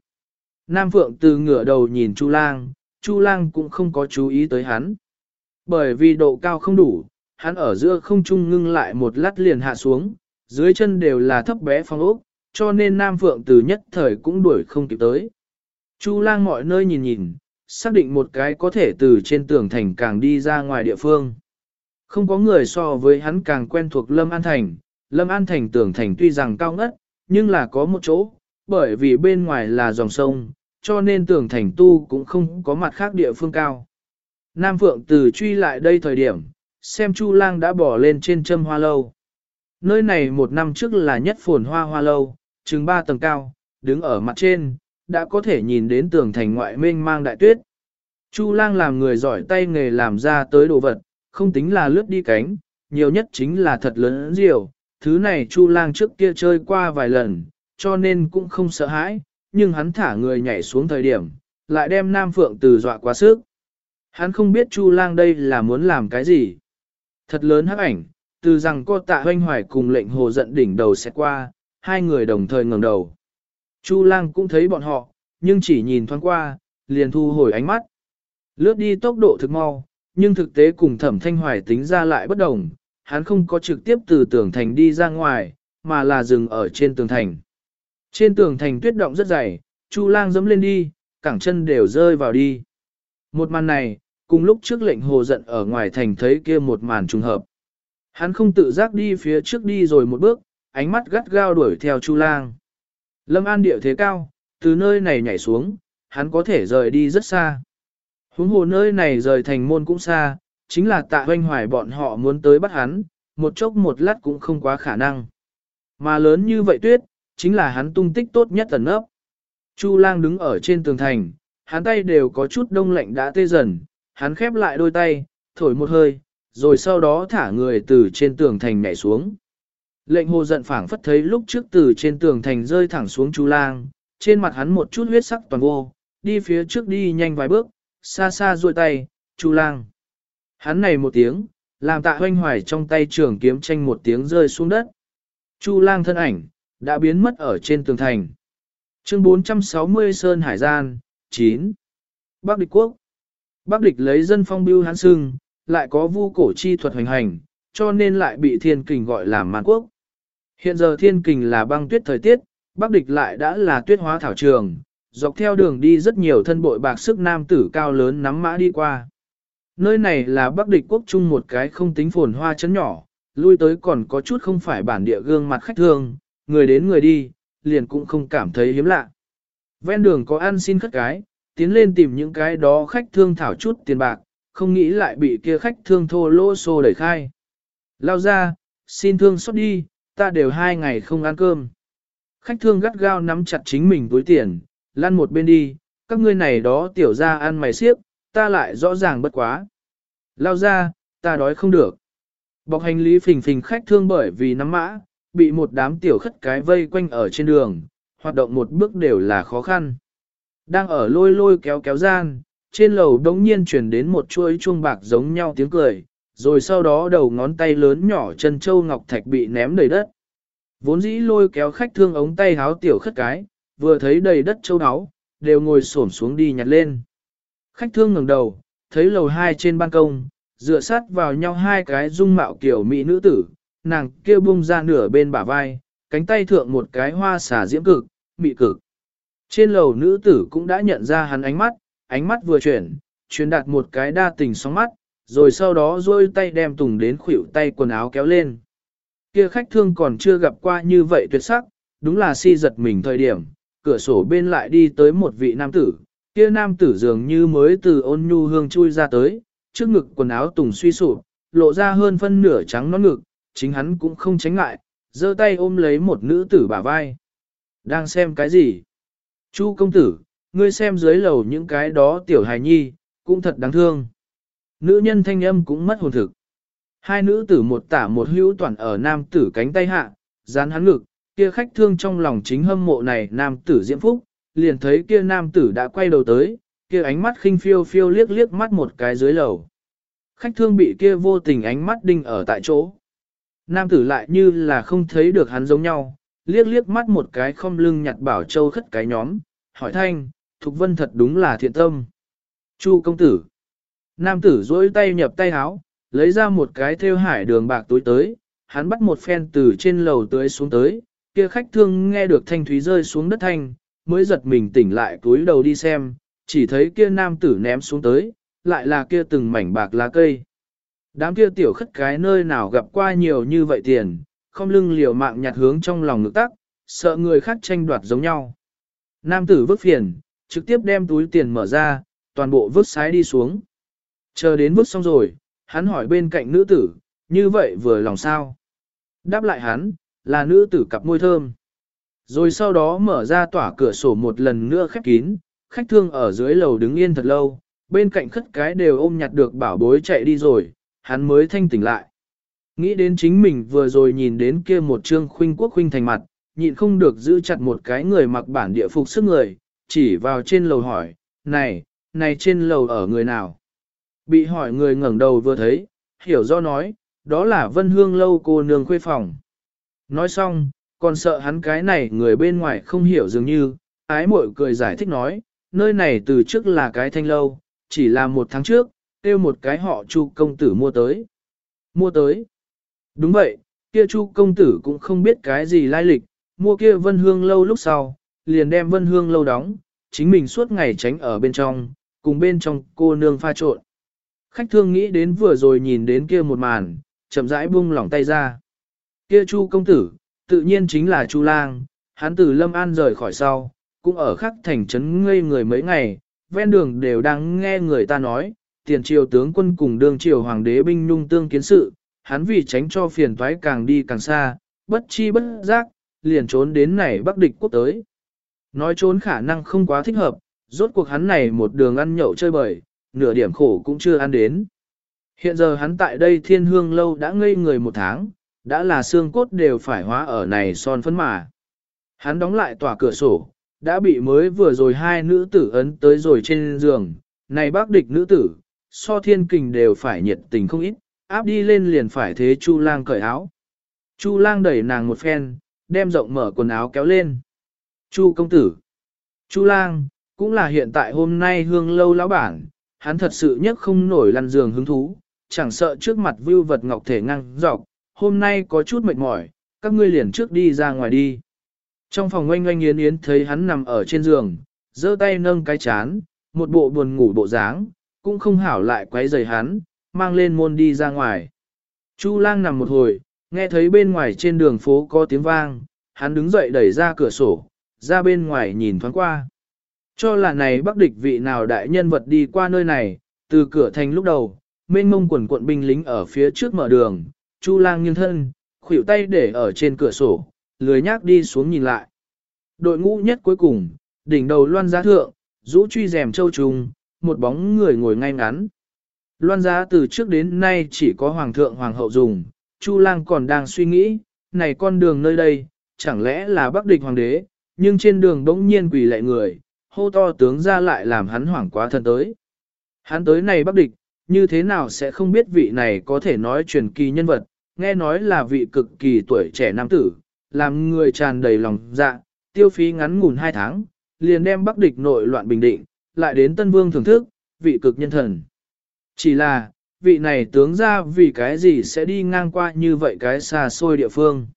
Nam Phượng từ ngửa đầu nhìn Chu lang, Chu lang cũng không có chú ý tới hắn. Bởi vì độ cao không đủ, hắn ở giữa không trung ngưng lại một lát liền hạ xuống, dưới chân đều là thấp bé phong ốc, cho nên Nam Phượng từ nhất thời cũng đuổi không kịp tới. Chu lang mọi nơi nhìn nhìn, xác định một cái có thể từ trên tường thành càng đi ra ngoài địa phương. Không có người so với hắn càng quen thuộc Lâm An Thành, Lâm An Thành tường thành tuy rằng cao ngất, nhưng là có một chỗ, bởi vì bên ngoài là dòng sông, cho nên tường thành tu cũng không có mặt khác địa phương cao. Nam Phượng từ truy lại đây thời điểm, xem Chu Lang đã bỏ lên trên châm hoa lâu. Nơi này một năm trước là nhất phồn hoa hoa lâu, chừng ba tầng cao, đứng ở mặt trên, đã có thể nhìn đến tường thành ngoại mênh mang đại tuyết. Chu lang làm người giỏi tay nghề làm ra tới đồ vật, không tính là lướt đi cánh, nhiều nhất chính là thật lớn diều. Thứ này Chu lang trước kia chơi qua vài lần, cho nên cũng không sợ hãi, nhưng hắn thả người nhảy xuống thời điểm, lại đem Nam Phượng từ dọa quá sức. Hắn không biết Chu lang đây là muốn làm cái gì. Thật lớn hắc ảnh, từ rằng cô tạ hoanh hoài cùng lệnh hồ giận đỉnh đầu sẽ qua, hai người đồng thời ngẩng đầu. Chu lang cũng thấy bọn họ, nhưng chỉ nhìn thoáng qua, liền thu hồi ánh mắt. Lướt đi tốc độ thực mau, nhưng thực tế cùng thẩm thanh hoài tính ra lại bất đồng, hắn không có trực tiếp từ tường thành đi ra ngoài, mà là dừng ở trên tường thành. Trên tường thành tuyết động rất dày, Chu lang dẫm lên đi, cẳng chân đều rơi vào đi. Một màn này, cùng lúc trước lệnh hồ giận ở ngoài thành thấy kia một màn trùng hợp. Hắn không tự giác đi phía trước đi rồi một bước, ánh mắt gắt gao đuổi theo Chu lang. Lâm An điệu thế cao, từ nơi này nhảy xuống, hắn có thể rời đi rất xa. Huống hồ nơi này rời thành môn cũng xa, chính là tạ hoanh hoài bọn họ muốn tới bắt hắn, một chốc một lát cũng không quá khả năng. Mà lớn như vậy tuyết, chính là hắn tung tích tốt nhất tần ấp. Chu lang đứng ở trên tường thành, hắn tay đều có chút đông lạnh đã tê dần, hắn khép lại đôi tay, thổi một hơi, rồi sau đó thả người từ trên tường thành nhảy xuống. Lệnh hồ giận phảng phất thấy lúc trước từ trên tường thành rơi thẳng xuống chú lang, trên mặt hắn một chút huyết sắc toàn vô, đi phía trước đi nhanh vài bước, xa xa duỗi tay, chú lang. Hắn này một tiếng, làm tạ hoanh hoài trong tay trường kiếm tranh một tiếng rơi xuống đất. Chu lang thân ảnh, đã biến mất ở trên tường thành. Chương 460 Sơn Hải Gian, 9. Bắc địch quốc. Bắc địch lấy dân phong bưu hắn sưng, lại có vu cổ chi thuật hoành hành, cho nên lại bị thiên kình gọi là màn quốc. Hiện giờ thiên kình là băng tuyết thời tiết, Bắc địch lại đã là tuyết hóa thảo trường, dọc theo đường đi rất nhiều thân bội bạc sức nam tử cao lớn nắm mã đi qua. Nơi này là Bắc địch quốc chung một cái không tính phồn hoa chấn nhỏ, lui tới còn có chút không phải bản địa gương mặt khách thương, người đến người đi, liền cũng không cảm thấy hiếm lạ. Ven đường có ăn xin khất cái, tiến lên tìm những cái đó khách thương thảo chút tiền bạc, không nghĩ lại bị kia khách thương thô lỗ xô đẩy khai. Lao ra, xin thương xót đi, ta đều hai ngày không ăn cơm. Khách thương gắt gao nắm chặt chính mình túi tiền, lăn một bên đi, các ngươi này đó tiểu ra ăn mày xiếp, ta lại rõ ràng bất quá. Lao ra, ta đói không được. Bọc hành lý phình phình khách thương bởi vì nắm mã, bị một đám tiểu khất cái vây quanh ở trên đường, hoạt động một bước đều là khó khăn. Đang ở lôi lôi kéo kéo gian, trên lầu đống nhiên chuyển đến một chuỗi chuông bạc giống nhau tiếng cười, rồi sau đó đầu ngón tay lớn nhỏ chân châu ngọc thạch bị ném đầy đất. Vốn dĩ lôi kéo khách thương ống tay háo tiểu khất cái, vừa thấy đầy đất châu áo, đều ngồi xổm xuống đi nhặt lên. Khách thương ngẩng đầu, thấy lầu hai trên ban công, dựa sát vào nhau hai cái dung mạo kiểu mỹ nữ tử, nàng kia bung ra nửa bên bả vai, cánh tay thượng một cái hoa xà diễm cực, mị cực. Trên lầu nữ tử cũng đã nhận ra hắn ánh mắt, ánh mắt vừa chuyển, truyền đạt một cái đa tình sóng mắt, rồi sau đó duỗi tay đem tùng đến khuỷu tay quần áo kéo lên. Kia khách thương còn chưa gặp qua như vậy tuyệt sắc, đúng là si giật mình thời điểm, cửa sổ bên lại đi tới một vị nam tử, kia nam tử dường như mới từ ôn nhu hương chui ra tới, trước ngực quần áo tùng suy sụp, lộ ra hơn phân nửa trắng nón ngực, chính hắn cũng không tránh ngại, giơ tay ôm lấy một nữ tử bả vai. Đang xem cái gì? Chu công tử, ngươi xem dưới lầu những cái đó tiểu hài nhi, cũng thật đáng thương. Nữ nhân thanh âm cũng mất hồn thực. Hai nữ tử một tả một hữu toàn ở nam tử cánh tay hạ, dán hắn ngực, kia khách thương trong lòng chính hâm mộ này nam tử diễm phúc, liền thấy kia nam tử đã quay đầu tới, kia ánh mắt khinh phiêu phiêu liếc liếc mắt một cái dưới lầu. Khách thương bị kia vô tình ánh mắt đinh ở tại chỗ. Nam tử lại như là không thấy được hắn giống nhau, liếc liếc mắt một cái không lưng nhặt bảo châu khất cái nhóm, hỏi thanh, Thục Vân thật đúng là thiện tâm. Chu công tử. Nam tử duỗi tay nhập tay háo, lấy ra một cái theo hải đường bạc túi tới, hắn bắt một phen từ trên lầu tới xuống tới, kia khách thương nghe được thanh thúy rơi xuống đất thanh, mới giật mình tỉnh lại túi đầu đi xem, chỉ thấy kia nam tử ném xuống tới, lại là kia từng mảnh bạc lá cây. Đám kia tiểu khất cái nơi nào gặp qua nhiều như vậy tiền, không lưng liều mạng nhặt hướng trong lòng ngực tắc, sợ người khác tranh đoạt giống nhau. Nam tử vứt phiền, trực tiếp đem túi tiền mở ra, toàn bộ vứt sái đi xuống. Chờ đến vứt xong rồi, hắn hỏi bên cạnh nữ tử, như vậy vừa lòng sao? Đáp lại hắn, là nữ tử cặp môi thơm. Rồi sau đó mở ra tỏa cửa sổ một lần nữa khép kín, khách thương ở dưới lầu đứng yên thật lâu, bên cạnh khất cái đều ôm nhặt được bảo bối chạy đi rồi, hắn mới thanh tỉnh lại. Nghĩ đến chính mình vừa rồi nhìn đến kia một trương khuynh quốc khuynh thành mặt, nhịn không được giữ chặt một cái người mặc bản địa phục sức người, chỉ vào trên lầu hỏi, này, này trên lầu ở người nào? Bị hỏi người ngẩng đầu vừa thấy, hiểu do nói, đó là vân hương lâu cô nương khuê phòng. Nói xong, còn sợ hắn cái này người bên ngoài không hiểu dường như, ái mội cười giải thích nói, nơi này từ trước là cái thanh lâu, chỉ là một tháng trước, kêu một cái họ chu công tử mua tới. Mua tới. Đúng vậy, kia chu công tử cũng không biết cái gì lai lịch, mua kia vân hương lâu lúc sau, liền đem vân hương lâu đóng, chính mình suốt ngày tránh ở bên trong, cùng bên trong cô nương pha trộn. Khách thương nghĩ đến vừa rồi nhìn đến kia một màn, chậm rãi buông lỏng tay ra. Kia chu công tử, tự nhiên chính là chu lang, hắn từ Lâm An rời khỏi sau, cũng ở khắc thành trấn ngây người mấy ngày, ven đường đều đang nghe người ta nói, tiền triều tướng quân cùng đương triều hoàng đế binh nhung tương kiến sự, hắn vì tránh cho phiền toái càng đi càng xa, bất chi bất giác, liền trốn đến này bắc địch quốc tới. Nói trốn khả năng không quá thích hợp, rốt cuộc hắn này một đường ăn nhậu chơi bời, nửa điểm khổ cũng chưa ăn đến. Hiện giờ hắn tại đây thiên hương lâu đã ngây người một tháng, đã là xương cốt đều phải hóa ở này son phấn mà. Hắn đóng lại tòa cửa sổ, đã bị mới vừa rồi hai nữ tử ấn tới rồi trên giường, này bác địch nữ tử, so thiên kình đều phải nhiệt tình không ít, áp đi lên liền phải thế Chu lang cởi áo. Chu lang đẩy nàng một phen, đem rộng mở quần áo kéo lên. Chu công tử. Chu lang, cũng là hiện tại hôm nay hương lâu lão bản, hắn thật sự nhất không nổi lăn giường hứng thú, chẳng sợ trước mặt vưu vật ngọc thể ngang dọc, hôm nay có chút mệt mỏi, các ngươi liền trước đi ra ngoài đi. Trong phòng oanh oanh yến yến thấy hắn nằm ở trên giường, giơ tay nâng cái chán, một bộ buồn ngủ bộ dáng, cũng không hảo lại quấy rầy hắn, mang lên môn đi ra ngoài. Chu lang nằm một hồi, nghe thấy bên ngoài trên đường phố có tiếng vang, hắn đứng dậy đẩy ra cửa sổ, ra bên ngoài nhìn thoáng qua. Cho là này bắc địch vị nào đại nhân vật đi qua nơi này, từ cửa thành lúc đầu, mênh mông quần quận binh lính ở phía trước mở đường, Chu lang nghiêng thân, khuỷu tay để ở trên cửa sổ, lười nhác đi xuống nhìn lại. Đội ngũ nhất cuối cùng, đỉnh đầu loan giá thượng, rũ truy rèm châu trùng, một bóng người ngồi ngay ngắn. Loan giá từ trước đến nay chỉ có hoàng thượng hoàng hậu dùng, Chu lang còn đang suy nghĩ, này con đường nơi đây, chẳng lẽ là bắc địch hoàng đế, nhưng trên đường bỗng nhiên quỳ lệ người, hô to tướng ra lại làm hắn hoảng quá thân tới. Hắn tới này bắc địch, như thế nào sẽ không biết vị này có thể nói truyền kỳ nhân vật, nghe nói là vị cực kỳ tuổi trẻ nam tử, làm người tràn đầy lòng dạ, tiêu phí ngắn ngủn hai tháng, liền đem bắc địch nội loạn bình định, lại đến Tân Vương thưởng thức, vị cực nhân thần. Chỉ là, vị này tướng ra vì cái gì sẽ đi ngang qua như vậy cái xa xôi địa phương.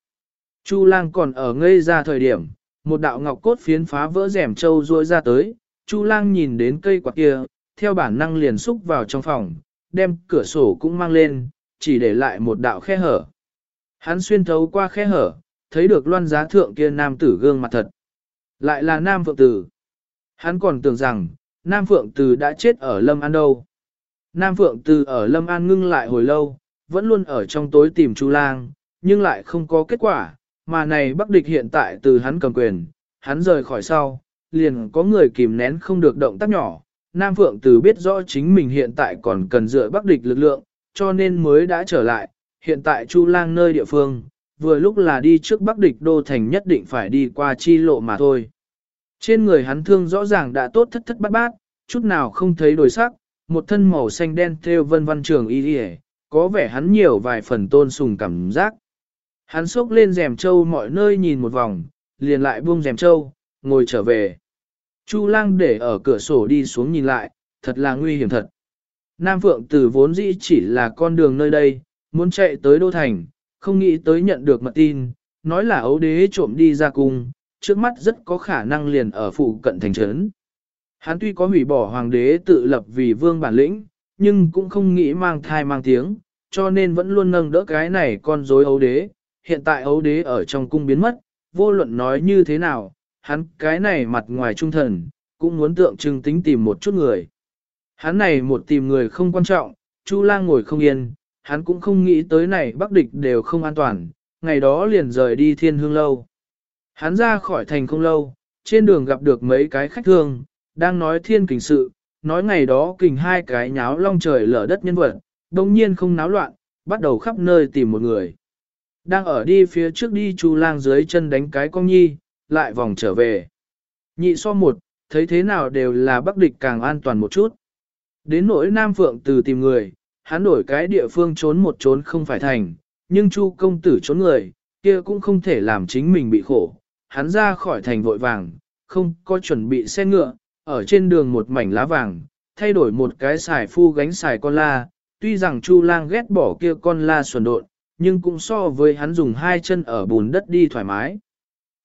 Chu lang còn ở ngây ra thời điểm, một đạo ngọc cốt phiến phá vỡ rèm châu ruôi ra tới, Chu lang nhìn đến cây quạt kia, theo bản năng liền xúc vào trong phòng, đem cửa sổ cũng mang lên, chỉ để lại một đạo khe hở. Hắn xuyên thấu qua khe hở, thấy được loan giá thượng kia nam tử gương mặt thật. Lại là nam phượng tử. Hắn còn tưởng rằng, nam phượng tử đã chết ở Lâm An đâu. Nam phượng tử ở Lâm An ngưng lại hồi lâu, vẫn luôn ở trong tối tìm Chu lang, nhưng lại không có kết quả, mà này Bắc địch hiện tại từ hắn cầm quyền, hắn rời khỏi sau, liền có người kìm nén không được động tác nhỏ. Nam Phượng Từ biết rõ chính mình hiện tại còn cần dựa Bắc địch lực lượng, cho nên mới đã trở lại, hiện tại Chu Lang nơi địa phương, vừa lúc là đi trước Bắc địch đô thành nhất định phải đi qua chi lộ mà thôi. Trên người hắn thương rõ ràng đã tốt thất thất bát bát, chút nào không thấy đổi sắc, một thân màu xanh đen theo vân văn trường y đi có vẻ hắn nhiều vài phần tôn sùng cảm giác. Hắn xốc lên rèm trâu mọi nơi nhìn một vòng, liền lại buông rèm trâu, ngồi trở về. Chu lang để ở cửa sổ đi xuống nhìn lại, thật là nguy hiểm thật. Nam Phượng Tử vốn dĩ chỉ là con đường nơi đây, muốn chạy tới Đô Thành, không nghĩ tới nhận được mật tin, nói là ấu đế trộm đi ra cung, trước mắt rất có khả năng liền ở phụ cận thành trấn. Hắn tuy có hủy bỏ hoàng đế tự lập vì vương bản lĩnh, nhưng cũng không nghĩ mang thai mang tiếng, cho nên vẫn luôn nâng đỡ cái này con rối ấu đế. Hiện tại ấu đế ở trong cung biến mất, vô luận nói như thế nào, hắn cái này mặt ngoài trung thần, cũng muốn tượng trưng tính tìm một chút người. Hắn này một tìm người không quan trọng, Chu lang ngồi không yên, hắn cũng không nghĩ tới này bắc địch đều không an toàn, ngày đó liền rời đi thiên hương lâu. Hắn ra khỏi thành không lâu, trên đường gặp được mấy cái khách thương, đang nói thiên kình sự, nói ngày đó kình hai cái nháo long trời lở đất nhân vật, đồng nhiên không náo loạn, bắt đầu khắp nơi tìm một người. Đang ở đi phía trước đi chu lang dưới chân đánh cái con nhi, lại vòng trở về. Nhị so một, thấy thế nào đều là bắc địch càng an toàn một chút. Đến nỗi Nam Phượng từ tìm người, hắn đổi cái địa phương trốn một trốn không phải thành, nhưng Chu công tử trốn người, kia cũng không thể làm chính mình bị khổ. Hắn ra khỏi thành vội vàng, không có chuẩn bị xe ngựa, ở trên đường một mảnh lá vàng, thay đổi một cái xài phu gánh xài con la, tuy rằng Chu lang ghét bỏ kia con la xuẩn độn, nhưng cũng so với hắn dùng hai chân ở bùn đất đi thoải mái.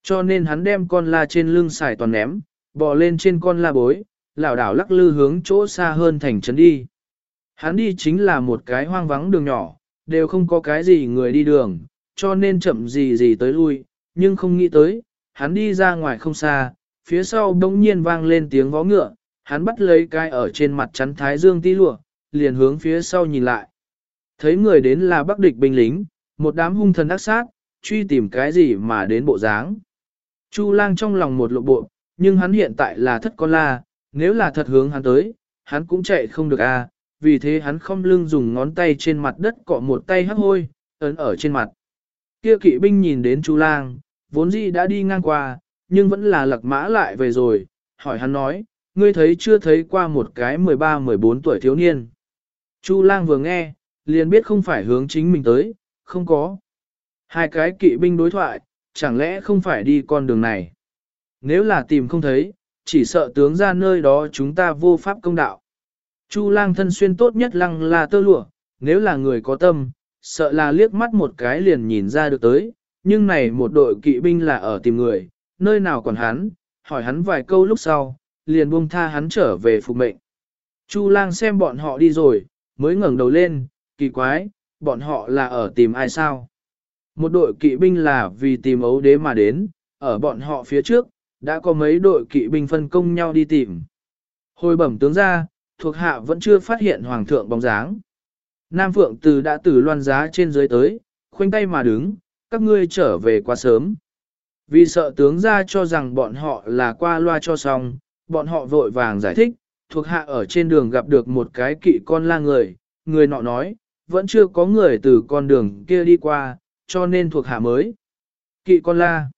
Cho nên hắn đem con la trên lưng xài toàn ném, bò lên trên con la bối, lảo đảo lắc lư hướng chỗ xa hơn thành trấn đi. Hắn đi chính là một cái hoang vắng đường nhỏ, đều không có cái gì người đi đường, cho nên chậm gì gì tới lui, nhưng không nghĩ tới, hắn đi ra ngoài không xa, phía sau đông nhiên vang lên tiếng vó ngựa, hắn bắt lấy cái ở trên mặt chắn thái dương tí lụa, liền hướng phía sau nhìn lại. Thấy người đến là bắc địch binh lính, một đám hung thần ác sát, truy tìm cái gì mà đến bộ dáng. Chu lang trong lòng một lộ bộ, nhưng hắn hiện tại là thất con la, nếu là thật hướng hắn tới, hắn cũng chạy không được a, vì thế hắn không lưng dùng ngón tay trên mặt đất cọ một tay hắc hôi, ấn ở trên mặt. Kia kỵ binh nhìn đến Chu Lang, vốn dĩ đã đi ngang qua, nhưng vẫn là lặc mã lại về rồi, hỏi hắn nói, ngươi thấy chưa thấy qua một cái 13-14 tuổi thiếu niên. Chu Lang vừa nghe, liền biết không phải hướng chính mình tới, không có. Hai cái kỵ binh đối thoại, chẳng lẽ không phải đi con đường này. Nếu là tìm không thấy, chỉ sợ tướng ra nơi đó chúng ta vô pháp công đạo. Chu lang thân xuyên tốt nhất lăng là tơ lụa, nếu là người có tâm, sợ là liếc mắt một cái liền nhìn ra được tới, nhưng này một đội kỵ binh là ở tìm người, nơi nào còn hắn, hỏi hắn vài câu lúc sau, liền buông tha hắn trở về phục mệnh. Chu lang xem bọn họ đi rồi, mới ngẩng đầu lên, kỳ quái, bọn họ là ở tìm ai sao? Một đội kỵ binh là vì tìm ấu đế mà đến, ở bọn họ phía trước, đã có mấy đội kỵ binh phân công nhau đi tìm. Hồi bẩm tướng ra, thuộc hạ vẫn chưa phát hiện hoàng thượng bóng dáng. Nam Phượng từ đã từ loan giá trên dưới tới, khoanh tay mà đứng, các ngươi trở về quá sớm. Vì sợ tướng ra cho rằng bọn họ là qua loa cho xong, bọn họ vội vàng giải thích, thuộc hạ ở trên đường gặp được một cái kỵ con la người, người nọ nói, vẫn chưa có người từ con đường kia đi qua, cho nên thuộc hạ mới. Kỵ con la,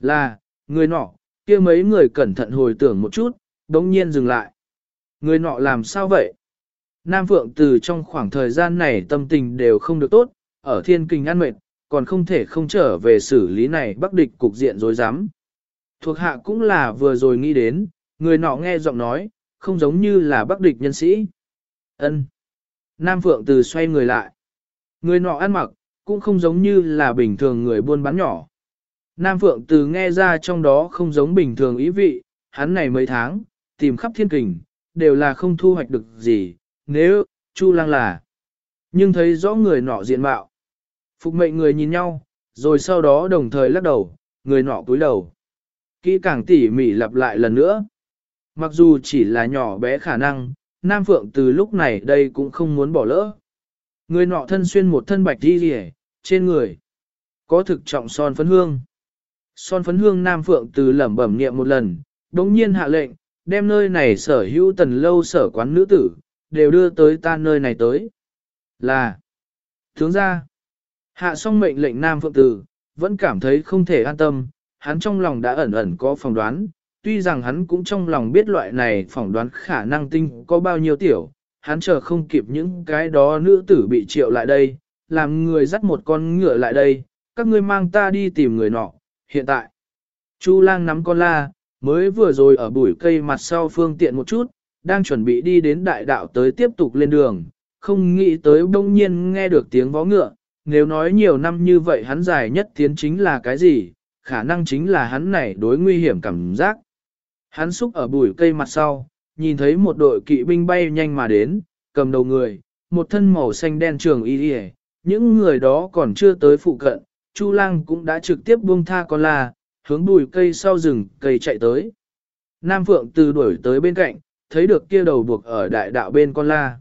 là, người nọ, kia mấy người cẩn thận hồi tưởng một chút, đống nhiên dừng lại. Người nọ làm sao vậy? Nam Phượng từ trong khoảng thời gian này tâm tình đều không được tốt, ở thiên kinh ăn mệt, còn không thể không trở về xử lý này bắc địch cục diện dối rắm Thuộc hạ cũng là vừa rồi nghĩ đến, người nọ nghe giọng nói, không giống như là bắc địch nhân sĩ. ân Nam Phượng từ xoay người lại. Người nọ ăn mặc, cũng không giống như là bình thường người buôn bán nhỏ. Nam Phượng từ nghe ra trong đó không giống bình thường ý vị, hắn này mấy tháng, tìm khắp thiên kình, đều là không thu hoạch được gì, nếu, Chu lang là. Nhưng thấy rõ người nọ diện mạo. Phục mệnh người nhìn nhau, rồi sau đó đồng thời lắc đầu, người nọ cúi đầu. Kỹ càng tỉ mỉ lặp lại lần nữa. Mặc dù chỉ là nhỏ bé khả năng, Nam Phượng từ lúc này đây cũng không muốn bỏ lỡ. Người nọ thân xuyên một thân bạch đi rỉ, trên người. Có thực trọng son phấn hương. Son phấn hương Nam Phượng từ lẩm bẩm niệm một lần, đống nhiên hạ lệnh, đem nơi này sở hữu tần lâu sở quán nữ tử, đều đưa tới ta nơi này tới. Là, tướng ra, hạ xong mệnh lệnh Nam Phượng Tử, vẫn cảm thấy không thể an tâm, hắn trong lòng đã ẩn ẩn có phỏng đoán, tuy rằng hắn cũng trong lòng biết loại này phỏng đoán khả năng tinh có bao nhiêu tiểu, hắn chờ không kịp những cái đó nữ tử bị triệu lại đây, làm người dắt một con ngựa lại đây, các ngươi mang ta đi tìm người nọ, hiện tại. Chu lang nắm con la, mới vừa rồi ở bụi cây mặt sau phương tiện một chút, đang chuẩn bị đi đến đại đạo tới tiếp tục lên đường, không nghĩ tới bỗng nhiên nghe được tiếng vó ngựa, nếu nói nhiều năm như vậy hắn dài nhất tiến chính là cái gì, khả năng chính là hắn này đối nguy hiểm cảm giác. Hắn xúc ở bụi cây mặt sau, nhìn thấy một đội kỵ binh bay nhanh mà đến, cầm đầu người, một thân màu xanh đen trường y đi những người đó còn chưa tới phụ cận, Chu Lang cũng đã trực tiếp buông tha con la, hướng bụi cây sau rừng cây chạy tới. Nam Phượng từ đuổi tới bên cạnh, thấy được kia đầu buộc ở đại đạo bên con la.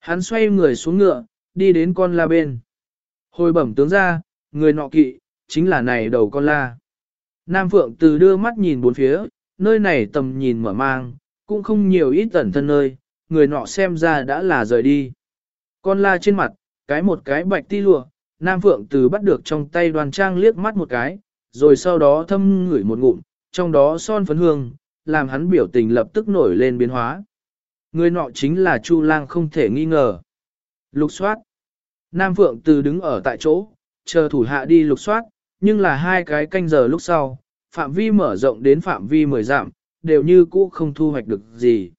Hắn xoay người xuống ngựa, đi đến con la bên. Hồi bẩm tướng ra, người nọ kỵ, chính là này đầu con la. Nam Phượng từ đưa mắt nhìn bốn phía, nơi này tầm nhìn mở mang, cũng không nhiều ít tẩn thân nơi, người nọ xem ra đã là rời đi. Con la trên mặt, cái một cái bạch ti lụa, Nam Phượng từ bắt được trong tay đoàn trang liếc mắt một cái, rồi sau đó thâm ngửi một ngụm, trong đó son phấn hương, làm hắn biểu tình lập tức nổi lên biến hóa. Người nọ chính là Chu Lang không thể nghi ngờ. Lục soát. Nam Phượng từ đứng ở tại chỗ, chờ thủ hạ đi lục soát, nhưng là hai cái canh giờ lúc sau, phạm vi mở rộng đến phạm vi mười giảm, đều như cũ không thu hoạch được gì.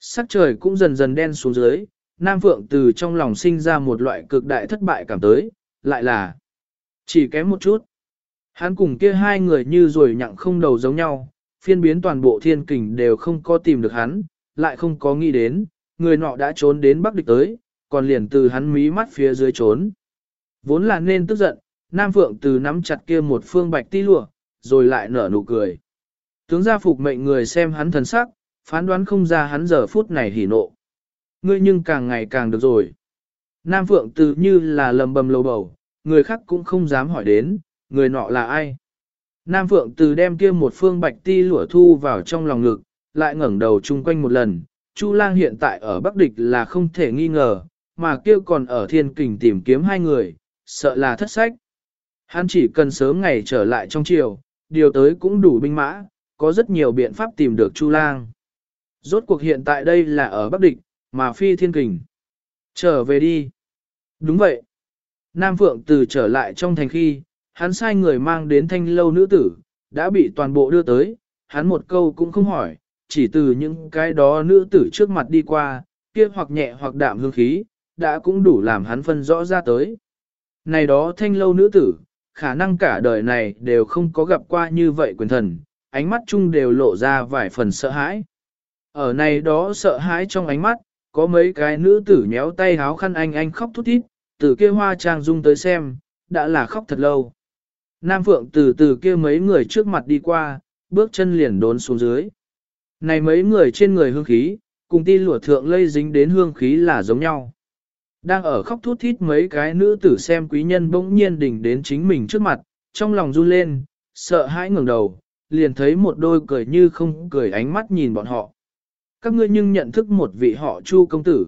Sắc trời cũng dần dần đen xuống dưới, Nam Phượng từ trong lòng sinh ra một loại cực đại thất bại cảm tới, lại là chỉ kém một chút. Hắn cùng kia hai người như rồi nhặng không đầu giống nhau, phiên biến toàn bộ thiên kình đều không có tìm được hắn, lại không có nghĩ đến, người nọ đã trốn đến Bắc Địch tới, còn liền từ hắn mí mắt phía dưới trốn. Vốn là nên tức giận, Nam Phượng từ nắm chặt kia một phương bạch ti lụa, rồi lại nở nụ cười. Tướng gia phục mệnh người xem hắn thần sắc, phán đoán không ra hắn giờ phút này hỉ nộ. Ngươi nhưng càng ngày càng được rồi. Nam Phượng từ như là lầm bầm lầu bầu, người khác cũng không dám hỏi đến, người nọ là ai. Nam Phượng từ đem kia một phương bạch ti lụa thu vào trong lòng ngực, lại ngẩng đầu chung quanh một lần, Chu lang hiện tại ở Bắc Địch là không thể nghi ngờ, mà kia còn ở thiên kình tìm kiếm hai người, sợ là thất sách. Hắn chỉ cần sớm ngày trở lại trong triều, điều tới cũng đủ binh mã, có rất nhiều biện pháp tìm được Chu lang. Rốt cuộc hiện tại đây là ở Bắc Địch, mà phi thiên kình. Trở về đi. Đúng vậy. Nam Phượng từ trở lại trong thành khi, hắn sai người mang đến thanh lâu nữ tử, đã bị toàn bộ đưa tới, hắn một câu cũng không hỏi, chỉ từ những cái đó nữ tử trước mặt đi qua, kia hoặc nhẹ hoặc đạm hương khí, đã cũng đủ làm hắn phân rõ ra tới. Này đó thanh lâu nữ tử, khả năng cả đời này đều không có gặp qua như vậy quyền thần, ánh mắt chung đều lộ ra vài phần sợ hãi. Ở này đó sợ hãi trong ánh mắt, có mấy cái nữ tử nhéo tay háo khăn anh anh khóc thút thít, từ kia hoa trang dung tới xem, đã là khóc thật lâu. Nam Phượng từ từ kia mấy người trước mặt đi qua, bước chân liền đốn xuống dưới. Này mấy người trên người hương khí, cùng ti lụa thượng lây dính đến hương khí là giống nhau. Đang ở khóc thút thít mấy cái nữ tử xem quý nhân bỗng nhiên đỉnh đến chính mình trước mặt, trong lòng run lên, sợ hãi ngẩng đầu, liền thấy một đôi cười như không cười ánh mắt nhìn bọn họ. Các ngươi nhưng nhận thức một vị họ chu công tử.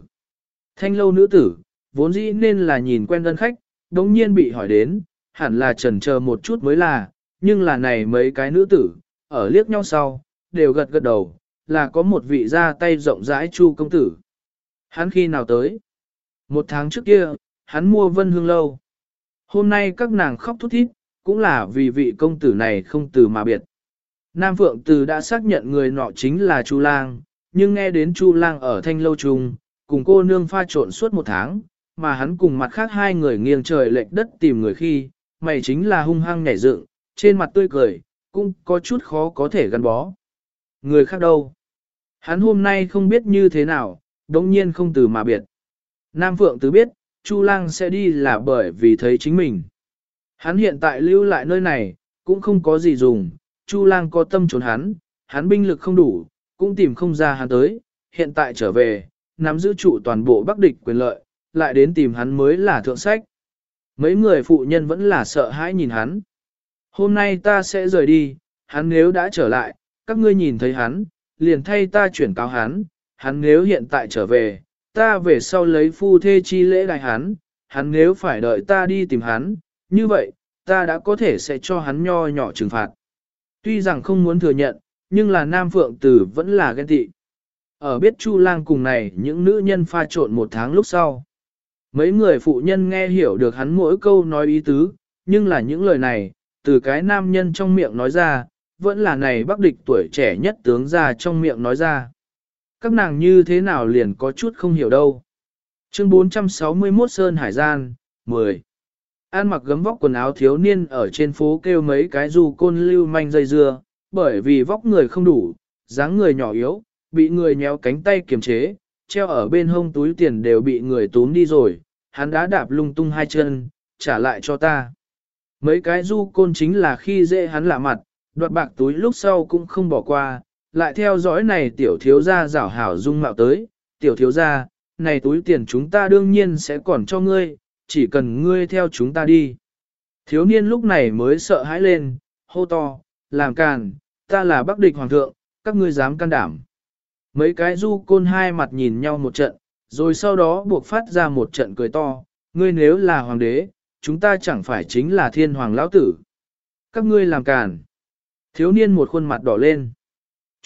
Thanh lâu nữ tử, vốn dĩ nên là nhìn quen đơn khách, đống nhiên bị hỏi đến, hẳn là trần chờ một chút mới là, nhưng là này mấy cái nữ tử, ở liếc nhau sau, đều gật gật đầu, là có một vị ra tay rộng rãi chu công tử. Hắn khi nào tới? Một tháng trước kia, hắn mua vân hương lâu. Hôm nay các nàng khóc thút thít, cũng là vì vị công tử này không từ mà biệt. Nam Phượng Từ đã xác nhận người nọ chính là Chu Lang, nhưng nghe đến Chu Lang ở thanh lâu trùng, cùng cô nương pha trộn suốt một tháng, mà hắn cùng mặt khác hai người nghiêng trời lệch đất tìm người khi, mày chính là hung hăng nhảy dựng, trên mặt tươi cười, cũng có chút khó có thể gắn bó. Người khác đâu? Hắn hôm nay không biết như thế nào, đống nhiên không từ mà biệt. Nam Phượng Tứ biết, Chu Lang sẽ đi là bởi vì thấy chính mình. Hắn hiện tại lưu lại nơi này, cũng không có gì dùng, Chu Lang có tâm trốn hắn, hắn binh lực không đủ, cũng tìm không ra hắn tới, hiện tại trở về, nắm giữ trụ toàn bộ Bắc địch quyền lợi, lại đến tìm hắn mới là thượng sách. Mấy người phụ nhân vẫn là sợ hãi nhìn hắn. Hôm nay ta sẽ rời đi, hắn nếu đã trở lại, các ngươi nhìn thấy hắn, liền thay ta chuyển cáo hắn, hắn nếu hiện tại trở về, ta về sau lấy phu thê chi lễ đại hắn, hắn nếu phải đợi ta đi tìm hắn, như vậy, ta đã có thể sẽ cho hắn nho nhỏ trừng phạt. Tuy rằng không muốn thừa nhận, nhưng là Nam Phượng Tử vẫn là ghen tị. Ở biết Chu Lang cùng này những nữ nhân pha trộn một tháng lúc sau. Mấy người phụ nhân nghe hiểu được hắn mỗi câu nói ý tứ, nhưng là những lời này, từ cái nam nhân trong miệng nói ra, vẫn là này bắc địch tuổi trẻ nhất tướng ra trong miệng nói ra. Các nàng như thế nào liền có chút không hiểu đâu. Chương 461 Sơn Hải Gian, 10. An mặc gấm vóc quần áo thiếu niên ở trên phố kêu mấy cái dù côn lưu manh dây dưa, bởi vì vóc người không đủ, dáng người nhỏ yếu, bị người nhéo cánh tay kiềm chế, treo ở bên hông túi tiền đều bị người túm đi rồi, hắn đã đạp lung tung hai chân, trả lại cho ta. Mấy cái du côn chính là khi dễ hắn lạ mặt, đoạt bạc túi lúc sau cũng không bỏ qua, lại theo dõi này tiểu thiếu gia rảo hảo dung mạo tới, tiểu thiếu gia, này túi tiền chúng ta đương nhiên sẽ còn cho ngươi, chỉ cần ngươi theo chúng ta đi. Thiếu niên lúc này mới sợ hãi lên, hô to, làm càn, ta là bắc địch hoàng thượng, các ngươi dám can đảm. Mấy cái du côn hai mặt nhìn nhau một trận, rồi sau đó buộc phát ra một trận cười to, ngươi nếu là hoàng đế, chúng ta chẳng phải chính là thiên hoàng lão tử. Các ngươi làm càn. Thiếu niên một khuôn mặt đỏ lên.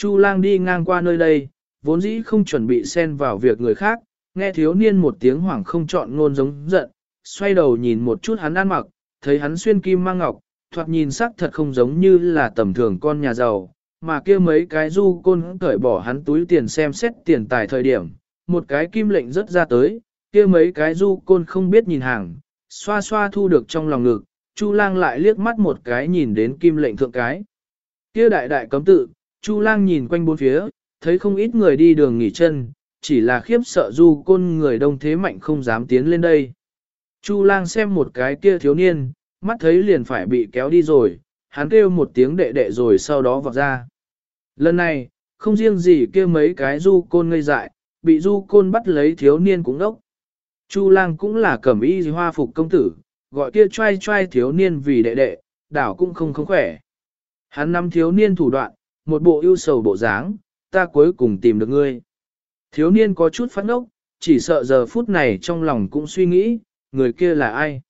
Chu lang đi ngang qua nơi đây, vốn dĩ không chuẩn bị xen vào việc người khác, nghe thiếu niên một tiếng hoảng không chọn ngôn giống giận, xoay đầu nhìn một chút hắn ăn mặc, thấy hắn xuyên kim mang ngọc, thoạt nhìn sắc thật không giống như là tầm thường con nhà giàu, mà kia mấy cái du côn cởi bỏ hắn túi tiền xem xét tiền tài thời điểm, một cái kim lệnh rất ra tới, kia mấy cái du côn không biết nhìn hàng, xoa xoa thu được trong lòng ngực, Chu lang lại liếc mắt một cái nhìn đến kim lệnh thượng cái. Kia đại đại cấm tự, Chu lang nhìn quanh bốn phía, thấy không ít người đi đường nghỉ chân, chỉ là khiếp sợ du côn người đông thế mạnh không dám tiến lên đây. Chu lang xem một cái kia thiếu niên, mắt thấy liền phải bị kéo đi rồi, hắn kêu một tiếng đệ đệ rồi sau đó vọt ra. Lần này, không riêng gì kia mấy cái du côn ngây dại, bị du côn bắt lấy thiếu niên cũng đốc. Chu lang cũng là cẩm y hoa phục công tử, gọi kia trai trai thiếu niên vì đệ đệ, đảo cũng không không khỏe. Hắn năm thiếu niên thủ đoạn, một bộ ưu sầu bộ dáng, ta cuối cùng tìm được ngươi. Thiếu niên có chút phát ngốc, chỉ sợ giờ phút này trong lòng cũng suy nghĩ, người kia là ai.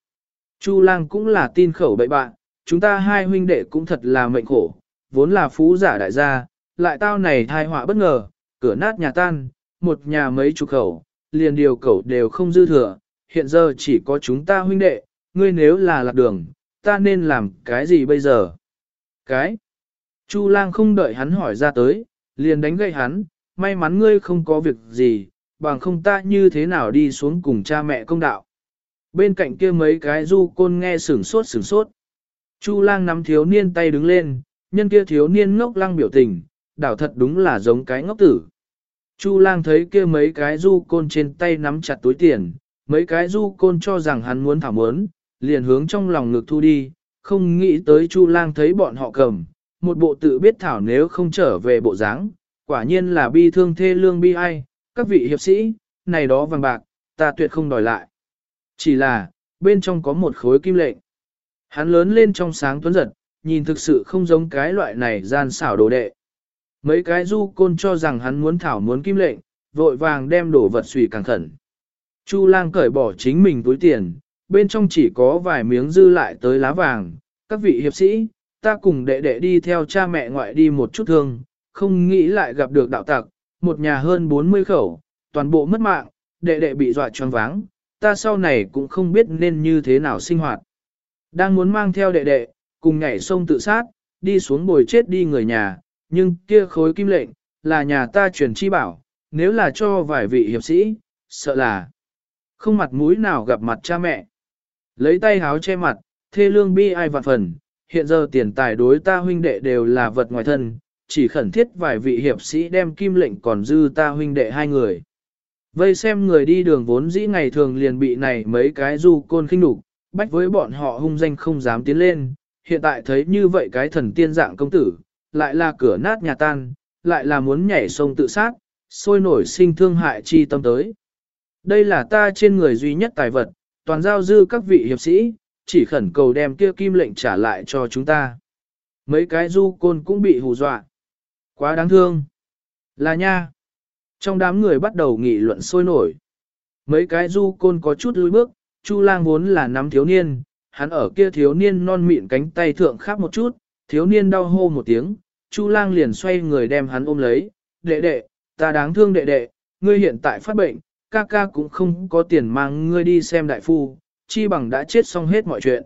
Chu lang cũng là tin khẩu bậy bạn, chúng ta hai huynh đệ cũng thật là mệnh khổ, vốn là phú giả đại gia, lại tao này thai họa bất ngờ, cửa nát nhà tan, một nhà mấy chục khẩu, liền điều cẩu đều không dư thừa, hiện giờ chỉ có chúng ta huynh đệ, ngươi nếu là lạc đường, ta nên làm cái gì bây giờ? Cái? Chu lang không đợi hắn hỏi ra tới, liền đánh gậy hắn, may mắn ngươi không có việc gì, bằng không ta như thế nào đi xuống cùng cha mẹ công đạo. Bên cạnh kia mấy cái du côn nghe sửng sốt sửng sốt. Chu lang nắm thiếu niên tay đứng lên, nhân kia thiếu niên ngốc lăng biểu tình, đảo thật đúng là giống cái ngốc tử. Chu lang thấy kia mấy cái du côn trên tay nắm chặt túi tiền, mấy cái du côn cho rằng hắn muốn thảo mớn, liền hướng trong lòng ngực thu đi, không nghĩ tới Chu lang thấy bọn họ cầm, một bộ tự biết thảo nếu không trở về bộ dáng, quả nhiên là bi thương thê lương bi ai, các vị hiệp sĩ, này đó vàng bạc, ta tuyệt không đòi lại. Chỉ là, bên trong có một khối kim lệnh. Hắn lớn lên trong sáng tuấn giật, nhìn thực sự không giống cái loại này gian xảo đồ đệ. Mấy cái du côn cho rằng hắn muốn thảo muốn kim lệnh, vội vàng đem đổ vật xùy càng khẩn. Chu lang cởi bỏ chính mình túi tiền, bên trong chỉ có vài miếng dư lại tới lá vàng. Các vị hiệp sĩ, ta cùng đệ đệ đi theo cha mẹ ngoại đi một chút thương, không nghĩ lại gặp được đạo tặc, một nhà hơn 40 khẩu, toàn bộ mất mạng, đệ đệ bị dọa choáng váng, ta sau này cũng không biết nên như thế nào sinh hoạt. Đang muốn mang theo đệ đệ, cùng nhảy sông tự sát, đi xuống bồi chết đi người nhà, nhưng kia khối kim lệnh, là nhà ta truyền chi bảo, nếu là cho vài vị hiệp sĩ, sợ là không mặt mũi nào gặp mặt cha mẹ. Lấy tay háo che mặt, thê lương bi ai vạn phần, hiện giờ tiền tài đối ta huynh đệ đều là vật ngoài thân, chỉ khẩn thiết vài vị hiệp sĩ đem kim lệnh còn dư ta huynh đệ hai người. Vây xem người đi đường vốn dĩ ngày thường liền bị này mấy cái du côn khinh đục, bách với bọn họ hung danh không dám tiến lên, hiện tại thấy như vậy cái thần tiên dạng công tử, lại là cửa nát nhà tan, lại là muốn nhảy sông tự sát, sôi nổi sinh thương hại chi tâm tới. Đây là ta trên người duy nhất tài vật, toàn giao dư các vị hiệp sĩ, chỉ khẩn cầu đem kia kim lệnh trả lại cho chúng ta. Mấy cái du côn cũng bị hù dọa. Quá đáng thương. Là nha. Trong đám người bắt đầu nghị luận sôi nổi. Mấy cái du côn có chút lùi bước, Chu lang vốn là nắm thiếu niên, hắn ở kia thiếu niên non mịn cánh tay thượng khác một chút, thiếu niên đau hô một tiếng, Chu lang liền xoay người đem hắn ôm lấy, đệ đệ, ta đáng thương đệ đệ, ngươi hiện tại phát bệnh, ca ca cũng không có tiền mang ngươi đi xem đại phu, chi bằng đã chết xong hết mọi chuyện.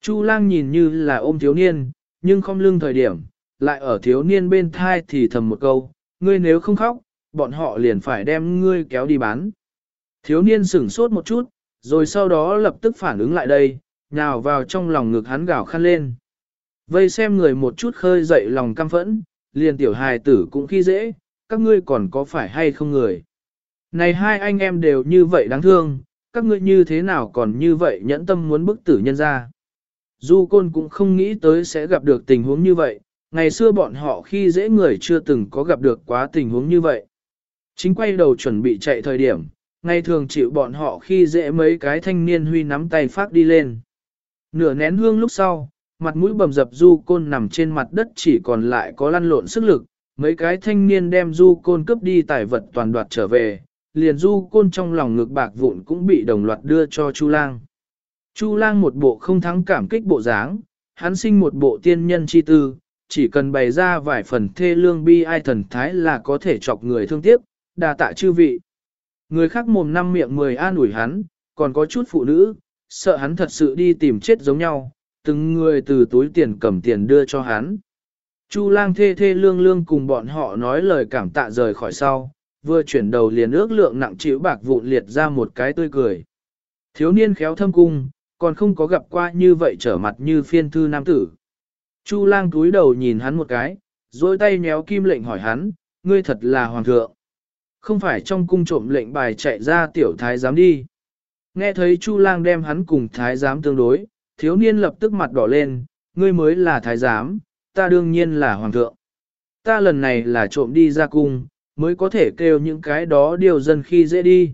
Chu lang nhìn như là ôm thiếu niên, nhưng không lưng thời điểm, lại ở thiếu niên bên thai thì thầm một câu, ngươi nếu không khóc, bọn họ liền phải đem ngươi kéo đi bán. Thiếu niên sửng sốt một chút, rồi sau đó lập tức phản ứng lại đây, nhào vào trong lòng ngực hắn gào khăn lên. Vây xem người một chút khơi dậy lòng căm phẫn, liền tiểu hài tử cũng khi dễ, các ngươi còn có phải hay không người. Này hai anh em đều như vậy đáng thương, các ngươi như thế nào còn như vậy nhẫn tâm muốn bức tử nhân ra. Du Côn cũng không nghĩ tới sẽ gặp được tình huống như vậy, ngày xưa bọn họ khi dễ người chưa từng có gặp được quá tình huống như vậy. Chính quay đầu chuẩn bị chạy thời điểm, ngày thường chịu bọn họ khi dễ mấy cái thanh niên huy nắm tay phát đi lên. Nửa nén hương lúc sau, mặt mũi bầm dập du côn nằm trên mặt đất chỉ còn lại có lăn lộn sức lực, mấy cái thanh niên đem du côn cướp đi tài vật toàn đoạt trở về, liền du côn trong lòng ngực bạc vụn cũng bị đồng loạt đưa cho Chu Lang. Chu Lang một bộ không thắng cảm kích bộ dáng, hắn sinh một bộ tiên nhân chi tư, chỉ cần bày ra vài phần thê lương bi ai thần thái là có thể chọc người thương tiếc, đà tạ chư vị. Người khác mồm năm miệng mười an ủi hắn, còn có chút phụ nữ, sợ hắn thật sự đi tìm chết giống nhau, từng người từ túi tiền cầm tiền đưa cho hắn. Chu lang thê thê lương lương cùng bọn họ nói lời cảm tạ rời khỏi sau, vừa chuyển đầu liền ước lượng nặng chịu bạc vụn liệt ra một cái tươi cười. Thiếu niên khéo thâm cung, còn không có gặp qua như vậy trở mặt như phiên thư nam tử. Chu lang túi đầu nhìn hắn một cái, dôi tay nhéo kim lệnh hỏi hắn, ngươi thật là hoàng thượng. Không phải trong cung trộm lệnh bài chạy ra tiểu thái giám đi. Nghe thấy Chu lang đem hắn cùng thái giám tương đối, thiếu niên lập tức mặt đỏ lên, ngươi mới là thái giám, ta đương nhiên là hoàng thượng. Ta lần này là trộm đi ra cung, mới có thể kêu những cái đó điều dân khi dễ đi.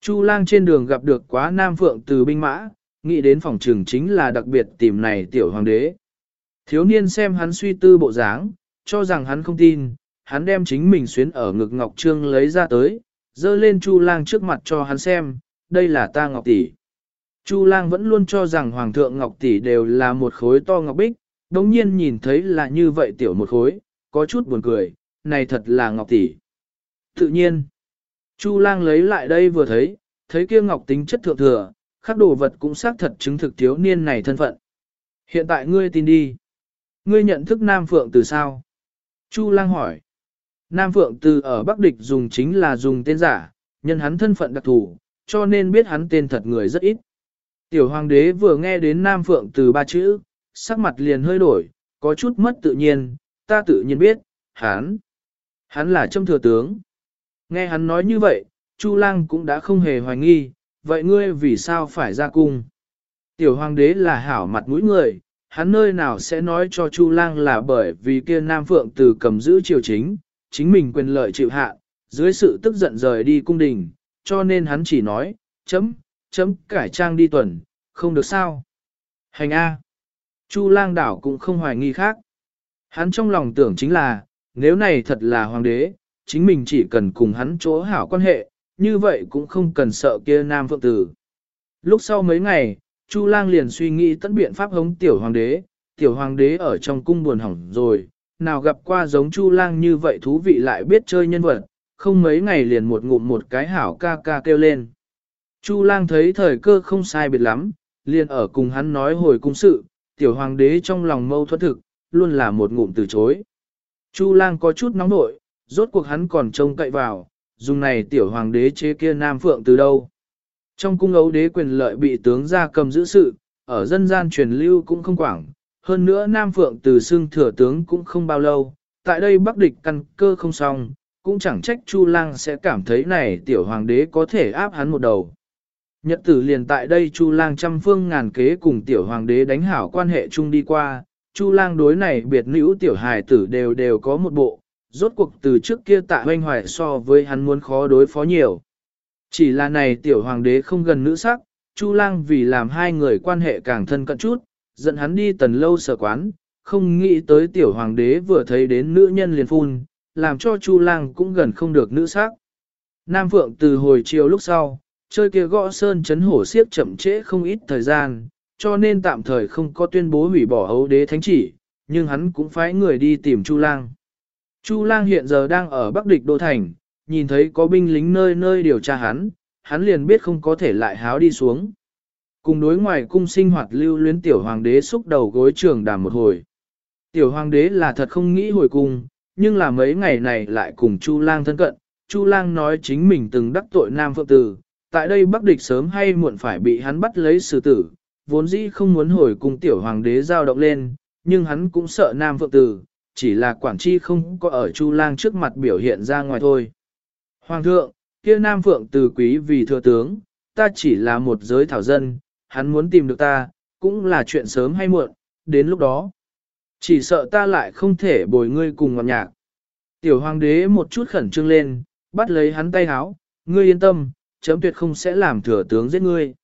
Chu lang trên đường gặp được quá nam phượng từ binh mã, nghĩ đến phòng trường chính là đặc biệt tìm này tiểu hoàng đế. Thiếu niên xem hắn suy tư bộ dáng, cho rằng hắn không tin, hắn đem chính mình xuyến ở ngực Ngọc Trương lấy ra tới, dơ lên Chu lang trước mặt cho hắn xem, đây là ta Ngọc Tỷ. Chu lang vẫn luôn cho rằng Hoàng thượng Ngọc Tỷ đều là một khối to Ngọc Bích, đồng nhiên nhìn thấy là như vậy tiểu một khối, có chút buồn cười, này thật là Ngọc Tỷ. Tự nhiên, Chu lang lấy lại đây vừa thấy, thấy kia Ngọc tính chất thượng thừa, khắc đồ vật cũng xác thật chứng thực thiếu niên này thân phận. Hiện tại ngươi tin đi. Ngươi nhận thức Nam Phượng từ sao? Chu lang hỏi. Nam Phượng từ ở Bắc Địch dùng chính là dùng tên giả, nhân hắn thân phận đặc thù, cho nên biết hắn tên thật người rất ít. Tiểu hoàng đế vừa nghe đến Nam Phượng từ ba chữ, sắc mặt liền hơi đổi, có chút mất tự nhiên, ta tự nhiên biết, hắn, hắn là trâm thừa tướng. Nghe hắn nói như vậy, Chu lang cũng đã không hề hoài nghi, vậy ngươi vì sao phải ra cung? Tiểu hoàng đế là hảo mặt mũi người, hắn nơi nào sẽ nói cho Chu lang là bởi vì kia Nam Phượng từ cầm giữ triều chính, chính mình quyền lợi chịu hạ, dưới sự tức giận rời đi cung đình, cho nên hắn chỉ nói, chấm, chấm cải trang đi tuần, không được sao. Hành A. Chu lang đảo cũng không hoài nghi khác. Hắn trong lòng tưởng chính là, nếu này thật là hoàng đế, chính mình chỉ cần cùng hắn chỗ hảo quan hệ, như vậy cũng không cần sợ kia nam phượng tử. Lúc sau mấy ngày, Chu lang liền suy nghĩ tận biện pháp hống tiểu hoàng đế, tiểu hoàng đế ở trong cung buồn hỏng rồi, nào gặp qua giống Chu lang như vậy thú vị lại biết chơi nhân vật, không mấy ngày liền một ngụm một cái hảo ca ca kêu lên. Chu lang thấy thời cơ không sai biệt lắm, liền ở cùng hắn nói hồi cung sự, tiểu hoàng đế trong lòng mâu thuẫn thực, luôn là một ngụm từ chối. Chu lang có chút nóng nội, rốt cuộc hắn còn trông cậy vào, dùng này tiểu hoàng đế chế kia nam phượng từ đâu. Trong cung ấu đế quyền lợi bị tướng gia cầm giữ sự, ở dân gian truyền lưu cũng không quảng, hơn nữa nam phượng từ xưng thừa tướng cũng không bao lâu, tại đây bắc địch căn cơ không xong, cũng chẳng trách Chu Lang sẽ cảm thấy này tiểu hoàng đế có thể áp hắn một đầu. Nhật tử liền tại đây Chu Lang trăm phương ngàn kế cùng tiểu hoàng đế đánh hảo quan hệ chung đi qua, Chu Lang đối này biệt nữ tiểu hài tử đều đều có một bộ, rốt cuộc từ trước kia tạ hoanh hoài so với hắn muốn khó đối phó nhiều. Chỉ là này tiểu hoàng đế không gần nữ sắc, Chu Lang vì làm hai người quan hệ càng thân cận chút, dẫn hắn đi tần lâu sở quán, không nghĩ tới tiểu hoàng đế vừa thấy đến nữ nhân liền phun, làm cho Chu Lang cũng gần không được nữ sắc. Nam Phượng từ hồi chiều lúc sau, chơi kia gõ sơn chấn hổ siếp chậm trễ không ít thời gian, cho nên tạm thời không có tuyên bố hủy bỏ ấu đế thánh chỉ, nhưng hắn cũng phái người đi tìm Chu Lang. Chu Lang hiện giờ đang ở Bắc Địch Đô Thành, nhìn thấy có binh lính nơi nơi điều tra hắn, hắn liền biết không có thể lại háo đi xuống. Cùng đối ngoài cung sinh hoạt lưu luyến tiểu hoàng đế xúc đầu gối trường đàm một hồi. Tiểu hoàng đế là thật không nghĩ hồi cung, nhưng là mấy ngày này lại cùng Chu Lang thân cận, Chu Lang nói chính mình từng đắc tội Nam Phượng Tử, tại đây Bắc địch sớm hay muộn phải bị hắn bắt lấy xử tử, vốn dĩ không muốn hồi cung tiểu hoàng đế giao động lên, nhưng hắn cũng sợ Nam Phượng Tử, chỉ là quản chi không có ở Chu Lang trước mặt biểu hiện ra ngoài thôi. Hoàng thượng, kia Nam Phượng từ quý vì thừa tướng, ta chỉ là một giới thảo dân, hắn muốn tìm được ta, cũng là chuyện sớm hay muộn, đến lúc đó. Chỉ sợ ta lại không thể bồi ngươi cùng ngọt nhạc. Tiểu hoàng đế một chút khẩn trương lên, bắt lấy hắn tay háo, ngươi yên tâm, chấm tuyệt không sẽ làm thừa tướng giết ngươi.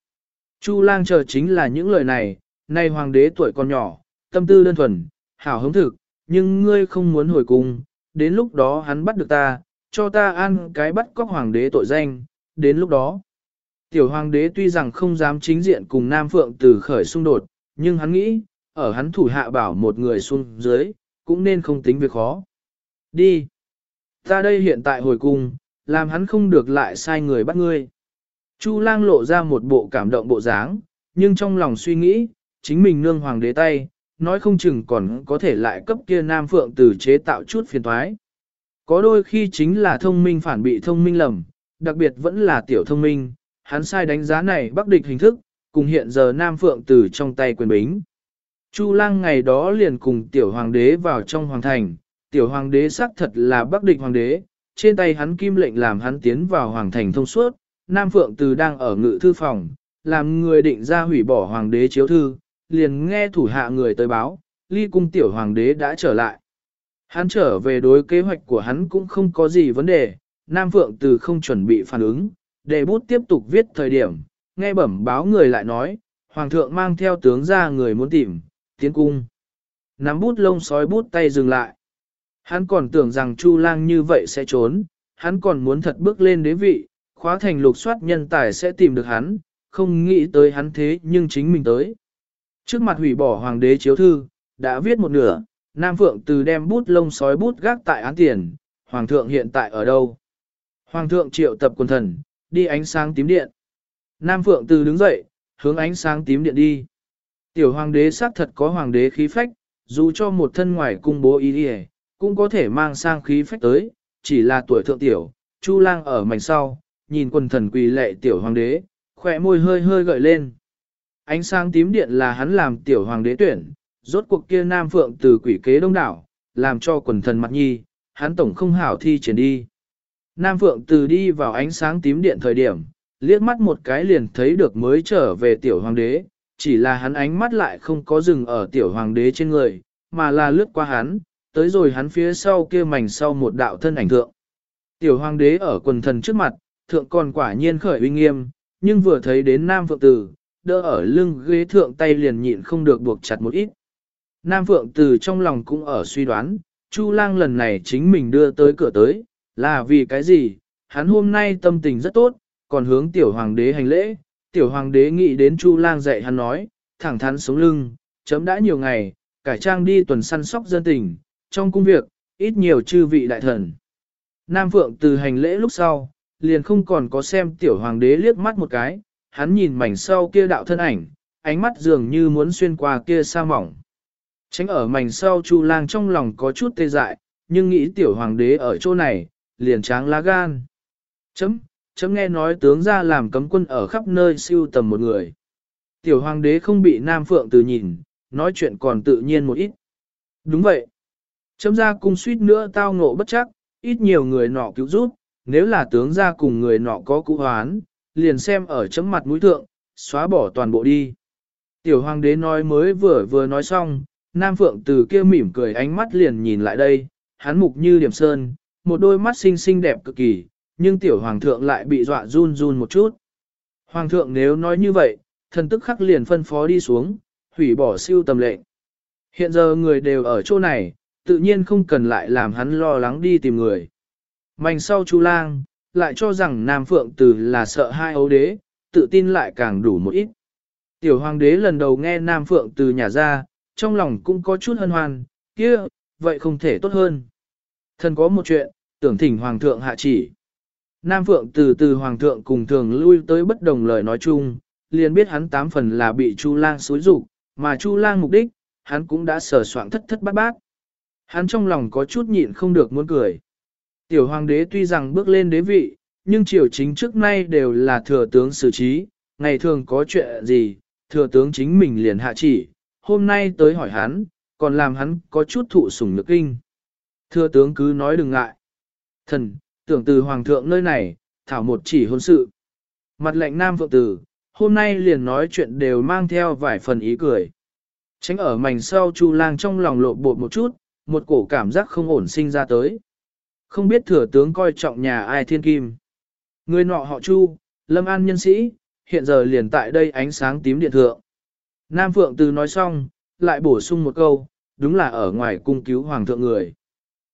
Chu lang chờ chính là những lời này, nay hoàng đế tuổi còn nhỏ, tâm tư đơn thuần, hảo hứng thực, nhưng ngươi không muốn hồi cung, đến lúc đó hắn bắt được ta, cho ta ăn cái bắt cóc hoàng đế tội danh, đến lúc đó. Tiểu hoàng đế tuy rằng không dám chính diện cùng Nam Phượng từ khởi xung đột, nhưng hắn nghĩ, ở hắn thủ hạ bảo một người xuống dưới, cũng nên không tính việc khó. Đi. Ta đây hiện tại hồi cung, làm hắn không được lại sai người bắt ngươi. Chu lang lộ ra một bộ cảm động bộ dáng, nhưng trong lòng suy nghĩ, chính mình nương hoàng đế tay, nói không chừng còn có thể lại cấp kia nam phượng từ chế tạo chút phiền thoái. Có đôi khi chính là thông minh phản bị thông minh lầm, đặc biệt vẫn là tiểu thông minh, hắn sai đánh giá này bắc địch hình thức, cùng hiện giờ nam phượng từ trong tay quyền bính. Chu lang ngày đó liền cùng tiểu hoàng đế vào trong hoàng thành, tiểu hoàng đế xác thật là bắc địch hoàng đế, trên tay hắn kim lệnh làm hắn tiến vào hoàng thành thông suốt, Nam Phượng Từ đang ở ngự thư phòng, làm người định ra hủy bỏ hoàng đế chiếu thư, liền nghe thủ hạ người tới báo, ly cung tiểu hoàng đế đã trở lại. Hắn trở về đối kế hoạch của hắn cũng không có gì vấn đề, Nam Phượng Từ không chuẩn bị phản ứng, để bút tiếp tục viết thời điểm, nghe bẩm báo người lại nói, Hoàng thượng mang theo tướng ra người muốn tìm, tiến cung. Nắm bút lông sói bút tay dừng lại. Hắn còn tưởng rằng Chu Lang như vậy sẽ trốn, hắn còn muốn thật bước lên đế vị, khóa thành lục soát nhân tài sẽ tìm được hắn, không nghĩ tới hắn thế nhưng chính mình tới. Trước mặt hủy bỏ hoàng đế chiếu thư, đã viết một nửa, Nam Phượng từ đem bút lông sói bút gác tại án tiền, hoàng thượng hiện tại ở đâu? Hoàng thượng triệu tập quần thần, đi ánh sáng tím điện. Nam Phượng từ đứng dậy, hướng ánh sáng tím điện đi. Tiểu hoàng đế xác thật có hoàng đế khí phách, dù cho một thân ngoài cung bố ý đi cũng có thể mang sang khí phách tới, chỉ là tuổi thượng tiểu, Chu lang ở mảnh sau, nhìn quần thần quỳ lệ tiểu hoàng đế, khỏe môi hơi hơi gợi lên. Ánh sáng tím điện là hắn làm tiểu hoàng đế tuyển, rốt cuộc kia nam phượng từ quỷ kế đông đảo, làm cho quần thần mặt nhi, hắn tổng không hảo thi triển đi. Nam phượng từ đi vào ánh sáng tím điện thời điểm, liếc mắt một cái liền thấy được mới trở về tiểu hoàng đế, chỉ là hắn ánh mắt lại không có dừng ở tiểu hoàng đế trên người, mà là lướt qua hắn, tới rồi hắn phía sau kia mảnh sau một đạo thân ảnh thượng. Tiểu hoàng đế ở quần thần trước mặt, thượng còn quả nhiên khởi uy nghiêm, nhưng vừa thấy đến nam phượng tử, đỡ ở lưng ghế thượng tay liền nhịn không được buộc chặt một ít. Nam phượng từ trong lòng cũng ở suy đoán, Chu lang lần này chính mình đưa tới cửa tới, là vì cái gì, hắn hôm nay tâm tình rất tốt, còn hướng tiểu hoàng đế hành lễ, tiểu hoàng đế nghĩ đến Chu lang dạy hắn nói, thẳng thắn sống lưng, chấm đã nhiều ngày, cải trang đi tuần săn sóc dân tình, trong công việc, ít nhiều chư vị đại thần. Nam Phượng từ hành lễ lúc sau, liền không còn có xem tiểu hoàng đế liếc mắt một cái, hắn nhìn mảnh sau kia đạo thân ảnh, ánh mắt dường như muốn xuyên qua kia sa mỏng. Tránh ở mảnh sau Chu Lang trong lòng có chút tê dại, nhưng nghĩ tiểu hoàng đế ở chỗ này, liền tráng lá gan. Chấm, chấm nghe nói tướng ra làm cấm quân ở khắp nơi siêu tầm một người. Tiểu hoàng đế không bị Nam Phượng từ nhìn, nói chuyện còn tự nhiên một ít. Đúng vậy. Chấm ra cung suýt nữa tao ngộ bất chắc, ít nhiều người nọ cứu giúp, nếu là tướng ra cùng người nọ có cụ hoán, liền xem ở chấm mặt mũi thượng, xóa bỏ toàn bộ đi. Tiểu hoàng đế nói mới vừa vừa nói xong, Nam Phượng từ kia mỉm cười ánh mắt liền nhìn lại đây, hắn mục như điểm sơn, một đôi mắt xinh xinh đẹp cực kỳ, nhưng tiểu hoàng thượng lại bị dọa run run một chút. Hoàng thượng nếu nói như vậy, thần tức khắc liền phân phó đi xuống, hủy bỏ siêu tầm lệnh. Hiện giờ người đều ở chỗ này, tự nhiên không cần lại làm hắn lo lắng đi tìm người. Mành sau Chu Lang, lại cho rằng Nam Phượng Từ là sợ hai ấu đế, tự tin lại càng đủ một ít. Tiểu hoàng đế lần đầu nghe Nam Phượng Từ nhà ra, trong lòng cũng có chút hân hoan, kia, vậy không thể tốt hơn. Thần có một chuyện, tưởng thỉnh hoàng thượng hạ chỉ. Nam Phượng từ từ hoàng thượng cùng thường lui tới bất đồng lời nói chung, liền biết hắn tám phần là bị Chu Lang xúi rục, mà Chu Lang mục đích, hắn cũng đã sở soạn thất thất bát bát. Hắn trong lòng có chút nhịn không được muốn cười. Tiểu hoàng đế tuy rằng bước lên đế vị, nhưng triều chính trước nay đều là thừa tướng xử trí, ngày thường có chuyện gì, thừa tướng chính mình liền hạ chỉ, hôm nay tới hỏi hắn, còn làm hắn có chút thụ sủng nước kinh. Thừa tướng cứ nói đừng ngại. Thần, tưởng từ hoàng thượng nơi này, thảo một chỉ hôn sự. Mặt lệnh nam vượng tử, hôm nay liền nói chuyện đều mang theo vài phần ý cười. Tránh ở mảnh sau chu lang trong lòng lộ bột một chút, một cổ cảm giác không ổn sinh ra tới. Không biết thừa tướng coi trọng nhà ai thiên kim. Người nọ họ chu, lâm an nhân sĩ, hiện giờ liền tại đây ánh sáng tím điện thượng. Nam Phượng Từ nói xong, lại bổ sung một câu, đúng là ở ngoài cung cứu hoàng thượng người.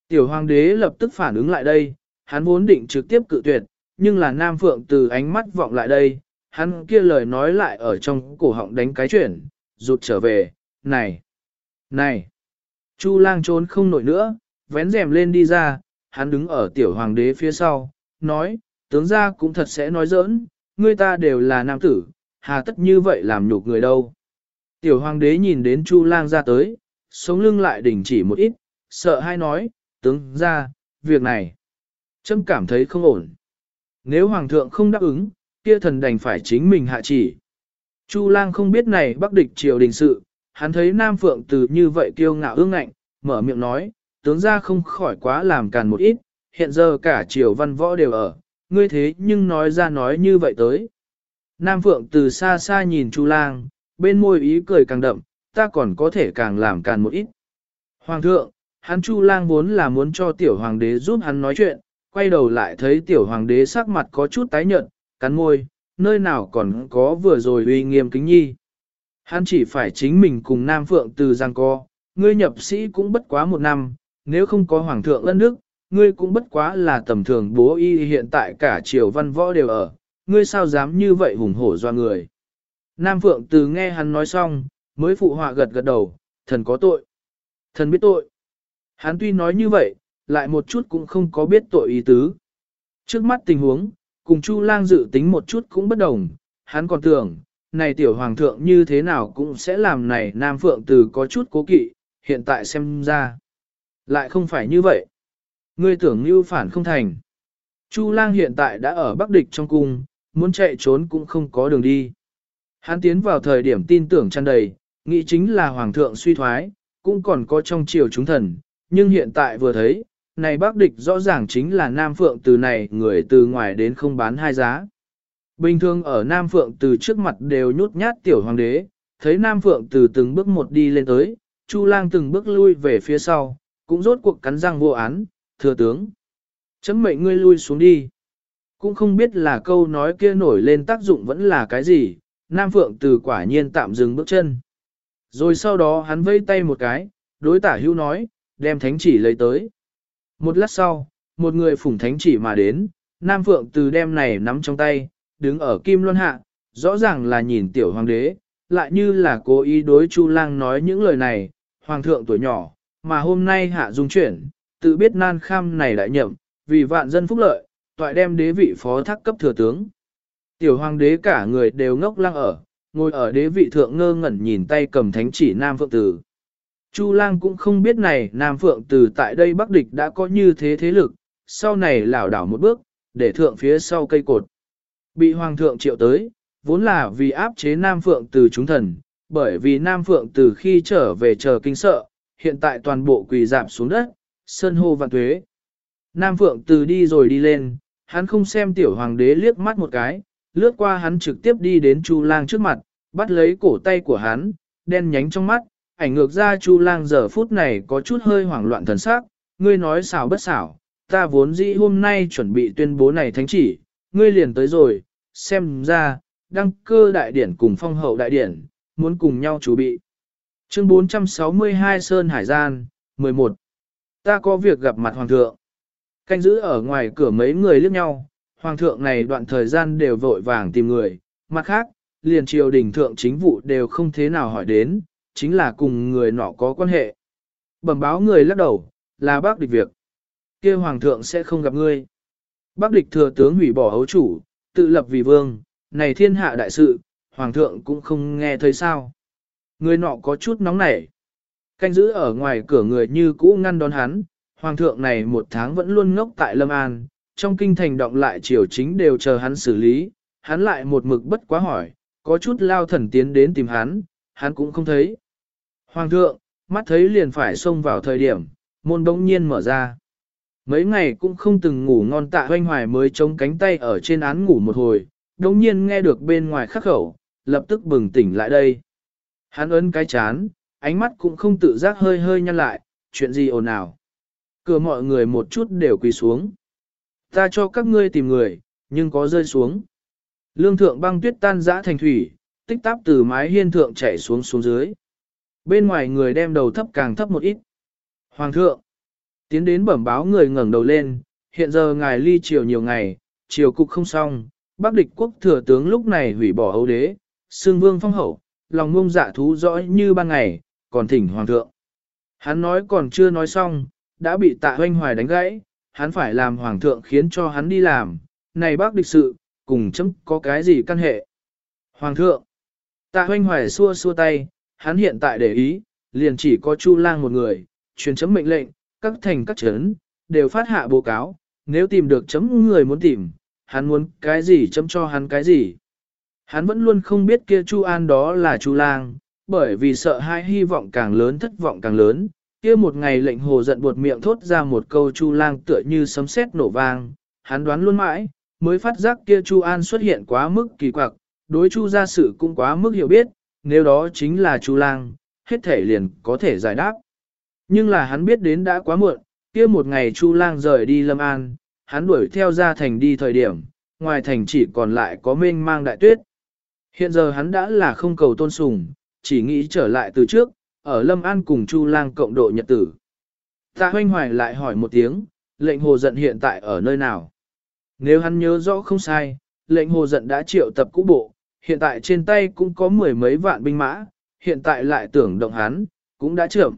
Tiểu hoàng đế lập tức phản ứng lại đây, hắn vốn định trực tiếp cự tuyệt, nhưng là Nam Phượng Từ ánh mắt vọng lại đây, hắn kia lời nói lại ở trong cổ họng đánh cái chuyển, rụt trở về, này, này. Chu lang trốn không nổi nữa, vén rèm lên đi ra, hắn đứng ở tiểu hoàng đế phía sau, nói, tướng gia cũng thật sẽ nói giỡn, người ta đều là nam tử, hà tất như vậy làm nhục người đâu. Tiểu hoàng đế nhìn đến Chu lang ra tới, sống lưng lại đỉnh chỉ một ít, sợ hai nói, tướng gia, việc này, châm cảm thấy không ổn. Nếu hoàng thượng không đáp ứng, kia thần đành phải chính mình hạ chỉ. Chu lang không biết này bắc địch triều đình sự, hắn thấy Nam Phượng từ như vậy kiêu ngạo ương ngạnh, mở miệng nói, tướng ra không khỏi quá làm càn một ít, hiện giờ cả triều văn võ đều ở, ngươi thế nhưng nói ra nói như vậy tới. Nam Phượng từ xa xa nhìn Chu Lang, bên môi ý cười càng đậm, ta còn có thể càng làm càn một ít. Hoàng thượng, hắn Chu Lang vốn là muốn cho tiểu hoàng đế giúp hắn nói chuyện, quay đầu lại thấy tiểu hoàng đế sắc mặt có chút tái nhợt, cắn môi, nơi nào còn có vừa rồi uy nghiêm kính nhi. Hắn chỉ phải chính mình cùng Nam Phượng từ giang co, ngươi nhập sĩ cũng bất quá một năm, nếu không có hoàng thượng ân đức, ngươi cũng bất quá là tầm thường bố y hiện tại cả triều văn võ đều ở, ngươi sao dám như vậy hùng hổ doa người. Nam Phượng từ nghe hắn nói xong, mới phụ họa gật gật đầu, thần có tội. Thần biết tội. Hắn tuy nói như vậy, lại một chút cũng không có biết tội ý tứ. Trước mắt tình huống, cùng Chu lang dự tính một chút cũng bất đồng, hắn còn tưởng, này tiểu hoàng thượng như thế nào cũng sẽ làm này Nam Phượng từ có chút cố kỵ, hiện tại xem ra. Lại không phải như vậy. Ngươi tưởng như phản không thành. Chu lang hiện tại đã ở Bắc Địch trong cung, muốn chạy trốn cũng không có đường đi. Hắn tiến vào thời điểm tin tưởng tràn đầy, nghĩ chính là hoàng thượng suy thoái, cũng còn có trong triều chúng thần, nhưng hiện tại vừa thấy, này bác địch rõ ràng chính là Nam Phượng từ này người từ ngoài đến không bán hai giá. Bình thường ở Nam Phượng từ trước mặt đều nhút nhát tiểu hoàng đế, thấy Nam Phượng từ từng bước một đi lên tới, Chu lang từng bước lui về phía sau, cũng rốt cuộc cắn răng vô án, thừa tướng. Chấm mệnh ngươi lui xuống đi. Cũng không biết là câu nói kia nổi lên tác dụng vẫn là cái gì, Nam Phượng từ quả nhiên tạm dừng bước chân. Rồi sau đó hắn vây tay một cái, đối tả hưu nói, đem thánh chỉ lấy tới. Một lát sau, một người phủng thánh chỉ mà đến, Nam Phượng từ đem này nắm trong tay, đứng ở kim luân hạ, rõ ràng là nhìn tiểu hoàng đế, lại như là cố ý đối Chu Lang nói những lời này, hoàng thượng tuổi nhỏ, mà hôm nay hạ dung chuyển, tự biết nan kham này đại nhậm, vì vạn dân phúc lợi, toại đem đế vị phó thác cấp thừa tướng. Tiểu hoàng đế cả người đều ngốc lăng ở, ngồi ở đế vị thượng ngơ ngẩn nhìn tay cầm thánh chỉ Nam Phượng Tử. Chu lang cũng không biết này Nam Phượng Tử tại đây Bắc Địch đã có như thế thế lực, sau này lảo đảo một bước, để thượng phía sau cây cột. Bị hoàng thượng triệu tới, vốn là vì áp chế Nam Phượng Tử chúng thần, bởi vì Nam Phượng Tử khi trở về chờ kinh sợ, hiện tại toàn bộ quỳ dạp xuống đất, sơn hô vạn tuế. Nam Phượng từ đi rồi đi lên, hắn không xem tiểu hoàng đế liếc mắt một cái, lướt qua hắn trực tiếp đi đến Chu Lang trước mặt, bắt lấy cổ tay của hắn, đen nhánh trong mắt, ảnh ngược ra Chu Lang giờ phút này có chút hơi hoảng loạn thần sắc, ngươi nói xảo bất xảo, ta vốn dĩ hôm nay chuẩn bị tuyên bố này thánh chỉ, ngươi liền tới rồi, xem ra, đăng cơ đại điển cùng phong hậu đại điển, muốn cùng nhau chuẩn bị. Chương 462 Sơn Hải Gian, 11. Ta có việc gặp mặt Hoàng thượng. Canh giữ ở ngoài cửa mấy người liếc nhau, Hoàng thượng này đoạn thời gian đều vội vàng tìm người, mặt khác, liền triều đình thượng chính vụ đều không thế nào hỏi đến, chính là cùng người nọ có quan hệ. Bẩm báo người lắc đầu, là bác địch việc. kia hoàng thượng sẽ không gặp ngươi. Bác địch thừa tướng hủy bỏ hấu chủ, tự lập vì vương, này thiên hạ đại sự, hoàng thượng cũng không nghe thấy sao. Người nọ có chút nóng nảy. Canh giữ ở ngoài cửa người như cũ ngăn đón hắn, hoàng thượng này một tháng vẫn luôn ngốc tại Lâm An, trong kinh thành động lại triều chính đều chờ hắn xử lý, hắn lại một mực bất quá hỏi, có chút lao thần tiến đến tìm hắn, hắn cũng không thấy. Hoàng thượng, mắt thấy liền phải xông vào thời điểm, môn đống nhiên mở ra. Mấy ngày cũng không từng ngủ ngon tạ hoanh hoài mới chống cánh tay ở trên án ngủ một hồi, đống nhiên nghe được bên ngoài khắc khẩu, lập tức bừng tỉnh lại đây. Hắn ấn cái chán, ánh mắt cũng không tự giác hơi hơi nhăn lại, chuyện gì ồn ào. Cửa mọi người một chút đều quỳ xuống. Ta cho các ngươi tìm người, nhưng có rơi xuống. Lương thượng băng tuyết tan dã thành thủy, tích táp từ mái hiên thượng chảy xuống xuống dưới. Bên ngoài người đem đầu thấp càng thấp một ít. Hoàng thượng, tiến đến bẩm báo người ngẩng đầu lên, hiện giờ ngài ly triều nhiều ngày, triều cục không xong, bác địch quốc thừa tướng lúc này hủy bỏ ấu đế, xương vương phong hậu, lòng ngông dạ thú rõ như ban ngày, còn thỉnh hoàng thượng. Hắn nói còn chưa nói xong, đã bị tạ hoanh hoài đánh gãy, hắn phải làm hoàng thượng khiến cho hắn đi làm, này bác địch sự, cùng chấm có cái gì căn hệ. Hoàng thượng, tạ hoanh hoài xua xua tay, hắn hiện tại để ý, liền chỉ có Chu lang một người, truyền chấm mệnh lệnh, các thành các chấn, đều phát hạ bố cáo, nếu tìm được chấm người muốn tìm, hắn muốn cái gì chấm cho hắn cái gì. Hắn vẫn luôn không biết kia Chu An đó là Chu lang, bởi vì sợ hai hy vọng càng lớn thất vọng càng lớn, kia một ngày lệnh hồ giận buột miệng thốt ra một câu Chu lang tựa như sấm sét nổ vang, hắn đoán luôn mãi, mới phát giác kia Chu An xuất hiện quá mức kỳ quặc, đối Chu gia sự cũng quá mức hiểu biết, nếu đó chính là Chu lang, hết thể liền có thể giải đáp. Nhưng là hắn biết đến đã quá muộn, kia một ngày Chu lang rời đi Lâm An, hắn đuổi theo ra thành đi thời điểm, ngoài thành chỉ còn lại có mênh mang đại tuyết. Hiện giờ hắn đã là không cầu tôn sùng, chỉ nghĩ trở lại từ trước, ở Lâm An cùng Chu lang cộng độ nhật tử. Tạ hoanh hoài lại hỏi một tiếng, lệnh hồ giận hiện tại ở nơi nào? Nếu hắn nhớ rõ không sai, lệnh hồ giận đã triệu tập cũ bộ, hiện tại trên tay cũng có mười mấy vạn binh mã, hiện tại lại tưởng động hắn, cũng đã trưởng.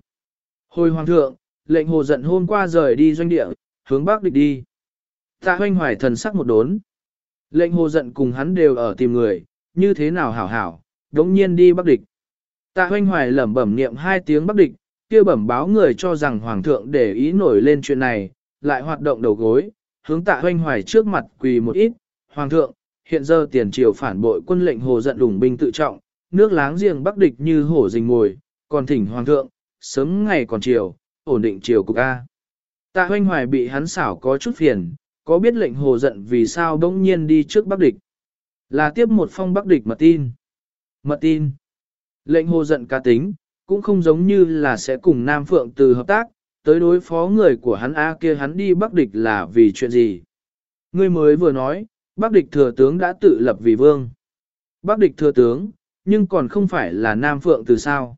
Hồi hoàng thượng, lệnh hồ giận hôm qua rời đi doanh địa, hướng bắc địch đi. Tạ hoanh hoài thần sắc một đốn. Lệnh hồ giận cùng hắn đều ở tìm người, như thế nào hảo hảo, đống nhiên đi bắc địch. Tạ hoanh hoài lẩm bẩm niệm hai tiếng bắc địch, kia bẩm báo người cho rằng hoàng thượng để ý nổi lên chuyện này, lại hoạt động đầu gối, hướng tạ hoanh hoài trước mặt quỳ một ít, hoàng thượng, hiện giờ tiền triều phản bội quân lệnh hồ giận đủng binh tự trọng, nước láng giềng bắc địch như hổ rình ngồi, còn thỉnh hoàng thượng, sớm ngày còn triều, ổn định triều cục A. Tạ hoanh hoài bị hắn xảo có chút phiền, có biết lệnh hồ giận vì sao bỗng nhiên đi trước bắc địch. Là tiếp một phong bắc địch mật tin. Mật tin. Lệnh hồ giận ca tính, cũng không giống như là sẽ cùng Nam Phượng từ hợp tác, tới đối phó người của hắn A kia hắn đi bắc địch là vì chuyện gì. Ngươi mới vừa nói, bắc địch thừa tướng đã tự lập vì vương. Bắc địch thừa tướng, nhưng còn không phải là Nam Phượng từ sao.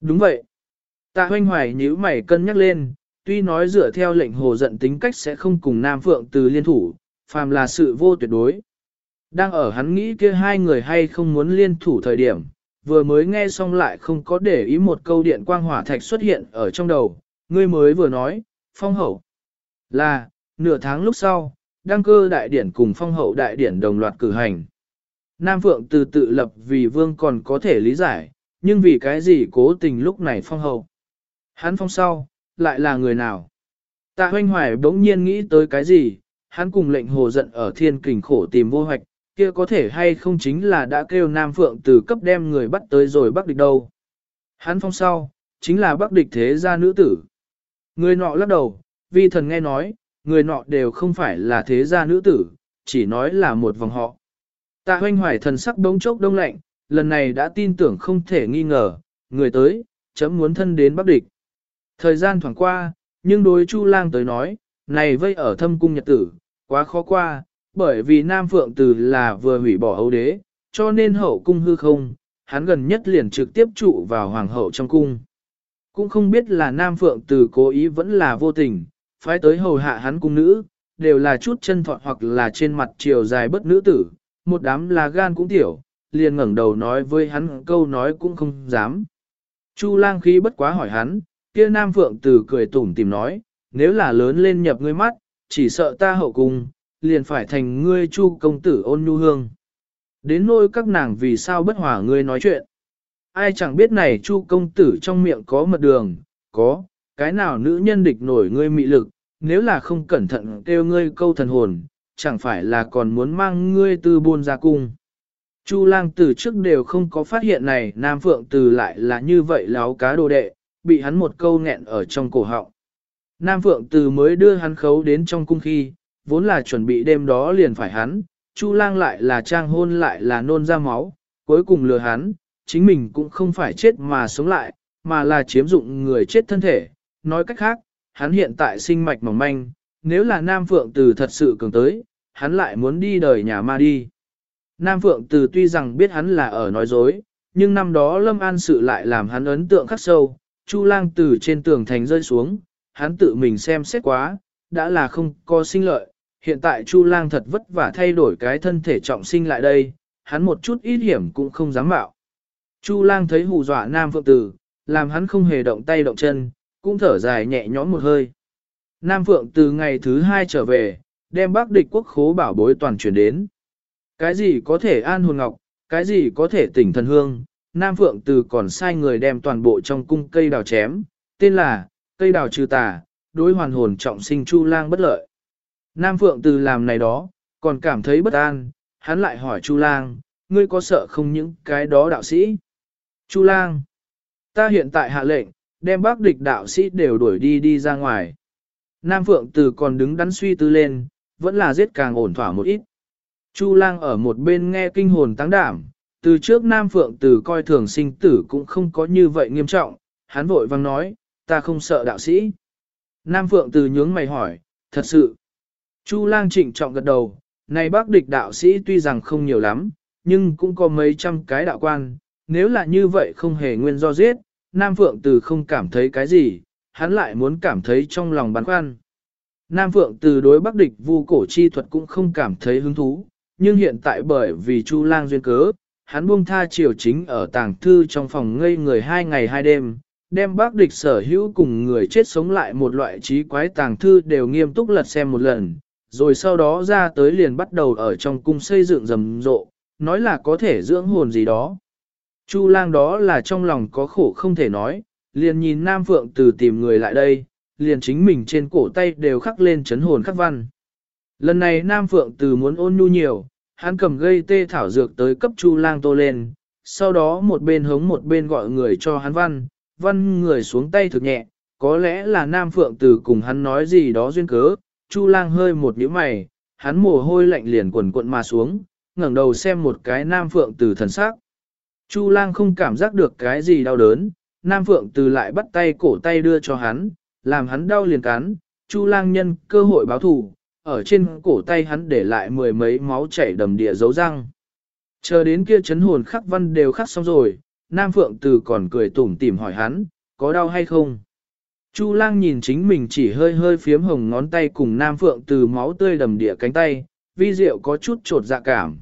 Đúng vậy. Tạ hoanh hoài nhíu mày cân nhắc lên, tuy nói dựa theo lệnh hồ giận tính cách sẽ không cùng Nam Phượng từ liên thủ, phàm là sự vô tuyệt đối. Đang ở hắn nghĩ kia hai người hay không muốn liên thủ thời điểm, vừa mới nghe xong lại không có để ý một câu điện quang hỏa thạch xuất hiện ở trong đầu, ngươi mới vừa nói, phong hậu. Là, nửa tháng lúc sau, đăng cơ đại điển cùng phong hậu đại điển đồng loạt cử hành. Nam Phượng từ tự lập vì vương còn có thể lý giải, nhưng vì cái gì cố tình lúc này phong hậu. Hắn phong sau, lại là người nào? Tạ hoanh hoài bỗng nhiên nghĩ tới cái gì, hắn cùng lệnh hồ giận ở thiên kình khổ tìm vô hoạch, kia có thể hay không chính là đã kêu Nam Phượng từ cấp đem người bắt tới rồi bắt địch đâu. Hắn phong sau, chính là bắc địch thế gia nữ tử. Người nọ lắc đầu, vi thần nghe nói, người nọ đều không phải là thế gia nữ tử, chỉ nói là một vòng họ. Tạ hoanh hoài thần sắc đống chốc đông lạnh, lần này đã tin tưởng không thể nghi ngờ, người tới, chấm muốn thân đến bắc địch. Thời gian thoảng qua, nhưng đối Chu Lang tới nói, này vây ở thâm cung nhật tử, quá khó qua, bởi vì Nam Phượng Từ là vừa hủy bỏ hậu đế, cho nên hậu cung hư không, hắn gần nhất liền trực tiếp trụ vào hoàng hậu trong cung. Cũng không biết là Nam Phượng Từ cố ý vẫn là vô tình, phái tới hầu hạ hắn cung nữ, đều là chút chân thọt hoặc là trên mặt chiều dài bất nữ tử, một đám là gan cũng tiểu, liền ngẩng đầu nói với hắn câu nói cũng không dám. Chu lang khí bất quá hỏi hắn, kia Nam Phượng Từ cười tủm tìm nói, nếu là lớn lên nhập ngươi mắt, chỉ sợ ta hậu cung, liền phải thành ngươi chu công tử ôn nhu hương. Đến nôi các nàng vì sao bất hòa ngươi nói chuyện. Ai chẳng biết này chu công tử trong miệng có mật đường, có, cái nào nữ nhân địch nổi ngươi mị lực, nếu là không cẩn thận kêu ngươi câu thần hồn, chẳng phải là còn muốn mang ngươi từ buôn ra cung. Chu lang từ trước đều không có phát hiện này, Nam Phượng từ lại là như vậy láo cá đồ đệ, bị hắn một câu nghẹn ở trong cổ họng. Nam Phượng từ mới đưa hắn khấu đến trong cung khi, vốn là chuẩn bị đêm đó liền phải hắn, Chu lang lại là trang hôn lại là nôn ra máu, cuối cùng lừa hắn, chính mình cũng không phải chết mà sống lại, mà là chiếm dụng người chết thân thể. Nói cách khác, hắn hiện tại sinh mạch mỏng manh, nếu là Nam Phượng Từ thật sự cường tới, hắn lại muốn đi đời nhà ma đi. Nam Phượng Từ tuy rằng biết hắn là ở nói dối, nhưng năm đó Lâm An sự lại làm hắn ấn tượng khắc sâu, Chu lang từ trên tường thành rơi xuống, hắn tự mình xem xét quá, đã là không có sinh lợi, hiện tại Chu lang thật vất vả thay đổi cái thân thể trọng sinh lại đây, hắn một chút ít hiểm cũng không dám mạo. Chu lang thấy hù dọa Nam Phượng Tử, làm hắn không hề động tay động chân, cũng thở dài nhẹ nhõm một hơi. Nam Phượng từ ngày thứ hai trở về, đem bác địch quốc khố bảo bối toàn chuyển đến. Cái gì có thể an hồn ngọc, cái gì có thể tỉnh thần hương, Nam Phượng từ còn sai người đem toàn bộ trong cung cây đào chém, tên là, cây đào trừ tà, đối hoàn hồn trọng sinh Chu lang bất lợi. Nam Phượng từ làm này đó, còn cảm thấy bất an, hắn lại hỏi Chu lang, ngươi có sợ không những cái đó đạo sĩ? Chu lang, ta hiện tại hạ lệnh, đem bác địch đạo sĩ đều đuổi đi đi ra ngoài. Nam Phượng từ còn đứng đắn suy tư lên, vẫn là giết càng ổn thỏa một ít. Chu lang ở một bên nghe kinh hồn tăng đảm, từ trước Nam Phượng từ coi thường sinh tử cũng không có như vậy nghiêm trọng, hắn vội vang nói, ta không sợ đạo sĩ. Nam Phượng từ nhướng mày hỏi, thật sự. Chu lang trịnh trọng gật đầu, này bác địch đạo sĩ tuy rằng không nhiều lắm, nhưng cũng có mấy trăm cái đạo quan, nếu là như vậy không hề nguyên do giết, Nam Phượng từ không cảm thấy cái gì, hắn lại muốn cảm thấy trong lòng băn khoăn. Nam Phượng từ đối bắc địch vu cổ chi thuật cũng không cảm thấy hứng thú, nhưng hiện tại bởi vì Chu lang duyên cớ, hắn buông tha triều chính ở tàng thư trong phòng ngây người hai ngày hai đêm, đem bác địch sở hữu cùng người chết sống lại một loại trí quái tàng thư đều nghiêm túc lật xem một lần, rồi sau đó ra tới liền bắt đầu ở trong cung xây dựng rầm rộ, nói là có thể dưỡng hồn gì đó. Chu lang đó là trong lòng có khổ không thể nói, liền nhìn Nam Phượng từ tìm người lại đây, liền chính mình trên cổ tay đều khắc lên chấn hồn khắc văn. Lần này Nam Phượng từ muốn ôn nhu nhiều, hắn cầm gây tê thảo dược tới cấp Chu lang tô lên, sau đó một bên hống một bên gọi người cho hắn văn, văn người xuống tay thực nhẹ, có lẽ là Nam Phượng từ cùng hắn nói gì đó duyên cớ, Chu lang hơi một nhíu mày, hắn mồ hôi lạnh liền quần cuộn mà xuống, ngẩng đầu xem một cái Nam Phượng từ thần sắc. Chu lang không cảm giác được cái gì đau đớn, Nam Phượng từ lại bắt tay cổ tay đưa cho hắn, làm hắn đau liền cắn, Chu lang nhân cơ hội báo thù, ở trên cổ tay hắn để lại mười mấy máu chảy đầm địa dấu răng. Chờ đến kia chấn hồn khắc văn đều khắc xong rồi, Nam Phượng từ còn cười tủm tỉm hỏi hắn, có đau hay không? Chu lang nhìn chính mình chỉ hơi hơi phiếm hồng ngón tay cùng Nam Phượng từ máu tươi đầm địa cánh tay, vi diệu có chút trột dạ cảm.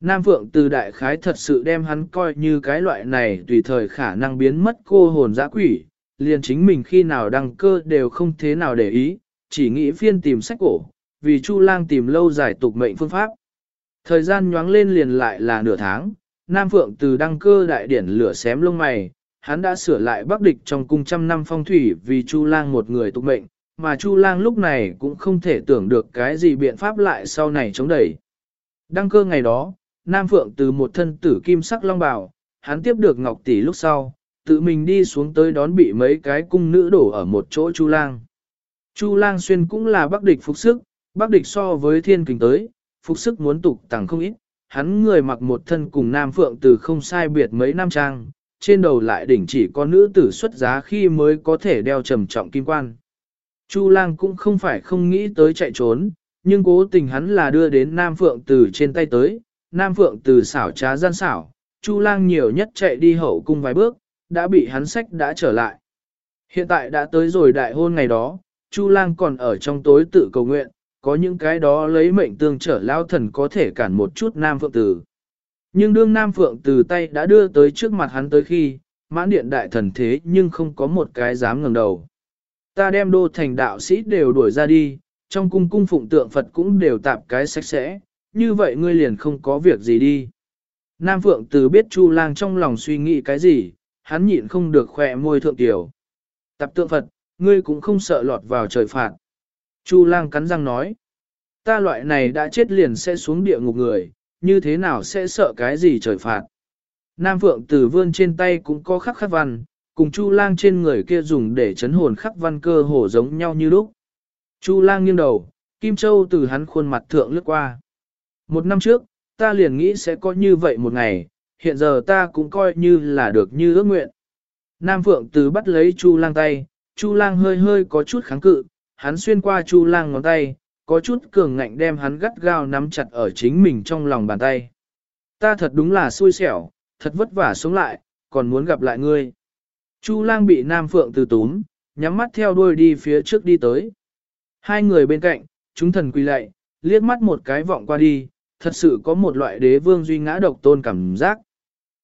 Nam Phượng từ đại khái thật sự đem hắn coi như cái loại này tùy thời khả năng biến mất cô hồn dã quỷ, liền chính mình khi nào đăng cơ đều không thế nào để ý, chỉ nghĩ phiên tìm sách cổ, vì Chu lang tìm lâu giải tục mệnh phương pháp. Thời gian nhoáng lên liền lại là nửa tháng, Nam Phượng từ đăng cơ đại điển lửa xém lông mày, hắn đã sửa lại bắc địch trong cung trăm năm phong thủy vì Chu lang một người tục mệnh, mà Chu lang lúc này cũng không thể tưởng được cái gì biện pháp lại sau này chống đẩy. Đăng cơ ngày đó, Nam Phượng từ một thân tử kim sắc long bào, hắn tiếp được Ngọc Tỷ lúc sau, tự mình đi xuống tới đón bị mấy cái cung nữ đổ ở một chỗ Chu lang. Chu lang xuyên cũng là bắc địch phục sức, bắc địch so với thiên kình tới, phục sức muốn tục tăng không ít, hắn người mặc một thân cùng Nam Phượng từ không sai biệt mấy năm trang, trên đầu lại đỉnh chỉ có nữ tử xuất giá khi mới có thể đeo trầm trọng kim quan. Chu lang cũng không phải không nghĩ tới chạy trốn, nhưng cố tình hắn là đưa đến Nam Phượng từ trên tay tới, Nam Phượng từ xảo trá gian xảo, Chu lang nhiều nhất chạy đi hậu cung vài bước, đã bị hắn sách đã trở lại. Hiện tại đã tới rồi đại hôn ngày đó, Chu lang còn ở trong tối tự cầu nguyện, có những cái đó lấy mệnh tương trở lao thần có thể cản một chút Nam Phượng Tử. Nhưng đương Nam Phượng từ tay đã đưa tới trước mặt hắn tới khi, mãn điện đại thần thế nhưng không có một cái dám ngẩng đầu. Ta đem đô thành đạo sĩ đều đuổi ra đi, trong cung cung phụng tượng Phật cũng đều tạp cái sạch sẽ, như vậy ngươi liền không có việc gì đi. Nam Phượng từ biết Chu Lang trong lòng suy nghĩ cái gì, hắn nhịn không được khỏe môi thượng tiểu. Tạp tượng Phật, ngươi cũng không sợ lọt vào trời phạt. Chu lang cắn răng nói, ta loại này đã chết liền sẽ xuống địa ngục người, như thế nào sẽ sợ cái gì trời phạt. Nam Phượng Tử vươn trên tay cũng có khắc khắc văn, cùng Chu lang trên người kia dùng để chấn hồn khắc văn cơ hồ giống nhau như lúc. Chu lang nghiêng đầu, Kim Châu từ hắn khuôn mặt thượng lướt qua. Một năm trước, ta liền nghĩ sẽ có như vậy một ngày, hiện giờ ta cũng coi như là được như ước nguyện. Nam Phượng Tử bắt lấy Chu lang tay, Chu lang hơi hơi có chút kháng cự, hắn xuyên qua Chu Lang ngón tay, có chút cường ngạnh đem hắn gắt gao nắm chặt ở chính mình trong lòng bàn tay. Ta thật đúng là xui xẻo, thật vất vả sống lại, còn muốn gặp lại ngươi. Chu Lang bị Nam Phượng từ túm, nhắm mắt theo đuôi đi phía trước đi tới. Hai người bên cạnh, chúng thần quỳ lạy, liếc mắt một cái vọng qua đi, thật sự có một loại đế vương duy ngã độc tôn cảm giác.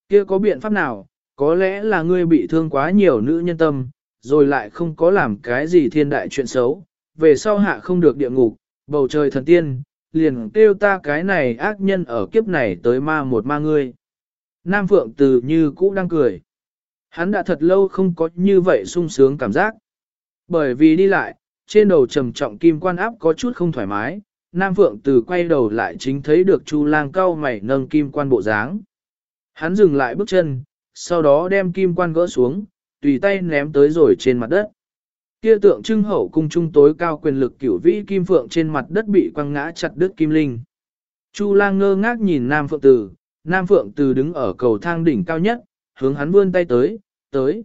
Kia có biện pháp nào, có lẽ là ngươi bị thương quá nhiều nữ nhân tâm, rồi lại không có làm cái gì thiên đại chuyện xấu, về sau hạ không được địa ngục, bầu trời thần tiên, liền kêu ta cái này ác nhân ở kiếp này tới ma một ma ngươi. Nam Phượng từ như cũ đang cười. Hắn đã thật lâu không có như vậy sung sướng cảm giác. Bởi vì đi lại, trên đầu trầm trọng kim quan áp có chút không thoải mái, Nam Phượng từ quay đầu lại chính thấy được Chu lang cao mày nâng kim quan bộ dáng. Hắn dừng lại bước chân, sau đó đem kim quan gỡ xuống, tùy tay ném tới rồi trên mặt đất. Kia tượng trưng hậu cung trung tối cao quyền lực cửu vĩ kim phượng trên mặt đất bị quăng ngã chặt đứt kim linh. Chu lang ngơ ngác nhìn Nam Phượng Từ, Nam Phượng Từ đứng ở cầu thang đỉnh cao nhất, hướng hắn vươn tay tới, tới.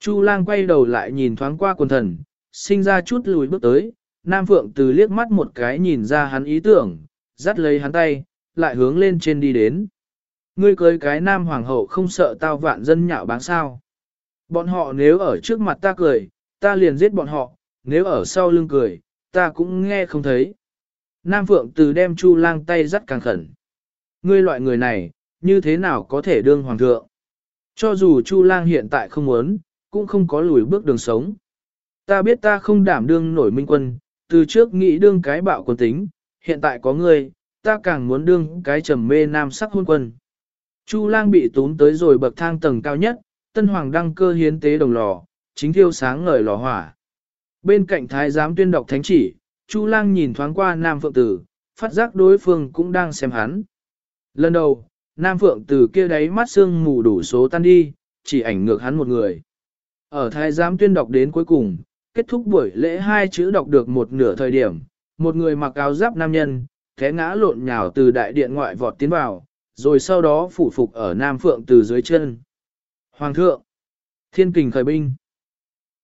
Chu lang quay đầu lại nhìn thoáng qua quần thần, sinh ra chút lùi bước tới, Nam Phượng Từ liếc mắt một cái nhìn ra hắn ý tưởng, dắt lấy hắn tay, lại hướng lên trên đi đến. Ngươi cưới cái Nam Hoàng hậu không sợ tao vạn dân nhạo báng sao. Bọn họ nếu ở trước mặt ta cười, ta liền giết bọn họ, nếu ở sau lưng cười, ta cũng nghe không thấy. Nam Phượng từ đem Chu lang tay dắt càng khẩn. Ngươi loại người này, như thế nào có thể đương hoàng thượng? Cho dù Chu lang hiện tại không muốn, cũng không có lùi bước đường sống. Ta biết ta không đảm đương nổi minh quân, từ trước nghĩ đương cái bạo quân tính, hiện tại có ngươi, ta càng muốn đương cái trầm mê nam sắc hôn quân. Chu lang bị tún tới rồi bậc thang tầng cao nhất, tân hoàng đăng cơ hiến tế đồng lò, chính thiêu sáng ngời lò hỏa. Bên cạnh thái giám tuyên đọc thánh chỉ, Chu lang nhìn thoáng qua nam phượng tử, phát giác đối phương cũng đang xem hắn. Lần đầu, nam phượng tử kia đáy mắt xương mù đủ số tan đi, chỉ ảnh ngược hắn một người. Ở thái giám tuyên đọc đến cuối cùng, kết thúc buổi lễ hai chữ đọc được một nửa thời điểm, một người mặc áo giáp nam nhân, thế ngã lộn nhào từ đại điện ngoại vọt tiến vào, rồi sau đó phủ phục ở Nam Phượng từ dưới chân. Hoàng thượng, thiên kình khởi binh.